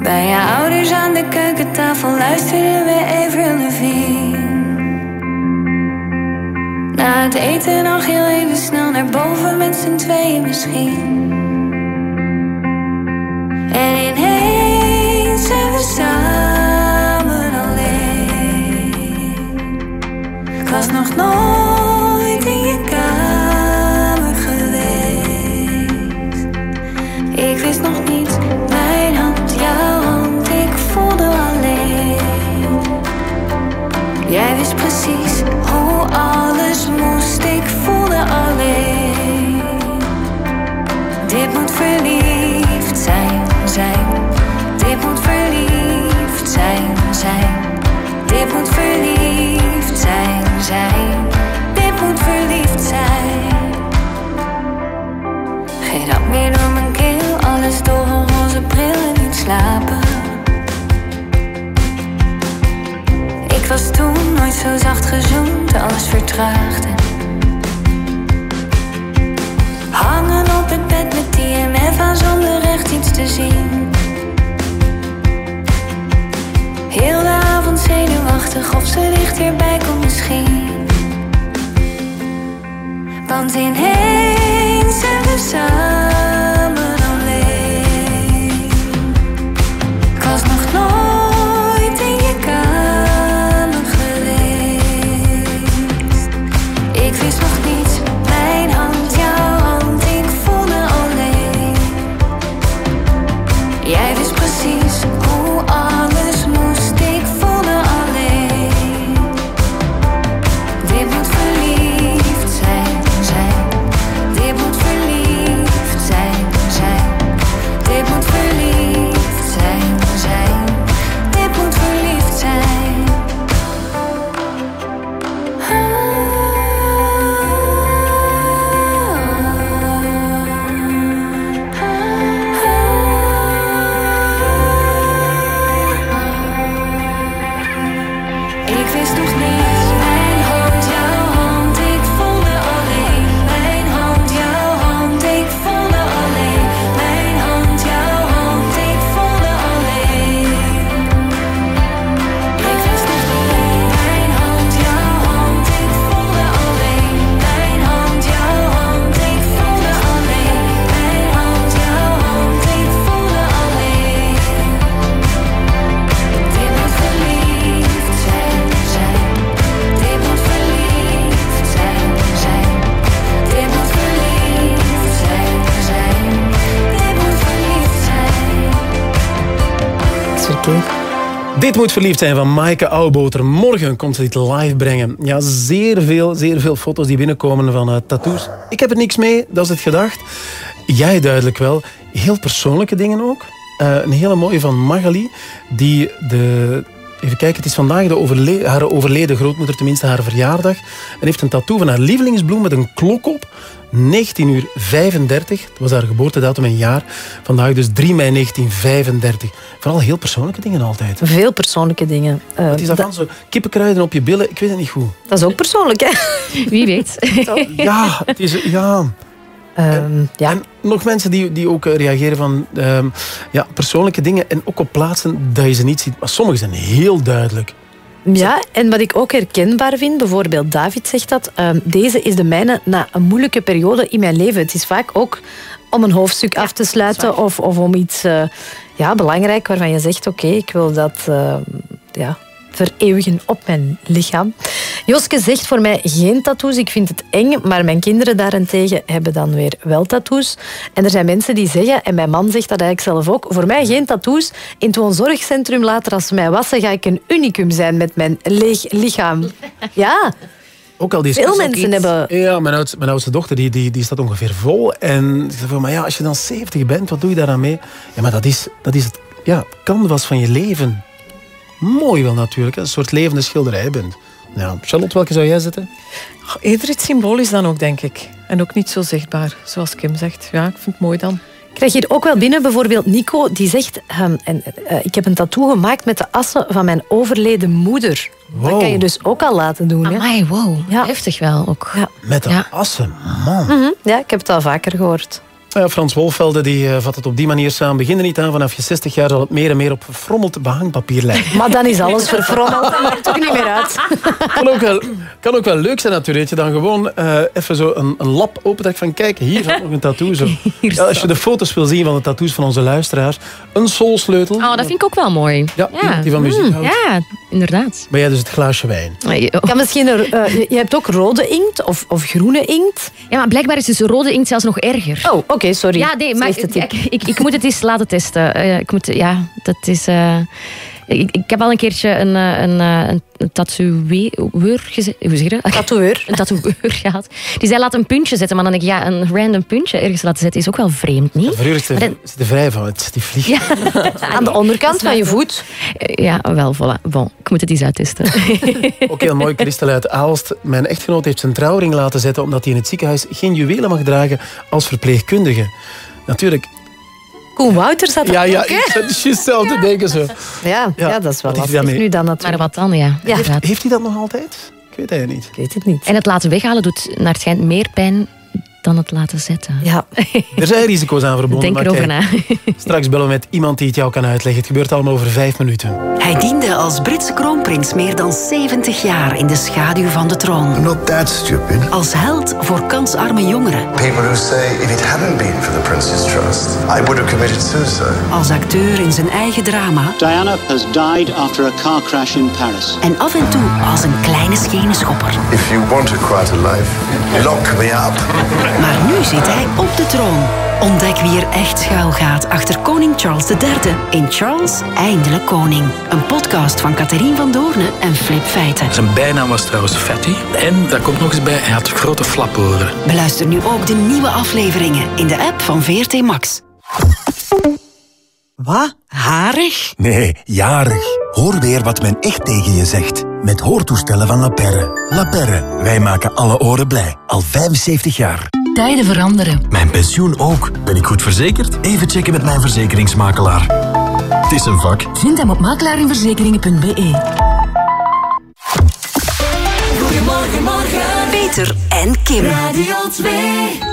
Bij je ouders aan de keukentafel luisterden we Avril Lavigne. Na het eten nog heel even snel naar boven met z'n tweeën misschien. En ineens was nog nooit zijn. Dit moet verliefd zijn. Geen rap meer door mijn keel, alles door een roze bril en niet slapen. Ik was toen nooit zo zacht gezoend, alles vertraagde. Hangen op het bed met TMF aan zonder echt iets te zien. Heel de avond zenuwachtig of ze dichterbij komt misschien. Want ineens zijn we samen Dit moet verliefd zijn van Maaike Ouwboter. Morgen komt ze dit live brengen. Ja, zeer veel, zeer veel foto's die binnenkomen van eh, tattoos. Ik heb er niks mee, dat is het gedacht. Jij duidelijk wel. Heel persoonlijke dingen ook. Eh, een hele mooie van Magali, die de... Even kijken, het is vandaag de overle- haar overleden grootmoeder, tenminste haar verjaardag. En heeft een tattoo van haar lievelingsbloem met een klok op. 19 uur 35, dat was haar geboortedatum en jaar. Vandaag dus 3 mei 1935. Vooral heel persoonlijke dingen altijd. Veel persoonlijke dingen. Eh, Wat is dat dan zo? Kippenkruiden op je billen? Ik weet het niet goed. Dat is ook persoonlijk, hè? Wie weet. Ja, het is... Ja. Ehm, ja. En nog mensen die, die ook eh, reageren van ehm, ja, persoonlijke dingen en ook op plaatsen dat je ze niet ziet. Maar sommige zijn heel duidelijk. Ja, en wat ik ook herkenbaar vind, bijvoorbeeld David zegt dat, ehm, deze is de mijne na een moeilijke periode in mijn leven. Het is vaak ook om een hoofdstuk af te sluiten of, of om iets eh, ja, belangrijk waarvan je zegt, oké, ik wil dat ja, vereeuwigen op mijn lichaam. Joske zegt voor mij geen tattoos, ik vind het eng, maar mijn kinderen daarentegen hebben dan weer wel tattoos. En er zijn mensen die zeggen, en mijn man zegt dat eigenlijk zelf ook, voor mij geen tattoos. In het woonzorgcentrum later als ze mij wassen, ga ik een unicum zijn met mijn leeg lichaam. Ja, ook al die Veel mensen hebben... Ja, mijn oudste, mijn oudste dochter die, die, die staat ongeveer vol. En ze zei van, maar ja, als je dan 70 bent, wat doe je daar dan mee? Ja, maar dat is, dat is het ja, canvas van je leven. Mooi wel natuurlijk, hè, een soort levende schilderij bent. Ja, Charlotte, welke zou jij zetten? Oh, Eerder iets symbolisch dan ook, denk ik. En ook niet zo zichtbaar, zoals Kim zegt. Ja, ik vind het mooi dan. Krijg je hier ook wel binnen, bijvoorbeeld Nico, die zegt... ehm, en, eh, ik heb een tattoo gemaakt met de assen van mijn overleden moeder. Dat kan je dus ook al laten doen. hè. Amai, wow. Heftig wel ook. Ja. Met de assen, man. Mhm. ja, ik heb het al vaker gehoord. Ja, Frans Wolfvelde die, eh, vat het op die manier samen. Begin er niet aan, vanaf je 60 jaar zal het meer en meer op verfrommeld behangpapier lijken. Maar dan is alles verfrommeld. Dan maakt het toch niet meer uit. kan, ook wel, kan ook wel leuk zijn natuurlijk. Dat je dan gewoon eh, even zo een, een lap opentrekt van kijk, hier zat nog een tattoo. Zo. Ja, als je de foto's wil zien van de tattoos van onze luisteraars. Een solsleutel. Oh, dat vind ik ook wel mooi. Ja, die van muziek Mm, houdt. Ja, inderdaad. Ben jij dus het glaasje wijn? Kan misschien er, eh, je- je hebt ook rode inkt of, of groene inkt. Ja, maar blijkbaar is dus rode inkt zelfs nog erger. Oh, oké, sorry. Ja, nee, maar ik, ik, ik moet het eens laten testen. Eh, ik moet, ja, dat is... eh, ik, ik heb al een keertje een, eh, een, eh, een, een tatoeëur gezet. Hoe zeg je dat? Tatoeëur. Een tatoeëur gehad. Die zei, laat een puntje zetten. Maar dan denk ik, ja, een random puntje ergens laten zetten is ook wel vreemd, niet? Voor u is Maar de, dan- is de vrij van het, die vlieg. Ja. Aan de onderkant van je voet. Ja, wel, voilà. Bon, ik moet het eens uittesten. Ook heel mooi, Christel uit Aalst. Mijn echtgenoot heeft zijn trouwring laten zetten omdat hij in het ziekenhuis geen juwelen mag dragen als verpleegkundige. Natuurlijk. Koen Wouters had dat Ja, ja, ook, hè? ik zat precies zelf te denken zo. Ja, ja, dat is wel Wat lastig nu dan natuurlijk. Maar wat dan, ja. Heeft hij dat nog altijd? Ik weet het niet. Ik weet het niet. En het laten weghalen doet naar het schijnt meer pijn dan het laten zetten. Ja. Er zijn risico's aan verbonden. Denk erover na. Straks bellen we met iemand die het jou kan uitleggen. Het gebeurt allemaal over vijf minuten. Hij diende als Britse kroonprins meer dan 70 jaar in de schaduw van de troon. Not that stupid. Als held voor kansarme jongeren. People who say if it hadn't been for the Prince's Trust, I would have committed suicide. Als acteur in zijn eigen drama. Diana has died after a car crash in Paris. En af en toe als een kleine schene schopper. If you want a quieter life, lock me up. Maar nu zit hij op de troon. Ontdek wie er echt schuil gaat achter koning Charles III in Charles Eindelijk Koning. Een podcast van Catherine van Doorne en Flip Feiten. Zijn bijnaam was trouwens Fatty. En daar komt nog eens bij, hij had grote flaporen. Beluister nu ook de nieuwe afleveringen in de app van VRT Max. Wat? Harig? Nee, jarig. Hoor weer wat men echt tegen je zegt. Met hoortoestellen van La Perre. La Perre, wij maken alle oren blij. Al 75 jaar. Tijden veranderen. Mijn pensioen ook. Ben ik goed verzekerd? Even checken met mijn verzekeringsmakelaar. Het is een vak. Vind hem op makelaarinverzekeringen.be. Goedemorgen, morgen. Peter en Kim. Radio 2.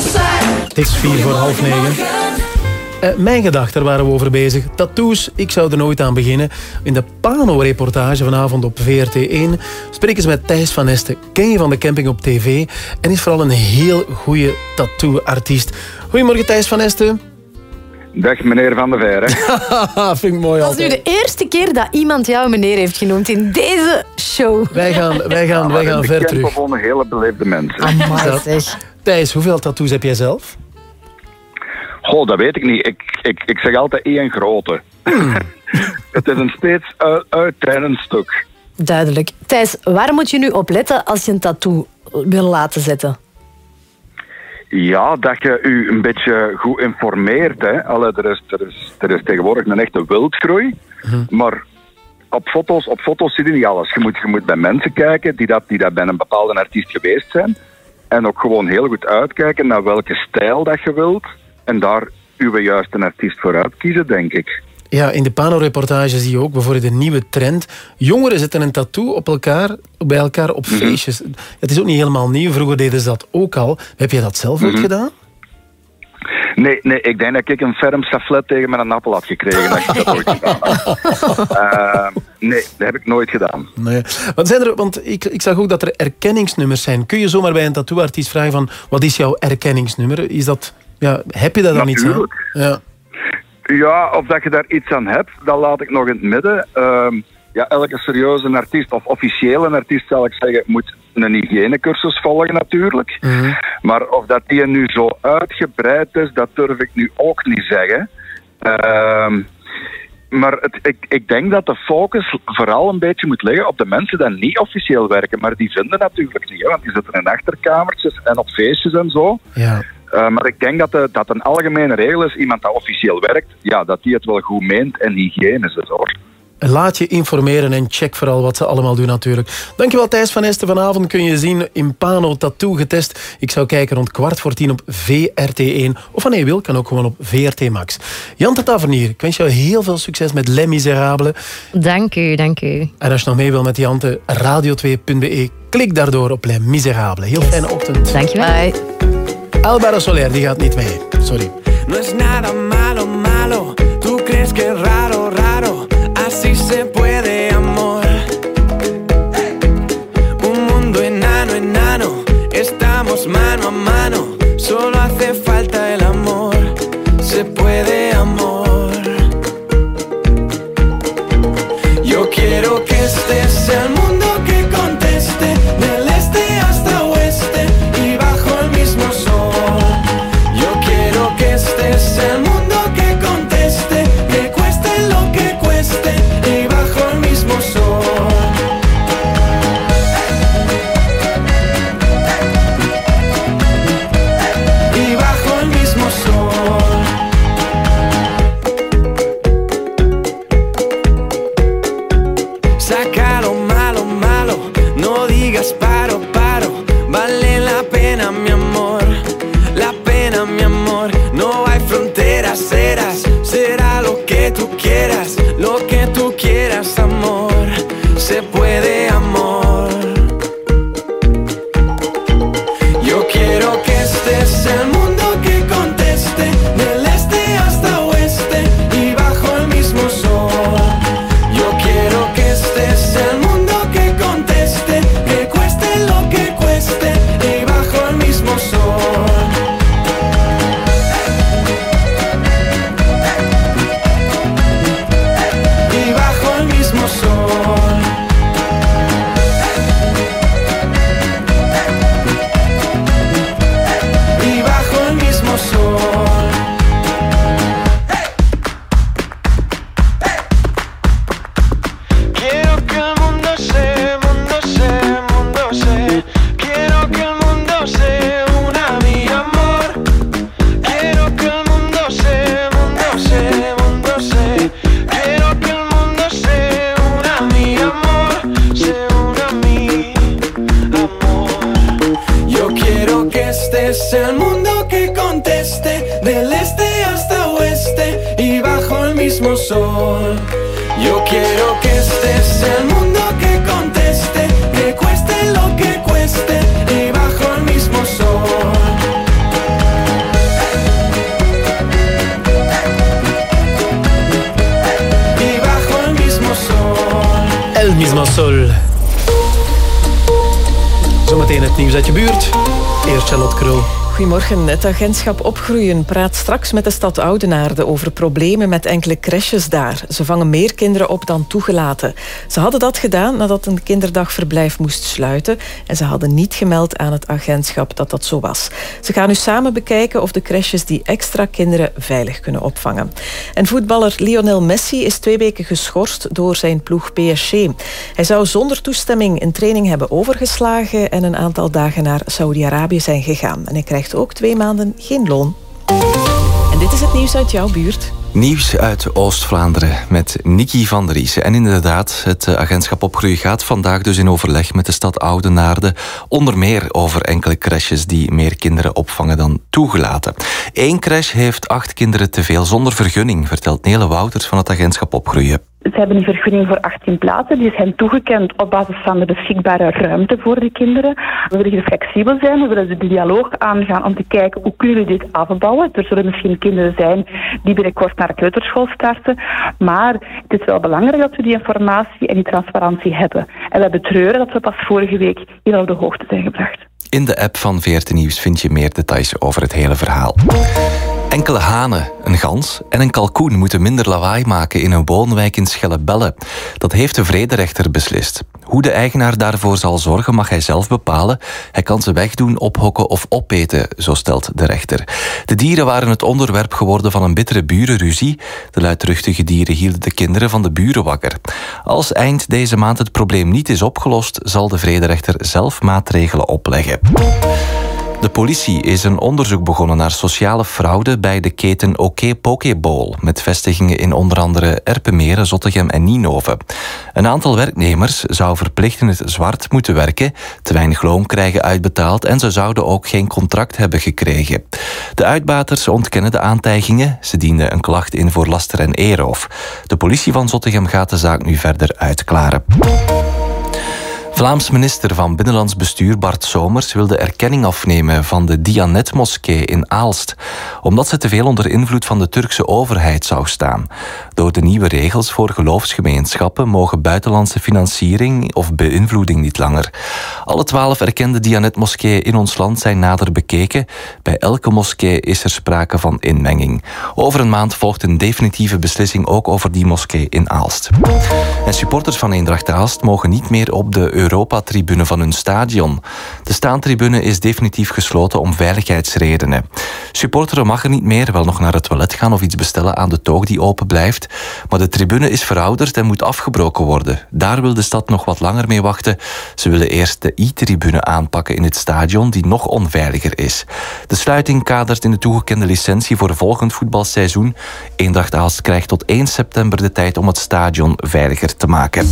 Sight. Het is vier voor half negen. Eh, mijn gedachten, daar waren we over bezig. Tattoos, ik zou er nooit aan beginnen. In de Pano-reportage vanavond op VRT1 spreken ze met Thijs van Esten. Ken je van de camping op tv en is vooral een heel goede tattoo-artiest. Goedemorgen Thijs van Esten. Dag meneer Van der Veer. Vind ik mooi Dat is nu altijd. de eerste keer dat iemand jou meneer heeft genoemd in deze show. Wij gaan, wij gaan, wij gaan ver terug. Gewoon hele beleefde mensen. Amai, zeg. Thijs, hoeveel tattoos heb jij zelf? Goh, dat weet ik niet. Ik, ik, ik zeg altijd één grote. Het is een steeds uit, stuk. Duidelijk. Thijs, waar moet je nu op letten als je een tattoo wil laten zetten? Ja, dat je u een beetje goed informeert. Hè. Allee, er, is, er, is, er is tegenwoordig een echte wildgroei. Maar op foto's, op foto's zie je niet alles. Je moet, je moet bij mensen kijken die dat, die dat bij een bepaalde artiest geweest zijn. En ook gewoon heel goed uitkijken naar welke stijl dat je wilt. En daar uw juiste artiest voor uitkiezen, denk ik. Ja, in de Pano-reportage zie je ook bijvoorbeeld een nieuwe trend. Jongeren zetten een tattoo op elkaar, bij elkaar op Mhm. feestjes. Het is ook niet helemaal nieuw. Vroeger deden ze dat ook al. Heb jij dat zelf Mhm. ooit gedaan? Nee, nee, ik denk dat ik een ferm saflet tegen mijn appel had gekregen. Dat ik dat ooit gedaan had. Eh, nee, dat heb ik nooit gedaan. Nee. Wat zijn er, want ik, ik zag ook dat er erkenningsnummers zijn. Kun je zomaar bij een tattooartiest vragen van... Wat is jouw erkenningsnummer? Is dat, ja, heb je daar dan iets aan? Natuurlijk. Ja. Ja, of dat je daar iets aan hebt, dat laat ik nog in het midden. Ehm, ja, elke serieuze artiest, of officiële artiest zal ik zeggen, moet een hygiënecursus volgen natuurlijk. Maar of dat die nu zo uitgebreid is, dat durf ik nu ook niet zeggen. Ehm, maar het, ik, ik denk dat de focus vooral een beetje moet liggen op de mensen die niet officieel werken. Maar die vinden natuurlijk niet, hè, want die zitten in achterkamertjes en op feestjes en zo. Ja. Uh, maar ik denk dat, de, dat een algemene regel is, iemand dat officieel werkt, ja, dat die het wel goed meent en hygiënisch is hoor. Laat je informeren en check vooral wat ze allemaal doen natuurlijk. Dankjewel Thijs van Esten. Vanavond kun je zien in Pano Tattoo getest. Ik zou kijken rond kwart voor tien op VRT1. Of wanneer je wil, kan ook gewoon op VRT Max. Jan de Tavernier, ik wens jou heel veel succes met Les Miserables. Dank u, dank u. En als je nog mee wil met Jante, radio2.be. Klik daardoor op Les Miserables. Heel fijne ochtend. Dankjewel. Bye. Álvaro Soler, die gaat niet. Sorry. No es nada malo, malo. Tú crees que es raro, raro. Así se puede, amor. Un mundo enano, enano. Estamos mano a mano. Solo hace falta sol. Yo quiero que estés el mundo que conteste, que cueste lo que cueste y bajo el mismo sol. Y bajo el mismo sol. El mismo sol. Zometeen het nieuws uit je buurt. Eerst Charlotte Krul. Goedemorgen. Het agentschap Opgroeien praat straks met de stad Oudenaarde over problemen met enkele crèches daar. Ze vangen meer kinderen op dan toegelaten. Ze hadden dat gedaan nadat een kinderdagverblijf moest sluiten en ze hadden niet gemeld aan het agentschap dat dat zo was. Ze gaan nu samen bekijken of de crèches die extra kinderen veilig kunnen opvangen. En voetballer Lionel Messi is twee weken geschorst door zijn ploeg PSG. Hij zou zonder toestemming een training hebben overgeslagen en een aantal dagen naar Saudi-Arabië zijn gegaan. En hij krijgt ook twee maanden geen loon. En dit is het nieuws uit jouw buurt. Nieuws uit Oost-Vlaanderen met Nicky van der Riesen. En inderdaad, het agentschap Opgroei gaat vandaag dus in overleg met de stad Oudenaarde. Onder meer over enkele crèches die meer kinderen opvangen dan toegelaten. Eén crash heeft acht kinderen te veel zonder vergunning, vertelt Nele Wouters van het agentschap Opgroeien. Ze hebben een vergunning voor 18 plaatsen. Die zijn toegekend op basis van de beschikbare ruimte voor de kinderen. We willen hier flexibel zijn. We willen de dialoog aangaan om te kijken hoe kunnen we dit afbouwen. Er zullen misschien kinderen zijn die binnenkort naar de kleuterschool starten. Maar het is wel belangrijk dat we die informatie en die transparantie hebben. En we betreuren dat we pas vorige week hier op de hoogte zijn gebracht. In de app van VRT Nieuws vind je meer details over het hele verhaal. Enkele hanen, een gans en een kalkoen moeten minder lawaai maken in een woonwijk in Schellebelle. Dat heeft de vrederechter beslist. Hoe de eigenaar daarvoor zal zorgen mag hij zelf bepalen. Hij kan ze wegdoen, ophokken of opeten, zo stelt de rechter. De dieren waren het onderwerp geworden van een bittere burenruzie. De luidruchtige dieren hielden de kinderen van de buren wakker. Als eind deze maand het probleem niet is opgelost, zal de vrederechter zelf maatregelen opleggen. De politie is een onderzoek begonnen naar sociale fraude bij de keten OK Pokeball, met vestigingen in onder andere Erpenmeren, Zottegem en Ninove. Een aantal werknemers zou verplicht in het zwart moeten werken, te weinig loon krijgen uitbetaald en ze zouden ook geen contract hebben gekregen. De uitbaters ontkennen de aantijgingen. Ze dienden een klacht in voor laster en eeroof. De politie van Zottegem gaat de zaak nu verder uitklaren. Vlaams minister van Binnenlands Bestuur Bart Somers wil de erkenning afnemen van de Dianet-moskee in Aalst, omdat ze te veel onder invloed van de Turkse overheid zou staan. Door de nieuwe regels voor geloofsgemeenschappen mogen buitenlandse financiering of beïnvloeding niet langer. Alle twaalf erkende Dianet-moskeeën in ons land zijn nader bekeken. Bij elke moskee is er sprake van inmenging. Over een maand volgt een definitieve beslissing ook over die moskee in Aalst. En supporters van Eendracht Aalst mogen niet meer op de Europa-tribune van hun stadion. De staantribune is definitief gesloten om veiligheidsredenen. Supporteren mag er niet meer, wel nog naar het toilet gaan of iets bestellen aan de toog die open blijft. Maar de tribune is verouderd en moet afgebroken worden. Daar wil de stad nog wat langer mee wachten. Ze willen eerst de i-tribune aanpakken in het stadion, die nog onveiliger is. De sluiting kadert in de toegekende licentie voor volgend voetbalseizoen. Eendracht Aalst krijgt tot 1 september de tijd om het stadion veiliger te maken.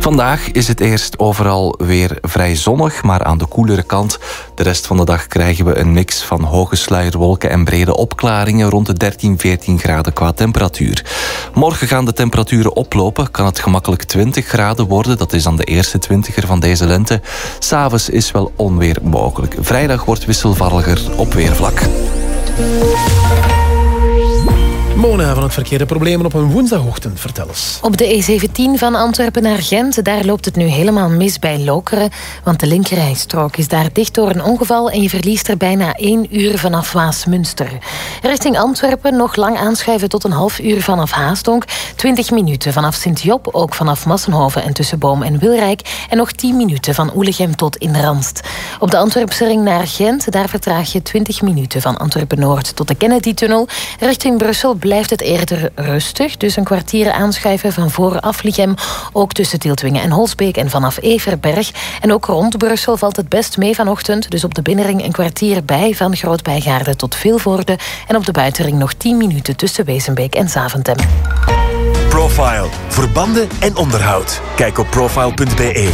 Vandaag is het eerst overal weer vrij zonnig, maar aan de koelere kant. De rest van de dag krijgen we een mix van hoge sluierwolken en brede opklaringen rond de 13, 14 graden qua temperatuur. Morgen gaan de temperaturen oplopen, kan het gemakkelijk 20 graden worden. Dat is dan de eerste twintiger van deze lente. S'avonds is wel onweer mogelijk. Vrijdag wordt wisselvalliger op weervlak. Mona van het verkeer. De problemen op een woensdagochtend, vertel eens. Op de E17 van Antwerpen naar Gent, daar loopt het nu helemaal mis bij Lokeren, want de linkerrijstrook is daar dicht door een ongeval en je verliest er bijna één uur vanaf Waasmunster. Richting Antwerpen nog lang aanschuiven tot een half uur vanaf Haastonk, 20 minuten vanaf Sint-Job, ook vanaf Massenhoven en tussen Boom en Wilrijk en nog 10 minuten van Oelegem tot in Randst. Op de Antwerpse ring naar Gent, daar vertraag je 20 minuten van Antwerpen-Noord tot de Kennedy-tunnel. Richting Brussel blijft het eerder rustig. Dus een kwartier aanschuiven van voor Aflichem. Ook tussen Tieltwingen en Holsbeek en vanaf Everberg. En ook rond Brussel valt het best mee vanochtend. Dus op de binnenring een kwartier bij van Groot-Bijgaarde tot Vilvoorde. En op de buitenring nog 10 minuten tussen Wezenbeek en Zaventem. Profile. Verbanden en onderhoud. Kijk op profile.be.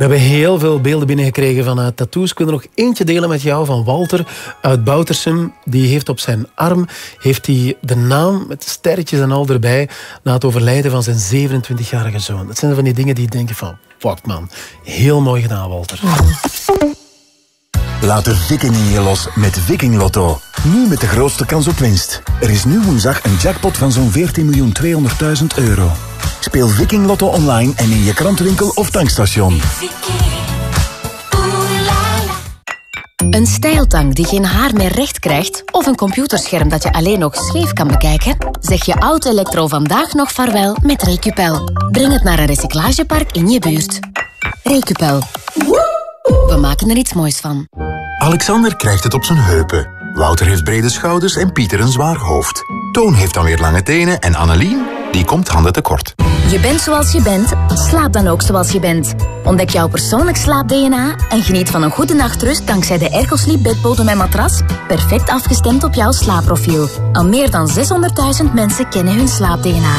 We hebben heel veel beelden binnengekregen van uh, tattoos. Ik wil er nog eentje delen met jou van Walter uit Boutersum. Die heeft op zijn arm heeft hij de naam met sterretjes en al erbij na het overlijden van zijn 27-jarige zoon. Dat zijn van die dingen die je denken van, fuck man. Heel mooi gedaan, Walter. Laat de viking in je los met Viking Lotto. Nu met de grootste kans op winst. Er is nu woensdag een jackpot van zo'n 14.200.000 euro. Speel Viking Lotto online en in je krantenwinkel of tankstation. Een stijltang die geen haar meer recht krijgt of een computerscherm dat je alleen nog scheef kan bekijken? Zeg je oud elektro vandaag nog vaarwel met Recupel. Breng het naar een recyclagepark in je buurt. Recupel. We maken er iets moois van. Alexander krijgt het op zijn heupen. Wouter heeft brede schouders en Pieter een zwaar hoofd. Toon heeft dan weer lange tenen en Annelien, die komt handen tekort. Je bent zoals je bent, slaap dan ook zoals je bent. Ontdek jouw persoonlijk slaap-DNA en geniet van een goede nachtrust dankzij de Ergosleep bedbodem en matras, perfect afgestemd op jouw slaapprofiel. Al meer dan 600.000 mensen kennen hun slaap-DNA.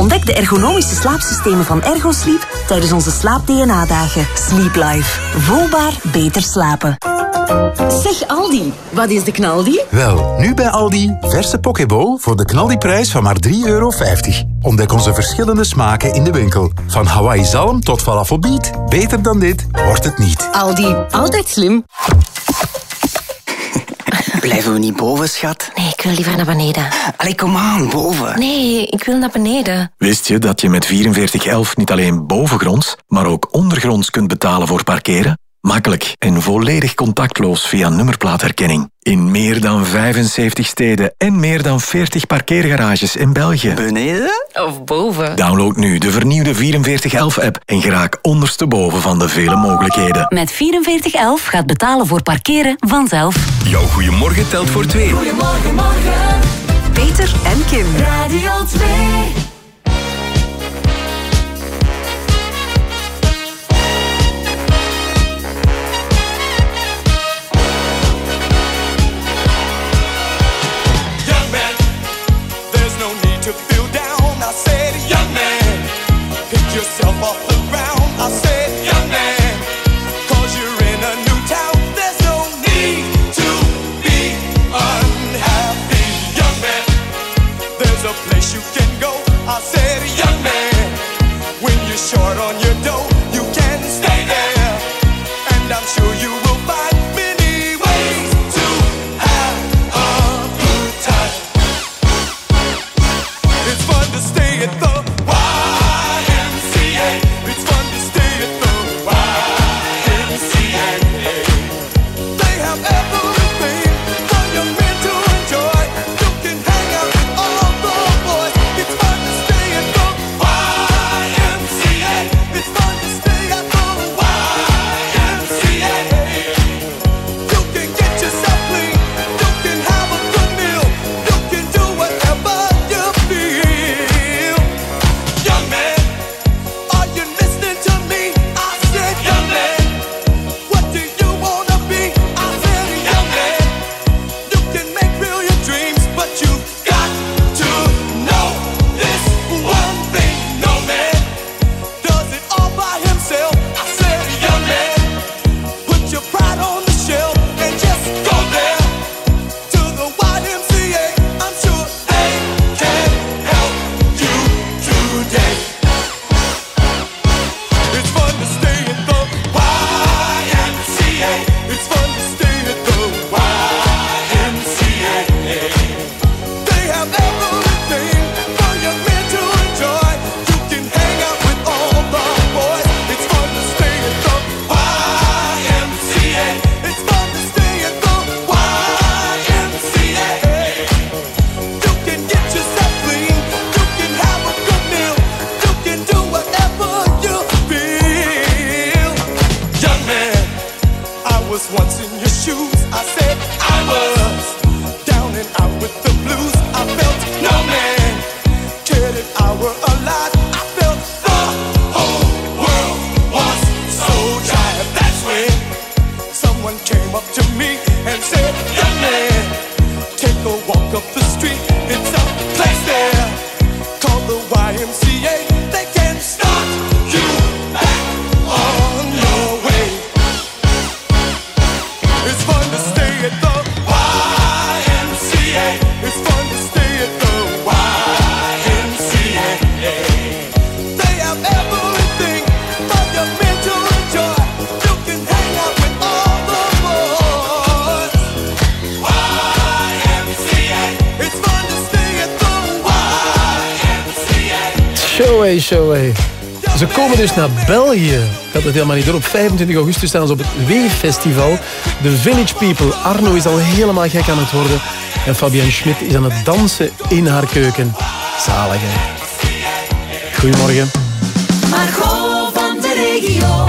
Ontdek de ergonomische slaapsystemen van Ergosleep tijdens onze slaap-DNA-dagen. Sleep Life. Voelbaar beter slapen. Zeg Aldi, wat is de knaldi? Wel, nu bij Aldi, verse pokeball voor de knaldiprijs van maar 3,50 euro. Ontdek onze verschillende smaken in de winkel. Van Hawaii zalm tot falafelbiet. Beter dan dit wordt het niet. Aldi, altijd slim. Blijven we niet boven, schat? Nee, ik wil liever naar beneden. Allee, kom aan, boven. Nee, ik wil naar beneden. Wist je dat je met 4411 niet alleen bovengronds, maar ook ondergronds kunt betalen voor parkeren? Makkelijk en volledig contactloos via nummerplaatherkenning. In meer dan 75 steden en meer dan 40 parkeergarages in België. Beneden? Of boven. Download nu de vernieuwde 4411-app en geraak ondersteboven van de vele mogelijkheden. Met 4411 gaat betalen voor parkeren vanzelf. Jouw goeiemorgen telt voor twee. Goedemorgen, morgen. Peter en Kim. Radio 2. België. Ik had het helemaal niet door. Op 25 augustus staan ze op het Weefestival. De Village People. Arno is al helemaal gek aan het worden. En Fabienne Schmidt is aan het dansen in haar keuken. Zalig, hè? Goedemorgen. Margot van de regio.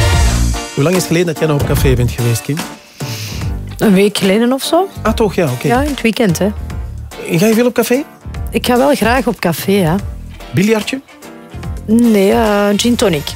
Hoe lang is het geleden dat jij nog op café bent geweest, Kim? Een week geleden of zo. Ah, toch? Ja, oké. Ja, in het weekend, hè. Ga je veel op café? Ik ga wel graag op café, ja. Biljartje? Nee, eh, gin tonic.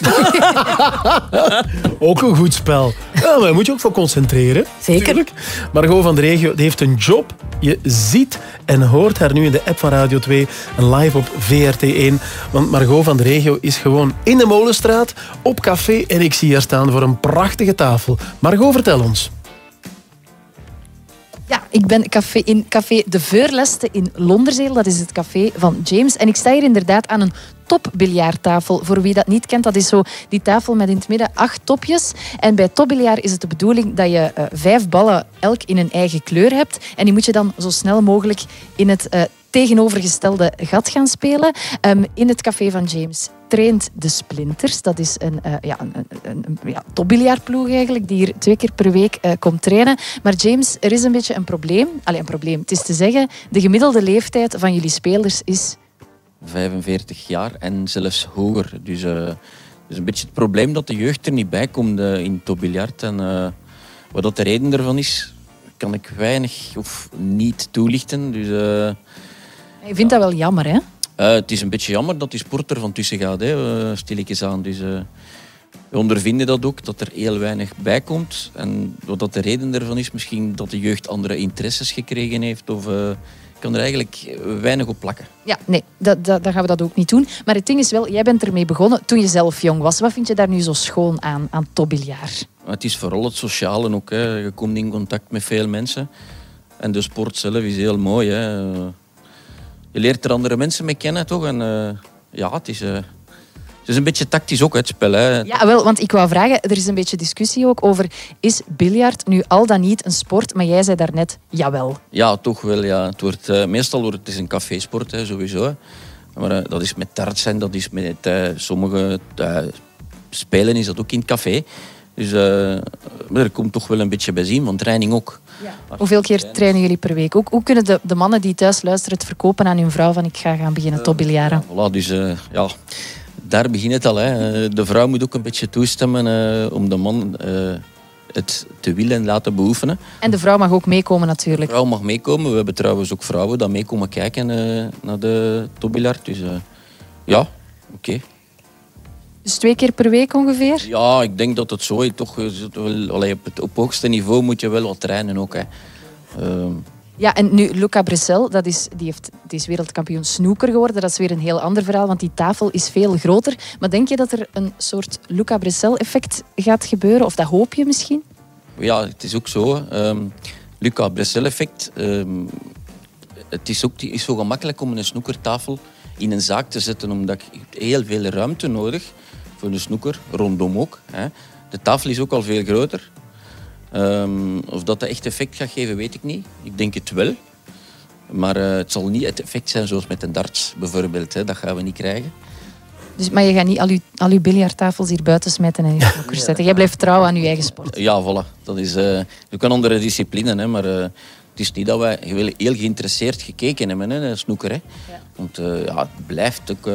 Ook een goed spel. Ja, maar daar moet je ook voor concentreren. Zeker. Margot van de Regio die heeft een job. Je ziet en hoort haar nu in de app van Radio 2 en live op VRT1. Want Margot van de Regio is gewoon in de Molenstraat op café en ik zie haar staan voor een prachtige tafel. Margot, vertel ons. Ik ben café, in café De Veurleste in Londerzeel. Dat is het café van James. En ik sta hier inderdaad aan een topbiljaardtafel. Voor wie dat niet kent, dat is zo die tafel met in het midden acht topjes. En bij topbiljaard is het de bedoeling dat je eh, vijf ballen elk in een eigen kleur hebt. En die moet je dan zo snel mogelijk in het eh, tegenovergestelde gat gaan spelen. Ehm, in het café van James traint de Splinters. Dat is een, eh, ja, een, een, ja, eigenlijk, die hier twee keer per week eh, komt trainen. Maar James, er is een beetje een probleem. Allee, een probleem. Het is te zeggen, de gemiddelde leeftijd van jullie spelers is 45 jaar en zelfs hoger. Dus eh is een beetje het probleem dat de jeugd er niet bij komt in topbiljart. En wat dat de reden daarvan is, kan ik weinig of niet toelichten. Dus Je vindt dat wel jammer, hè? Eh, het is een beetje jammer dat die sport er van tussen gaat, hè, eh, stilletjes aan. Dus, eh, we ondervinden dat ook, dat er heel weinig bij komt. En wat dat de reden daarvan is, misschien dat de jeugd andere interesses gekregen heeft. Of eh, ik kan er eigenlijk weinig op plakken. Ja, nee, dat, dat, dan gaan we dat ook niet doen. Maar het ding is wel, jij bent ermee begonnen toen je zelf jong was. Wat vind je daar nu zo schoon aan, aan topbiljart? Maar Het is vooral het sociale ook. Hè. Je komt in contact met veel mensen. En de sport zelf is heel mooi. Hè. Je leert er andere mensen mee kennen, toch? En eh, ja, het is, eh, het is een beetje tactisch ook, het spel. Hè. Ja, wel, want ik wou vragen, er is een beetje discussie ook over, is biljart nu al dan niet een sport? Maar jij zei daarnet, jawel. Ja, toch wel. Ja. Het wordt, eh, meestal wordt het is een cafésport, hè, sowieso. hè. Maar dat is met darts en dat is met sommige spelen is dat ook in het café. Dus er komt toch wel een beetje bij zien, want training ook. Hoeveel keer trainen jullie per week? Ook, hoe kunnen de, de mannen die thuis luisteren het verkopen aan hun vrouw van ik ga gaan beginnen topbiljaren? Voilà, dus eh, ja, daar begint het al. Hè. Eh, De vrouw moet ook een beetje toestemmen eh, om de man eh, het te willen en laten beoefenen. En de vrouw mag ook meekomen natuurlijk. De vrouw mag meekomen. We hebben trouwens ook vrouwen die meekomen kijken eh, naar de topbiljart. Dus eh, ja, oké. Dus twee keer per week ongeveer? Ja, ik denk dat het zo is. Toch, allee, op het op hoogste niveau moet je wel wat trainen ook. Hè. Ehm, Ja, en nu Luca Bressel, dat is, die, heeft, die is wereldkampioen snooker geworden. Dat is weer een heel ander verhaal, want die tafel is veel groter. Maar denk je dat er een soort Luca Bressel-effect gaat gebeuren? Of dat hoop je misschien? Ja, het is ook zo. ehm Luca Bressel-effect. ehm, het is ook is zo gemakkelijk om een snoekertafel in een zaak te zetten, omdat je heel veel ruimte nodig voor een snoeker, rondom ook. Hè. De tafel is ook al veel groter. Ehm, of dat dat echt effect gaat geven, weet ik niet. Ik denk het wel. Maar eh, het zal niet het effect zijn zoals met een darts bijvoorbeeld. Hè. Dat gaan we niet krijgen. Dus, maar je gaat niet al je, al je biljarttafels hier buiten smijten en in je zetten. Jij blijft trouw aan je eigen sport. Ja, voilà. Dat is uh, ook een andere discipline, hè, maar eh, het is niet dat wij heel, geïnteresseerd gekeken hebben hè, snoeker. Hè. Want eh, ja, het blijft ook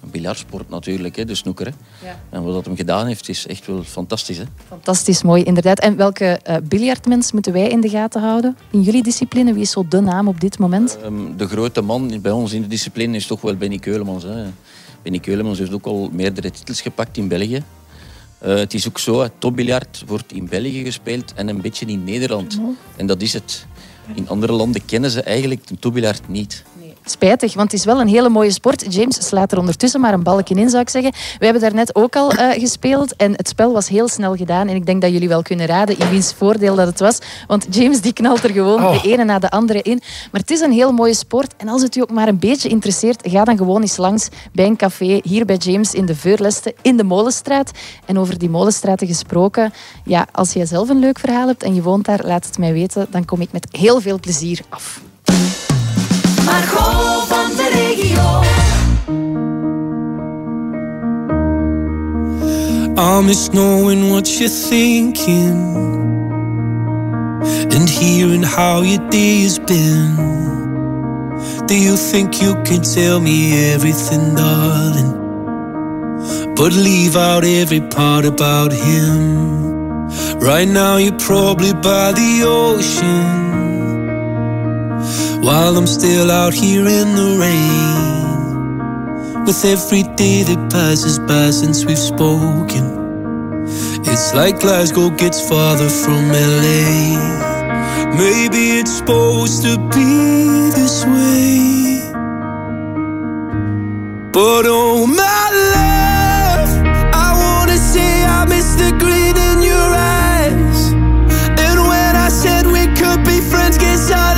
biljartsport natuurlijk, hè, de snoeker. Hè. Ja. En wat dat hem gedaan heeft, is echt wel fantastisch. Hè. Fantastisch mooi, inderdaad. En welke eh biljartmens moeten wij in de gaten houden? In jullie discipline, wie is zo de naam op dit moment? Ehm, de grote man bij ons in de discipline is toch wel Benny Keulemans. Hè. Benny Keulemans heeft ook al meerdere titels gepakt in België. Eh, het is ook zo, het topbiljart wordt in België gespeeld en een beetje in Nederland. En dat is het. In andere landen kennen ze eigenlijk de topbiljart niet. Spijtig, want het is wel een hele mooie sport. James slaat er ondertussen maar een balkje in, zou ik zeggen. We hebben daarnet ook al eh, gespeeld en het spel was heel snel gedaan. En ik denk dat jullie wel kunnen raden in wiens voordeel dat het was. Want James die knalt er gewoon Oh. de ene na de andere in. Maar het is een heel mooie sport. En als het u ook maar een beetje interesseert, ga dan gewoon eens langs bij een café hier bij James in de Veurleste in de Molenstraat. En over die Molenstraten gesproken, ja, als jij zelf een leuk verhaal hebt en je woont daar, laat het mij weten. Dan kom ik met heel veel plezier af. Margot van de regio. I miss knowing what you're thinking and hearing how your day has been. Do you think you can tell me everything, darling? But leave out every part about him. Right now, you're probably by the ocean. While I'm still out here in the rain. With every day that passes by since we've spoken. It's like Glasgow gets farther from LA. Maybe it's supposed to be this way. But oh my love, I wanna say I miss the grin in your eyes. And when I said we could be friends, guess I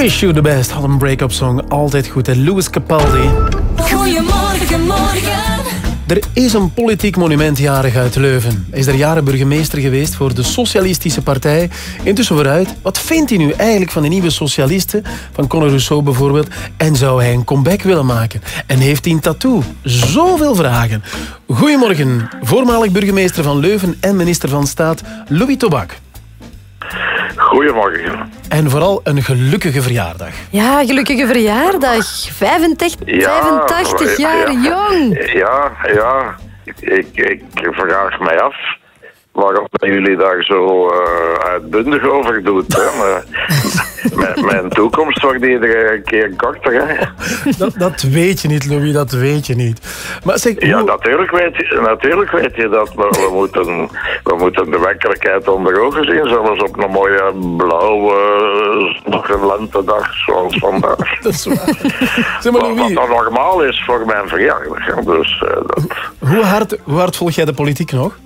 Wish You The Best had een break-up song. Altijd goed. En Louis Capaldi. Goedemorgen, morgen. Er is een politiek monument jarig uit Leuven. Hij is er jaren burgemeester geweest voor de Socialistische Partij. Intussen vooruit, wat vindt hij nu eigenlijk van de nieuwe socialisten? Van Conor Rousseau bijvoorbeeld. En zou hij een comeback willen maken? En heeft hij een tattoo? Zoveel vragen. Goedemorgen, voormalig burgemeester van Leuven en minister van Staat Louis Tobak. Goedemorgen. En vooral een gelukkige verjaardag. Ja, gelukkige verjaardag. 85, 85 jaar ja, jong. Ja, ja. Ik, ik vraag mij af waarom jullie daar zo eh, uitbundig over doet. Hè? Maar, mijn, mijn toekomst wordt iedere keer korter. Hè? Dat, dat weet je niet, Louis, dat weet je niet. Maar zeg, Ja, natuurlijk weet, je, natuurlijk weet je dat, maar we moeten, we moeten de werkelijkheid onder ogen zien. Zelfs op een mooie blauwe lentedag zoals vandaag. dat is waar. Zeg maar, Wat, wat Louis, dan normaal is voor mijn verjaardag. Dus eh, dat, hoe hard, hoe hard volg jij de politiek nog?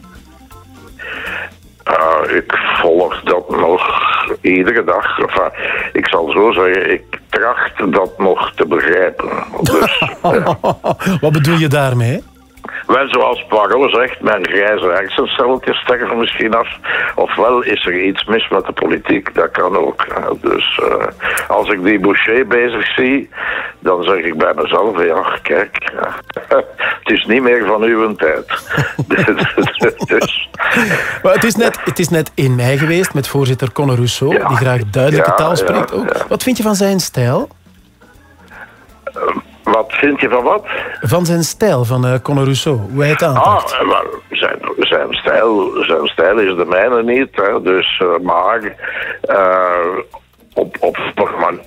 eh, ik volg dat nog iedere dag. Enfin, ik zal zo zeggen, ik tracht dat nog te begrijpen. Dus, Wat bedoel je daarmee? Wel, zoals Poirot zegt, mijn grijze hersencelletjes sterven misschien af. Ofwel is er iets mis met de politiek, dat kan ook. Dus eh, als ik die Boucher bezig zie, dan zeg ik bij mezelf, ja, kijk, het is niet meer van uw tijd. dus, Maar het is, net, het is net in mei geweest met voorzitter Conor Rousseau, die graag duidelijke Ja, taal ja, spreekt. ook. Wat vind je van zijn stijl? Wat vind je van wat? Van zijn stijl, van eh Conor Rousseau, hoe hij het aanpakt. Ah, maar zijn, zijn, stijl, zijn stijl is de mijne niet. Hè. Dus, eh, maar eh, op, op,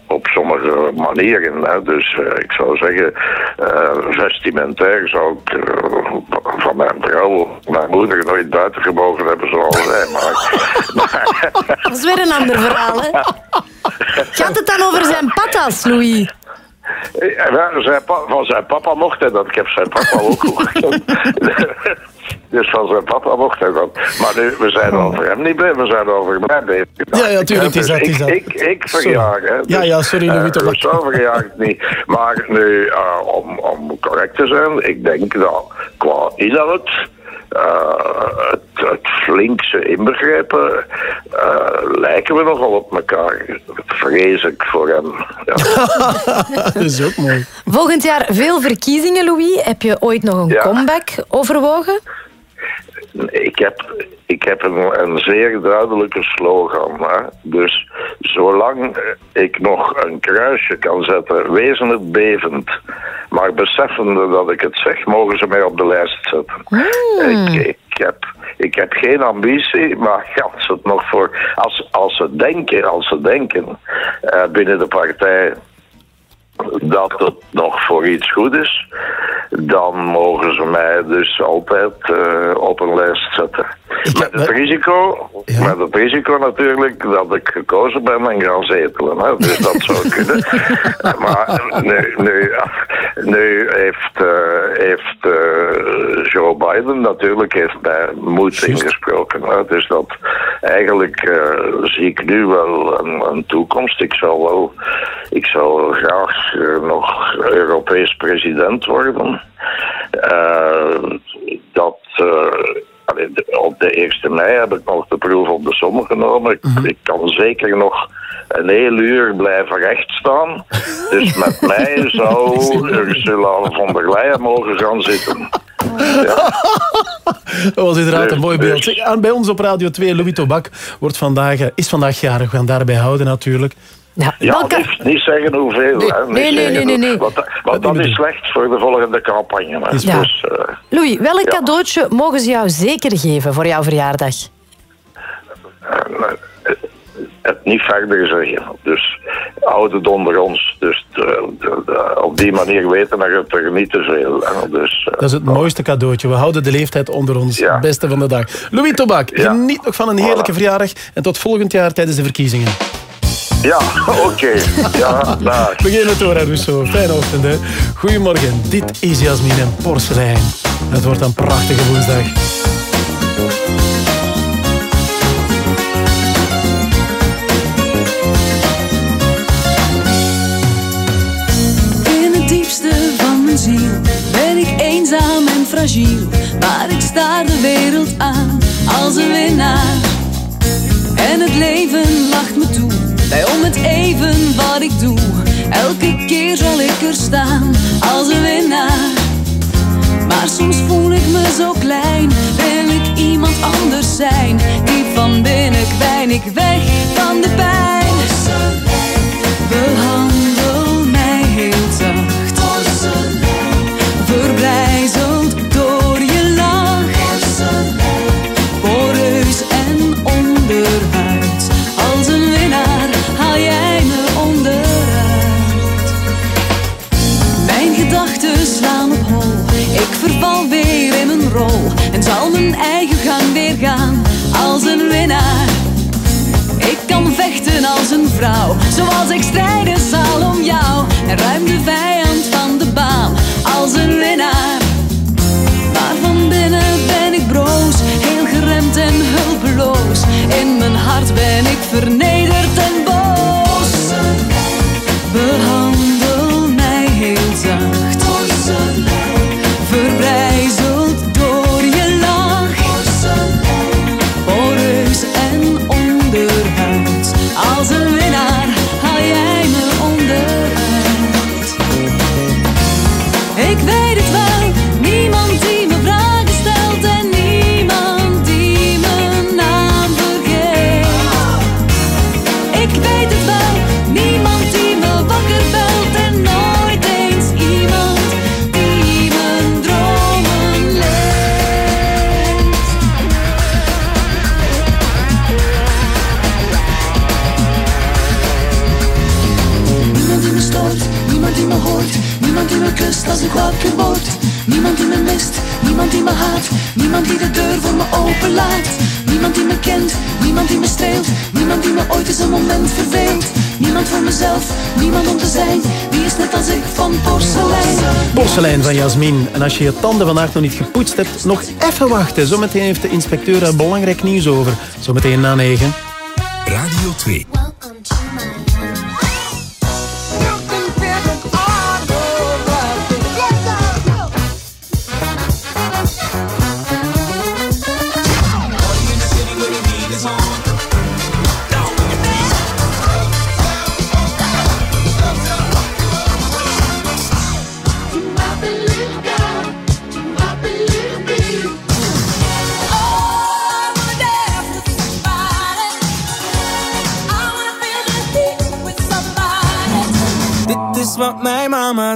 op sommige manieren. Hè. Dus eh, ik zou zeggen, eh, vestimentair zou ik eh, van mijn vrouw, mijn moeder nooit buiten gemogen hebben zoals hij. Maar, Dat is weer een ander verhaal, hè? Gaat het dan over zijn patas, Louis? Ja, zijn pa- van zijn papa mocht hij dat. Ik heb zijn papa ook goed gekend. Dus van zijn papa mocht hij dat. Maar nu, we zijn over hem niet bezig, we zijn over mij bezig. Ja, ja, tuurlijk, het is dat, het is ik, dat. Ik, ik verjaag, hè. Ja, ja, sorry, Louis. Uh, zo verjaag ik niet. Maar nu, eh, om, om correct te zijn, ik denk dat qua inhoud... eh, het, het flinkse inbegrepen eh, lijken we nogal op elkaar. Vrees ik voor hem. Ja. dat is ook mooi. Volgend jaar veel verkiezingen, Louis. Heb je ooit nog een Ja. comeback overwogen? Ik heb, ik heb een, een zeer duidelijke slogan. Hè? Dus zolang ik nog een kruisje kan zetten, wezen het bevend. Maar beseffende dat ik het zeg, mogen ze mij op de lijst zetten. Ik, ik, heb, ik heb geen ambitie, maar als ze het nog voor. Als, als ze denken, als ze denken eh, binnen de partij dat het nog voor iets goed is, dan mogen ze mij dus altijd eh, op een lijst zetten. Met het, risico, met het risico natuurlijk dat ik gekozen ben en gaan zetelen. Hè? Dus dat zou kunnen. maar nu, nu, nu heeft, eh, heeft eh, Joe Biden natuurlijk heeft mij moed ingesproken. Hè? Dus dat eigenlijk zie ik nu wel een, een toekomst. Ik zou wel, ik zou graag nog Europees president worden. Eh, dat. eh, op de 1 mei heb ik nog de proef op de som genomen. Ik, ik kan zeker nog een heel uur blijven rechtstaan. Dus met mij zou Ursula von der Leyen mogen gaan zitten. Dat was inderdaad een mooi Dus- beeld. Zeg, aan bij ons op Radio 2, Louis Tobak wordt vandaag, eh, is vandaag jarig. We gaan daarbij houden natuurlijk. Ja, Ja, niet, niet zeggen hoeveel. Nee, hè. Nee, nee, zeggen nee, nee, Want, dat- want dat is slecht voor de volgende campagne. Hè. Ja. Dus, eh, Louis, welk Ja. cadeautje mogen ze jou zeker geven voor jouw verjaardag? eh, het niet verder zeggen. Dus houd het onder ons. Dus de- de- de- op die manier weten dat het er niet te veel. Dus, eh, Dat is het mooiste cadeautje. We houden de leeftijd onder ons. Het beste van de dag. Louis Tobak, geniet nog van een heerlijke verjaardag. En tot volgend jaar tijdens de verkiezingen. Ja, oké. Ja, dag. We het door aan Rousseau. Fijne ochtend, hè. Goedemorgen. Dit is Jasmin en Porselein. Het wordt een prachtige woensdag. In het diepste van mijn ziel ben ik eenzaam en fragiel. Maar ik sta de wereld aan als een winnaar. En het leven lacht me toe, bij om het even wat ik doe. Elke keer zal ik er staan als een winnaar. Maar soms voel ik me zo klein, wil ik iemand anders zijn. Diep van binnen kwijn ik weg van de pijn. Als een winnaar. Ik kan vechten als een vrouw, zoals ik strijden zal om jou. En ruim de vijand van de baan, als een winnaar. Maar van binnen ben ik broos, heel geremd en hulpeloos. In mijn hart ben ik vernederd en weet. Niemand die me kent, niemand die me streelt. Niemand die me ooit eens een moment verveelt. Niemand voor mezelf, niemand om te zijn. Wie is net als ik van porselein. Porselein van Jasmin. En als je je tanden vandaag nog niet gepoetst hebt, nog even wachten. Zometeen heeft de inspecteur er belangrijk nieuws over. Zometeen na negen. Radio 2.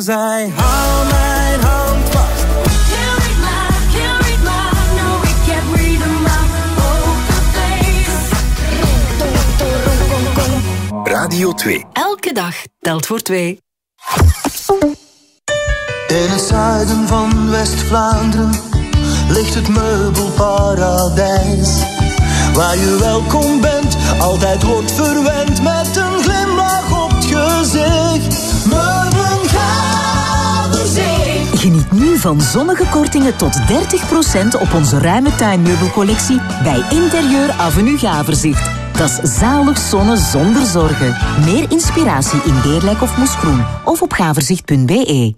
Zei. Hou mijn hand vast. Radio 2. Elke dag telt voor twee. In het zuiden van West-Vlaanderen ligt het meubelparadijs. Waar je welkom bent, altijd wordt verwend met een glimlach op het gezicht. Geniet nu van zonnige kortingen tot 30% op onze ruime tuinmeubelcollectie bij Interieur Avenue Gaverzicht. Dat is zalig zonnen zonder zorgen. Meer inspiratie in Beerlijk of Moesgroen of op gaverzicht.be.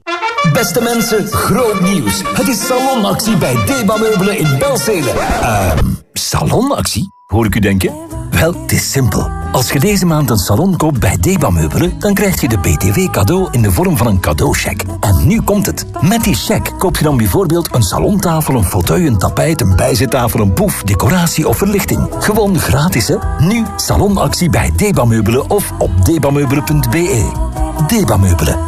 Beste mensen, groot nieuws. Het is salonactie bij Deba Meubelen in Belstede. Ehm, salonactie? Hoor ik u denken? Wel, het is simpel. Als je deze maand een salon koopt bij Deba Meubelen, dan krijg je de BTW cadeau in de vorm van een cadeaucheque. En nu komt het. Met die cheque koop je dan bijvoorbeeld een salontafel, een fauteuil, een tapijt, een bijzettafel, een poef, decoratie of verlichting. Gewoon gratis, hè? Nu salonactie bij Deba Meubelen of op debameubelen.be. Deba Meubelen.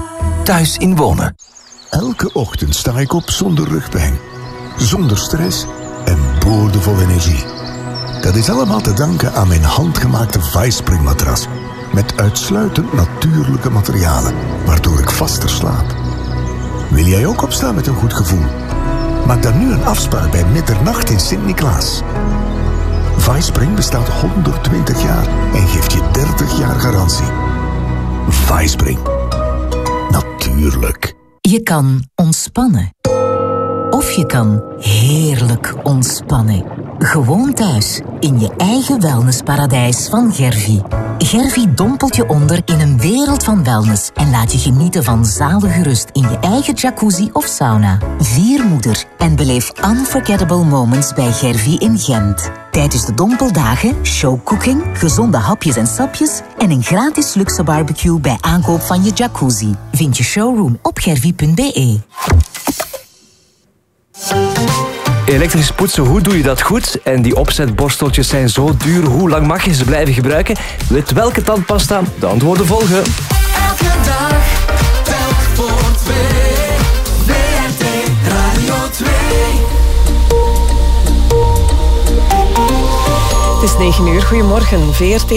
Thuis in wonen. Elke ochtend sta ik op zonder rugpijn, zonder stress en boordevol energie. Dat is allemaal te danken aan mijn handgemaakte Vicepring matras. Met uitsluitend natuurlijke materialen, waardoor ik vaster slaap. Wil jij ook opstaan met een goed gevoel? Maak dan nu een afspraak bij middernacht in Sint-Niklaas. Vicepring bestaat 120 jaar en geeft je 30 jaar garantie. Vicepring. Natuurlijk. Je kan ontspannen. Of je kan heerlijk ontspannen. Gewoon thuis, in je eigen wellnessparadijs van Gervi. Gervi dompelt je onder in een wereld van wellness en laat je genieten van zalige rust in je eigen jacuzzi of sauna. Vier moeder en beleef unforgettable moments bij Gervi in Gent. Tijdens de dompeldagen, showcooking, gezonde hapjes en sapjes en een gratis luxe barbecue bij aankoop van je jacuzzi. Vind je showroom op gervi.be. Elektrisch poetsen, hoe doe je dat goed? En die opzetborsteltjes zijn zo duur, hoe lang mag je ze blijven gebruiken? Weet welke tandpasta? De antwoorden volgen. Elke dag telt voor twee. WRT Radio 2. Het is 9 uur. Goedemorgen. VRT